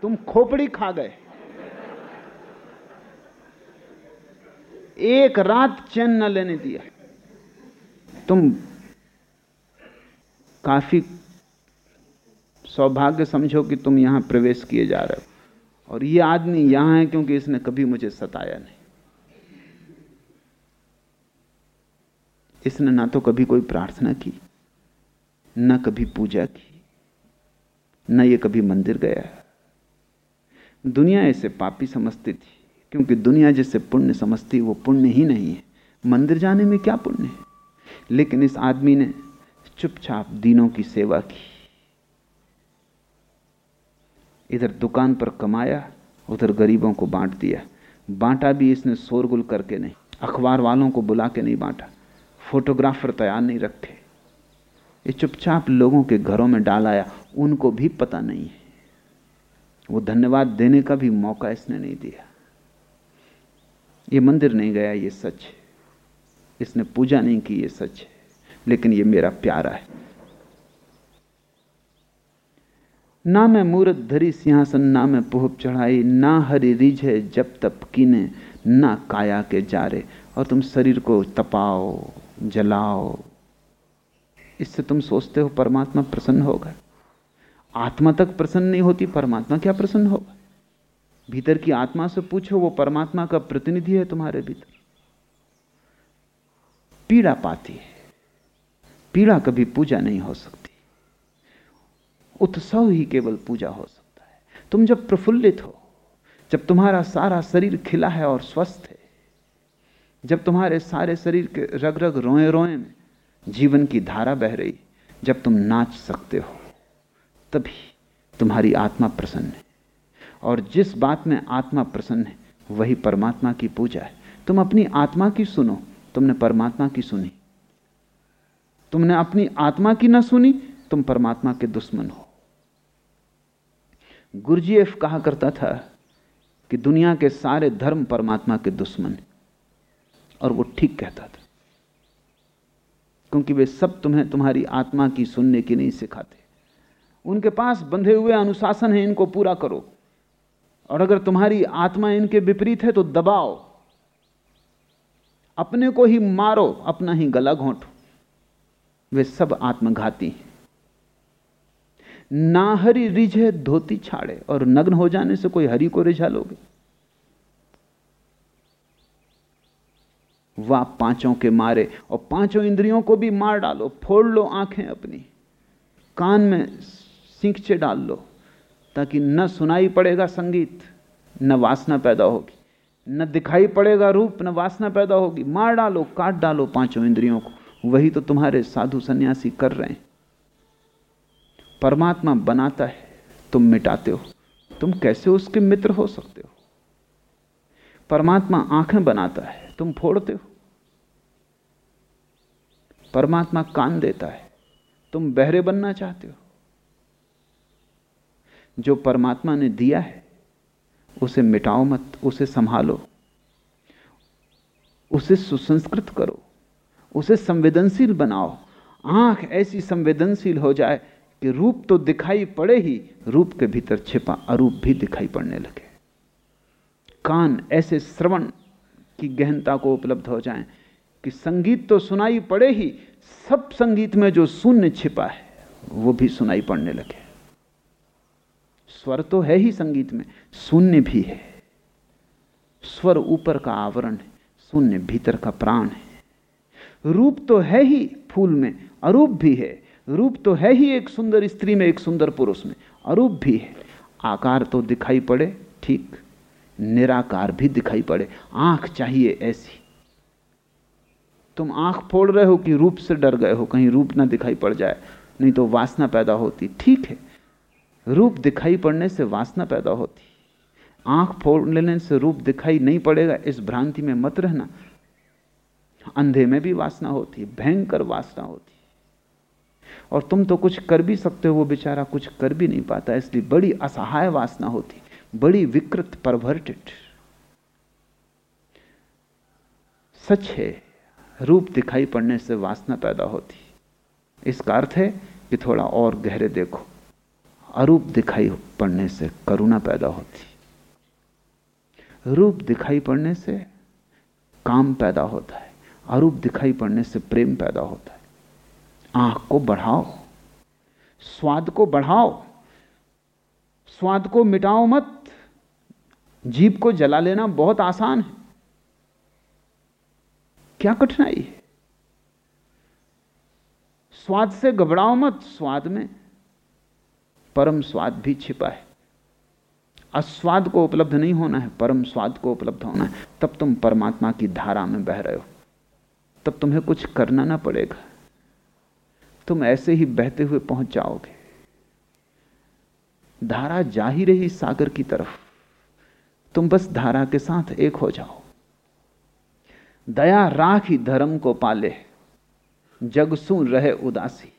तुम खोपड़ी खा गए। एक रात चैन न लेने दिया। तुम काफ़ी सौभाग्य समझो कि तुम यहाँ प्रवेश किए जा रहे हो। और ये आदमी यहाँ है क्योंकि इसने कभी मुझे सताया नहीं। इसने ना तो कभी कोई प्रार्थना की, न कभी पूजा की, न ये कभी मंदिर गया। दुनिया इसे पापी समझती थी, क्योंकि दुनिया जिसे पुण्य समझती, वो पुण्य ही नहीं है। मंदिर जाने में क्या पुण्य है? लेकिन इस आदमी ने चुपचाप दीनों की सेवा की। इधर दुकान पर कमाया, उधर गरीबों को बांट दिया। बांटा भी इसने शोरगुल करके नहीं, अखबार वालों को बुला के नहीं बांटा। फोटोग्राफर तैयार नहीं रखे। ये चुपचाप लोगों के घरों में डाल आया, उनको भी पता नहीं है। वो धन्यवाद देने का भी मौका इसने नहीं दिया। ये मंदिर नहीं गया, ये सच है। इसने पूजा नहीं की, ये सच है। लेकिन ये मेरा प्यारा है। ना मैं मूरत धरी सिंहासन, ना मैं पुहप चढ़ाई, ना हरि रिझ जब तप कीने, ना काया के जारे। और तुम शरीर को तपाओ, जलाओ। इससे तुम सोचते हो परमात्मा प्रसन्न होगा। आत्मा तक प्रसन्न नहीं होती, परमात्मा क्या प्रसन्न होगा? भीतर की आत्मा से पूछो, वो परमात्मा का प्रतिनिधि है तुम्हारे भीतर। पीड़ा पाती है। पीड़ा कभी पूजा नहीं हो सकती। उत्सव ही केवल पूजा हो सकता है। तुम जब प्रफुल्लित हो, जब तुम्हारा सारा शरीर खिला है और स्वस्थ है, जब तुम्हारे सारे शरीर के रग रग रोए रोए में जीवन की धारा बह रही, जब तुम नाच सकते हो, तभी तुम्हारी आत्मा प्रसन्न है। और जिस बात में आत्मा प्रसन्न है, वही परमात्मा की पूजा है। तुम अपनी आत्मा की सुनो, तुमने परमात्मा की सुनी। तुमने अपनी आत्मा की ना सुनी, तुम परमात्मा के दुश्मन हो। गुरजीएफ कहा करता था कि दुनिया के सारे धर्म परमात्मा के दुश्मन हैं। और वो ठीक कहता था। क्योंकि वे सब तुम्हें तुम्हारी आत्मा की सुनने की नहीं सिखाते। उनके पास बंधे हुए अनुशासन है, इनको पूरा करो। और अगर तुम्हारी आत्मा इनके विपरीत है तो दबाओ। अपने को ही मारो, अपना ही गला घोंटो। वे सब आत्मघाती हैं। ना हरी रिझे धोती छाड़े, और नग्न हो जाने से कोई हरी को रिझा लोगे। वाह, पाँचों के मारे, और पाँचों इंद्रियों को भी मार डालो, फोड़ लो आँखें अपनी। कान में सींचे डाल लो, ताकि न सुनाई पड़ेगा संगीत, न वासना पैदा होगी। न दिखाई पड़ेगा रूप, न वासना पैदा होगी। मार डालो, काट डालो पाँचों इंद्रियों को। वही तो तुम्हारे साधु सन्यासी कर रहे हैं। परमात्मा बनाता है, तुम मिटाते हो। तुम कैसे उसके मित्र हो सकते हो? परमात्मा आँखें बनाता है, तुम फोड़ते हो। परमात्मा कान देता है, तुम बहरे बनना चाहते हो। जो परमात्मा ने दिया है, उसे मिटाओ मत, उसे संभालो। उसे सुसंस्कृत करो, उसे संवेदनशील बनाओ। आँख ऐसी संवेदनशील हो जाए कि रूप तो दिखाई पड़े ही, रूप के भीतर छिपा अरूप भी दिखाई पड़ने लगे। कान ऐसे श्रवण की गहनता को उपलब्ध हो जाएँ कि संगीत तो सुनाई पड़े ही, सब संगीत में जो शून्य छिपा है, वो भी सुनाई पड़ने लगे। स्वर तो है ही संगीत में, शून्य भी है। स्वर ऊपर का आवरण है, शून्य भीतर का प्राण है। रूप तो है ही फूल में, अरूप भी है। रूप तो है ही एक सुंदर स्त्री में, एक सुंदर पुरुष में। अरूप भी है। आकार तो दिखाई पड़े, ठीक। निराकार भी दिखाई पड़े। आँख चाहिए ऐसी। तुम आँख फोड़ रहे हो कि रूप से डर गए हो, कहीं रूप ना दिखाई पड़ जाए, नहीं तो वासना पैदा होती। ठीक है। रूप दिखाई पड़ने से वासना पैदा होती। आँख फोड़ लेने से रूप दिखाई नहीं पड़ेगा, इस भ्रांति में मत रहना। अंधे में भी वासना होती, भयंकर वासना होती। और तुम तो कुछ कर भी सकते हो, वो बेचारा कुछ कर भी नहीं पाता, इसलिए बड़ी असहाय वासना होती, बड़ी विकृत परवर्टेड सच है, रूप दिखाई पड़ने से वासना पैदा होती। इसका अर्थ है कि थोड़ा और गहरे देखो, अरूप दिखाई पड़ने से करुणा पैदा होती। रूप दिखाई पड़ने से काम पैदा होता है, अरूप दिखाई पड़ने से प्रेम पैदा होता है। आँख को बढ़ाओ, स्वाद को बढ़ाओ, स्वाद को मिटाओ मत। जीप को जला लेना बहुत आसान है। क्या कठिनाई है? स्वाद से घबराओ मत, स्वाद में परम स्वाद भी छिपा है। अस्वाद को उपलब्ध नहीं होना है, परम स्वाद को उपलब्ध होना है। तब तुम परमात्मा की धारा में बह रहे हो। तब तुम्हें कुछ करना ना पड़ेगा। तुम ऐसे ही बहते हुए पहुँच जाओगे। धारा जा ही रही सागर की तरफ़। तुम बस धारा के साथ एक हो जाओ। दया राख ही धर्म को पाले। जग सुन रहे उदासी।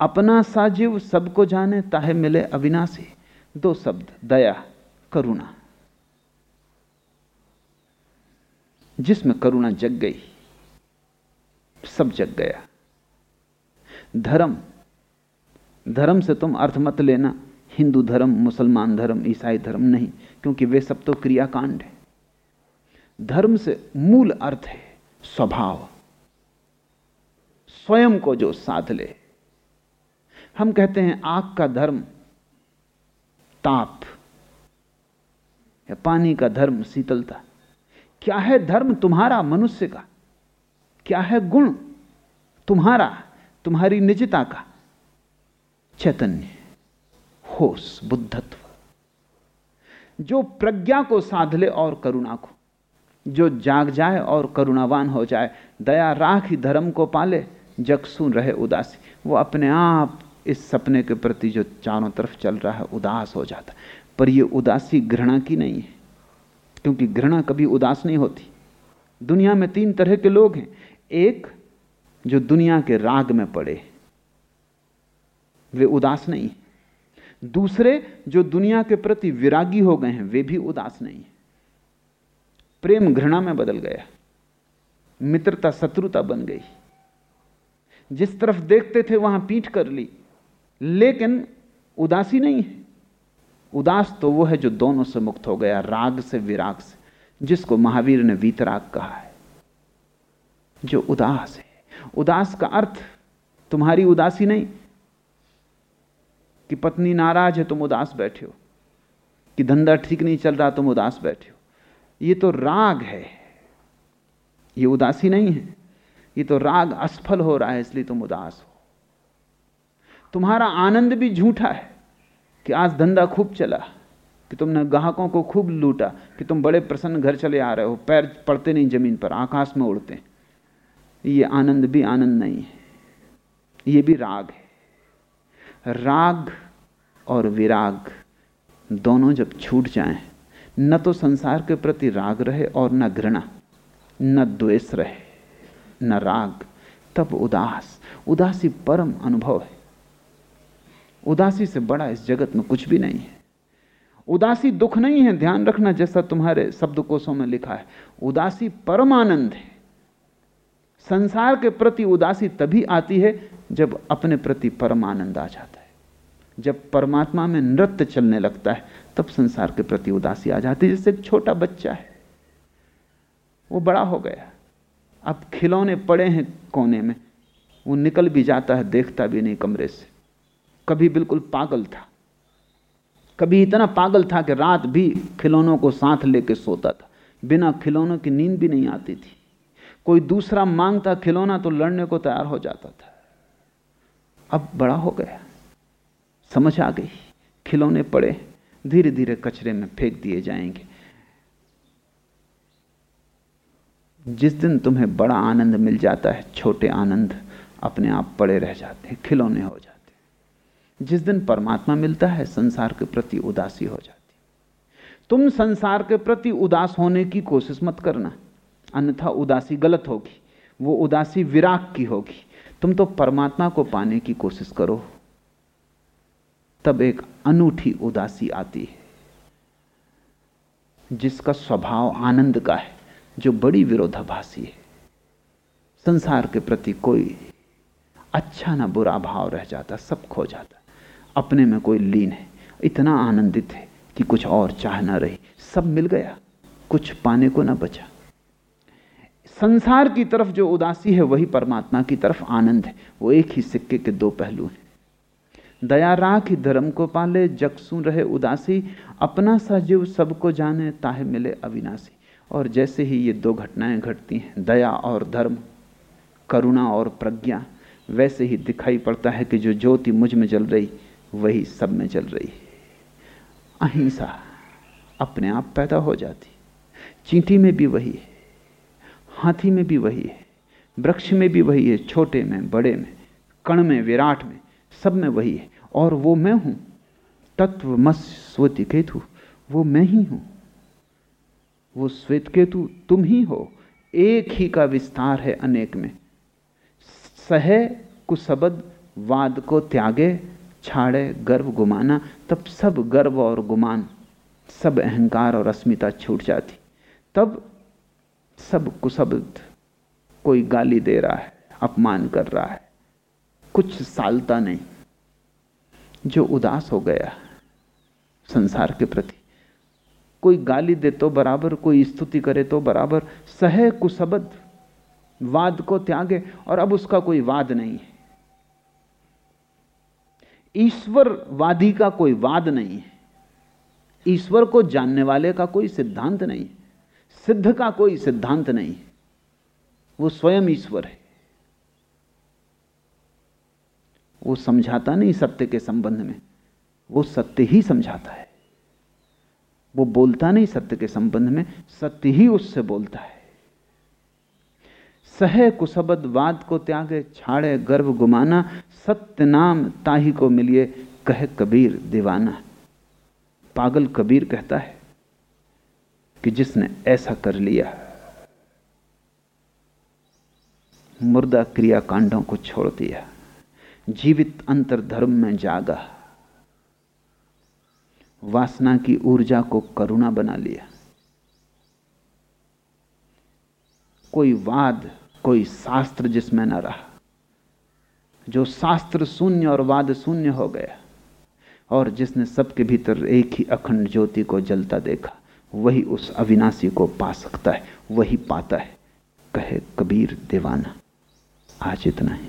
अपना साजीव सबको जाने, ताहे मिले अविनाशी। दो शब्द, दया, करुणा। जिसमें करुणा जग गई, सब जग गया। धर्म। धर्म से तुम अर्थ मत लेना। हिंदू धर्म, मुसलमान धर्म, ईसाई धर्म नहीं, क्योंकि वे सब तो क्रियाकांड है। धर्म से मूल अर्थ है स्वभाव। स्वयं को जो साध ले। हम कहते हैं आग का धर्म, ताप। या पानी का धर्म, शीतलता। क्या है धर्म तुम्हारा मनुष्य का? क्या है गुण तुम्हारा? तुम्हारी निजता का चैतन्य, होश, बुद्धत्व। जो प्रज्ञा को साध ले और करुणा को, जो जाग जाए और करुणावान हो जाए, दया राख ही धर्म को पाले जग सुन रहे उदासी। वो अपने आप इस सपने के प्रति जो चारों तरफ़ चल रहा है, उदास हो जाता पर यह उदासी घृणा की नहीं है, क्योंकि घृणा कभी उदास नहीं होती। दुनिया में तीन तरह के लोग हैं। एक जो दुनिया के राग में पड़े। वे उदास नहीं। दूसरे जो दुनिया के प्रति विरागी हो गए हैं, वे भी उदास नहीं। प्रेम घृणा में बदल गया। मित्रता, शत्रुता बन गई। जिस तरफ़ देखते थे, वहाँ पीठ कर ली। लेकिन उदासी नहीं है। उदास तो वो है जो दोनों से मुक्त हो गया, राग से विराग से, जिसको महावीर ने वीतराग कहा है, जो उदास है। उदास का अर्थ, तुम्हारी उदासी नहीं, कि पत्नी नाराज़ है, तुम उदास बैठे हो, कि धंधा ठीक नहीं चल रहा, तुम उदास बैठे हो। ये तो राग है, ये उदासी नहीं है, ये तो राग असफल हो रहा है, इसलिए तुम उदास हो। तुम्हारा आनंद भी झूठा है, कि आज धंधा खूब चला, कि तुमने ग्राहकों को खूब लूटा, कि तुम बड़े प्रसन्न घर चले आ रहे हो, पैर पड़ते नहीं ज़मीन पर, आकाश में उड़ते ये आनंद भी आनंद नहीं है, ये भी राग है। राग और विराग दोनों जब छूट जाएँ, न तो संसार के प्रति राग रहे और न घृणा, न द्वेष रहे, न राग, तब उदास। उदासी परम अनुभव है। उदासी से बड़ा इस जगत में कुछ भी नहीं है। उदासी दुख नहीं है, ध्यान रखना जैसा तुम्हारे शब्दकोशों में लिखा है। उदासी परम आनंद है। संसार के प्रति उदासी तभी आती है जब अपने प्रति परमानंद आ जाता है। जब परमात्मा में नृत्य चलने लगता है, तब संसार के प्रति उदासी आ जाती है। जैसे एक छोटा बच्चा है, वो बड़ा हो गया। अब खिलौने पड़े हैं कोने में, वो निकल भी जाता है, देखता भी नहीं कमरे से। कभी बिल्कुल पागल था। कभी इतना पागल था कि रात भी खिलौनों को साथ लेके सोता था। बिना खिलौनों की नींद भी नहीं आती थी। कोई दूसरा माँगता खिलौना तो लड़ने को तैयार हो जाता था। अब बड़ा हो गया। समझ आ गई। खिलौने पड़े। धीरे धीरे कचरे में फेंक दिए जाएँगे। जिस दिन तुम्हें बड़ा आनंद मिल जाता है, छोटे आनंद अपने आप पड़े रह जाते हैं, खिलौने हो जाते हैं। जिस दिन परमात्मा मिलता है, संसार के प्रति उदासी हो जाती तुम संसार के प्रति उदास होने की कोशिश मत करना। अन्यथा उदासी गलत होगी, वो उदासी विराग की होगी। तुम तो परमात्मा को पाने की कोशिश करो। तब एक अनूठी उदासी आती है, जिसका स्वभाव आनंद का है, जो बड़ी विरोधाभासी है। संसार के प्रति कोई अच्छा ना बुरा भाव रह जाता, सब खो जाता। अपने में कोई लीन है, इतना आनंदित है कि कुछ और चाह ना रही, सब मिल गया, कुछ पाने को ना बचा। संसार की तरफ़ जो उदासी है, वही परमात्मा की तरफ़ आनंद है। वो एक ही सिक्के के दो पहलू हैं। दया राख ही धर्म को पाले जगसू रहे उदासी। अपना सा जीव सबको जाने, ताहे मिले अविनाशी। और जैसे ही ये दो घटनाएँ घटती हैं, दया और धर्म, करुणा और प्रज्ञा, वैसे ही दिखाई पड़ता है कि जो ज्योति मुझमें जल रही, वही सब में जल रही अहिंसा अपने आप पैदा हो जाती। चींटी में भी वही है। हाथी में भी वही है, वृक्ष में भी वही है, छोटे में, बड़े में, कण में, विराट में, सब में वही है। और वो मैं हूँ। तत्व मस स्वति केतु, वो मैं ही हूँ। वो श्वेत केतु, तुम ही हो। एक ही का विस्तार है अनेक में। सहे कुशबद वाद को त्यागे, छाड़े, गर्व गुमाना, तब सब गर्व और गुमान, सब अहंकार और अस्मिता छूट जाती। तब सब कुशब्द कोई गाली दे रहा है, अपमान कर रहा है। कुछ सालता नहीं। जो उदास हो गया संसार के प्रति। कोई गाली दे तो बराबर, कोई स्तुति करे तो बराबर। सह कुशबद वाद को त्यागे और अब उसका कोई वाद नहीं है। ईश्वरवादी का कोई वाद नहीं है। ईश्वर को जानने वाले का कोई सिद्धांत नहीं है। सिद्ध का कोई सिद्धांत नहीं वो स्वयं ईश्वर है। वो समझाता नहीं सत्य के संबंध में। वो सत्य ही समझाता है। वो बोलता नहीं सत्य के संबंध में, सत्य ही उससे बोलता है। सह कुशबद वाद को त्यागे, छाड़े गर्व गुमाना, सत्य नाम ताही को मिलिए, कहे कबीर दीवाना। पागल कबीर कहता है। कि जिसने ऐसा कर लिया मुर्दा क्रिया कांडों को छोड़ दिया जीवित अंतर धर्म में जागा वासना की ऊर्जा को करुणा बना लिया कोई वाद, कोई शास्त्र जिसमें न रहा, जो शास्त्र शून्य और वाद शून्य हो गया, और जिसने सबके भीतर एक ही अखंड ज्योति को जलता देखा वही उस अविनाशी को पा सकता है, वही पाता है। कहे, कबीर देवाना, आज इतना ही।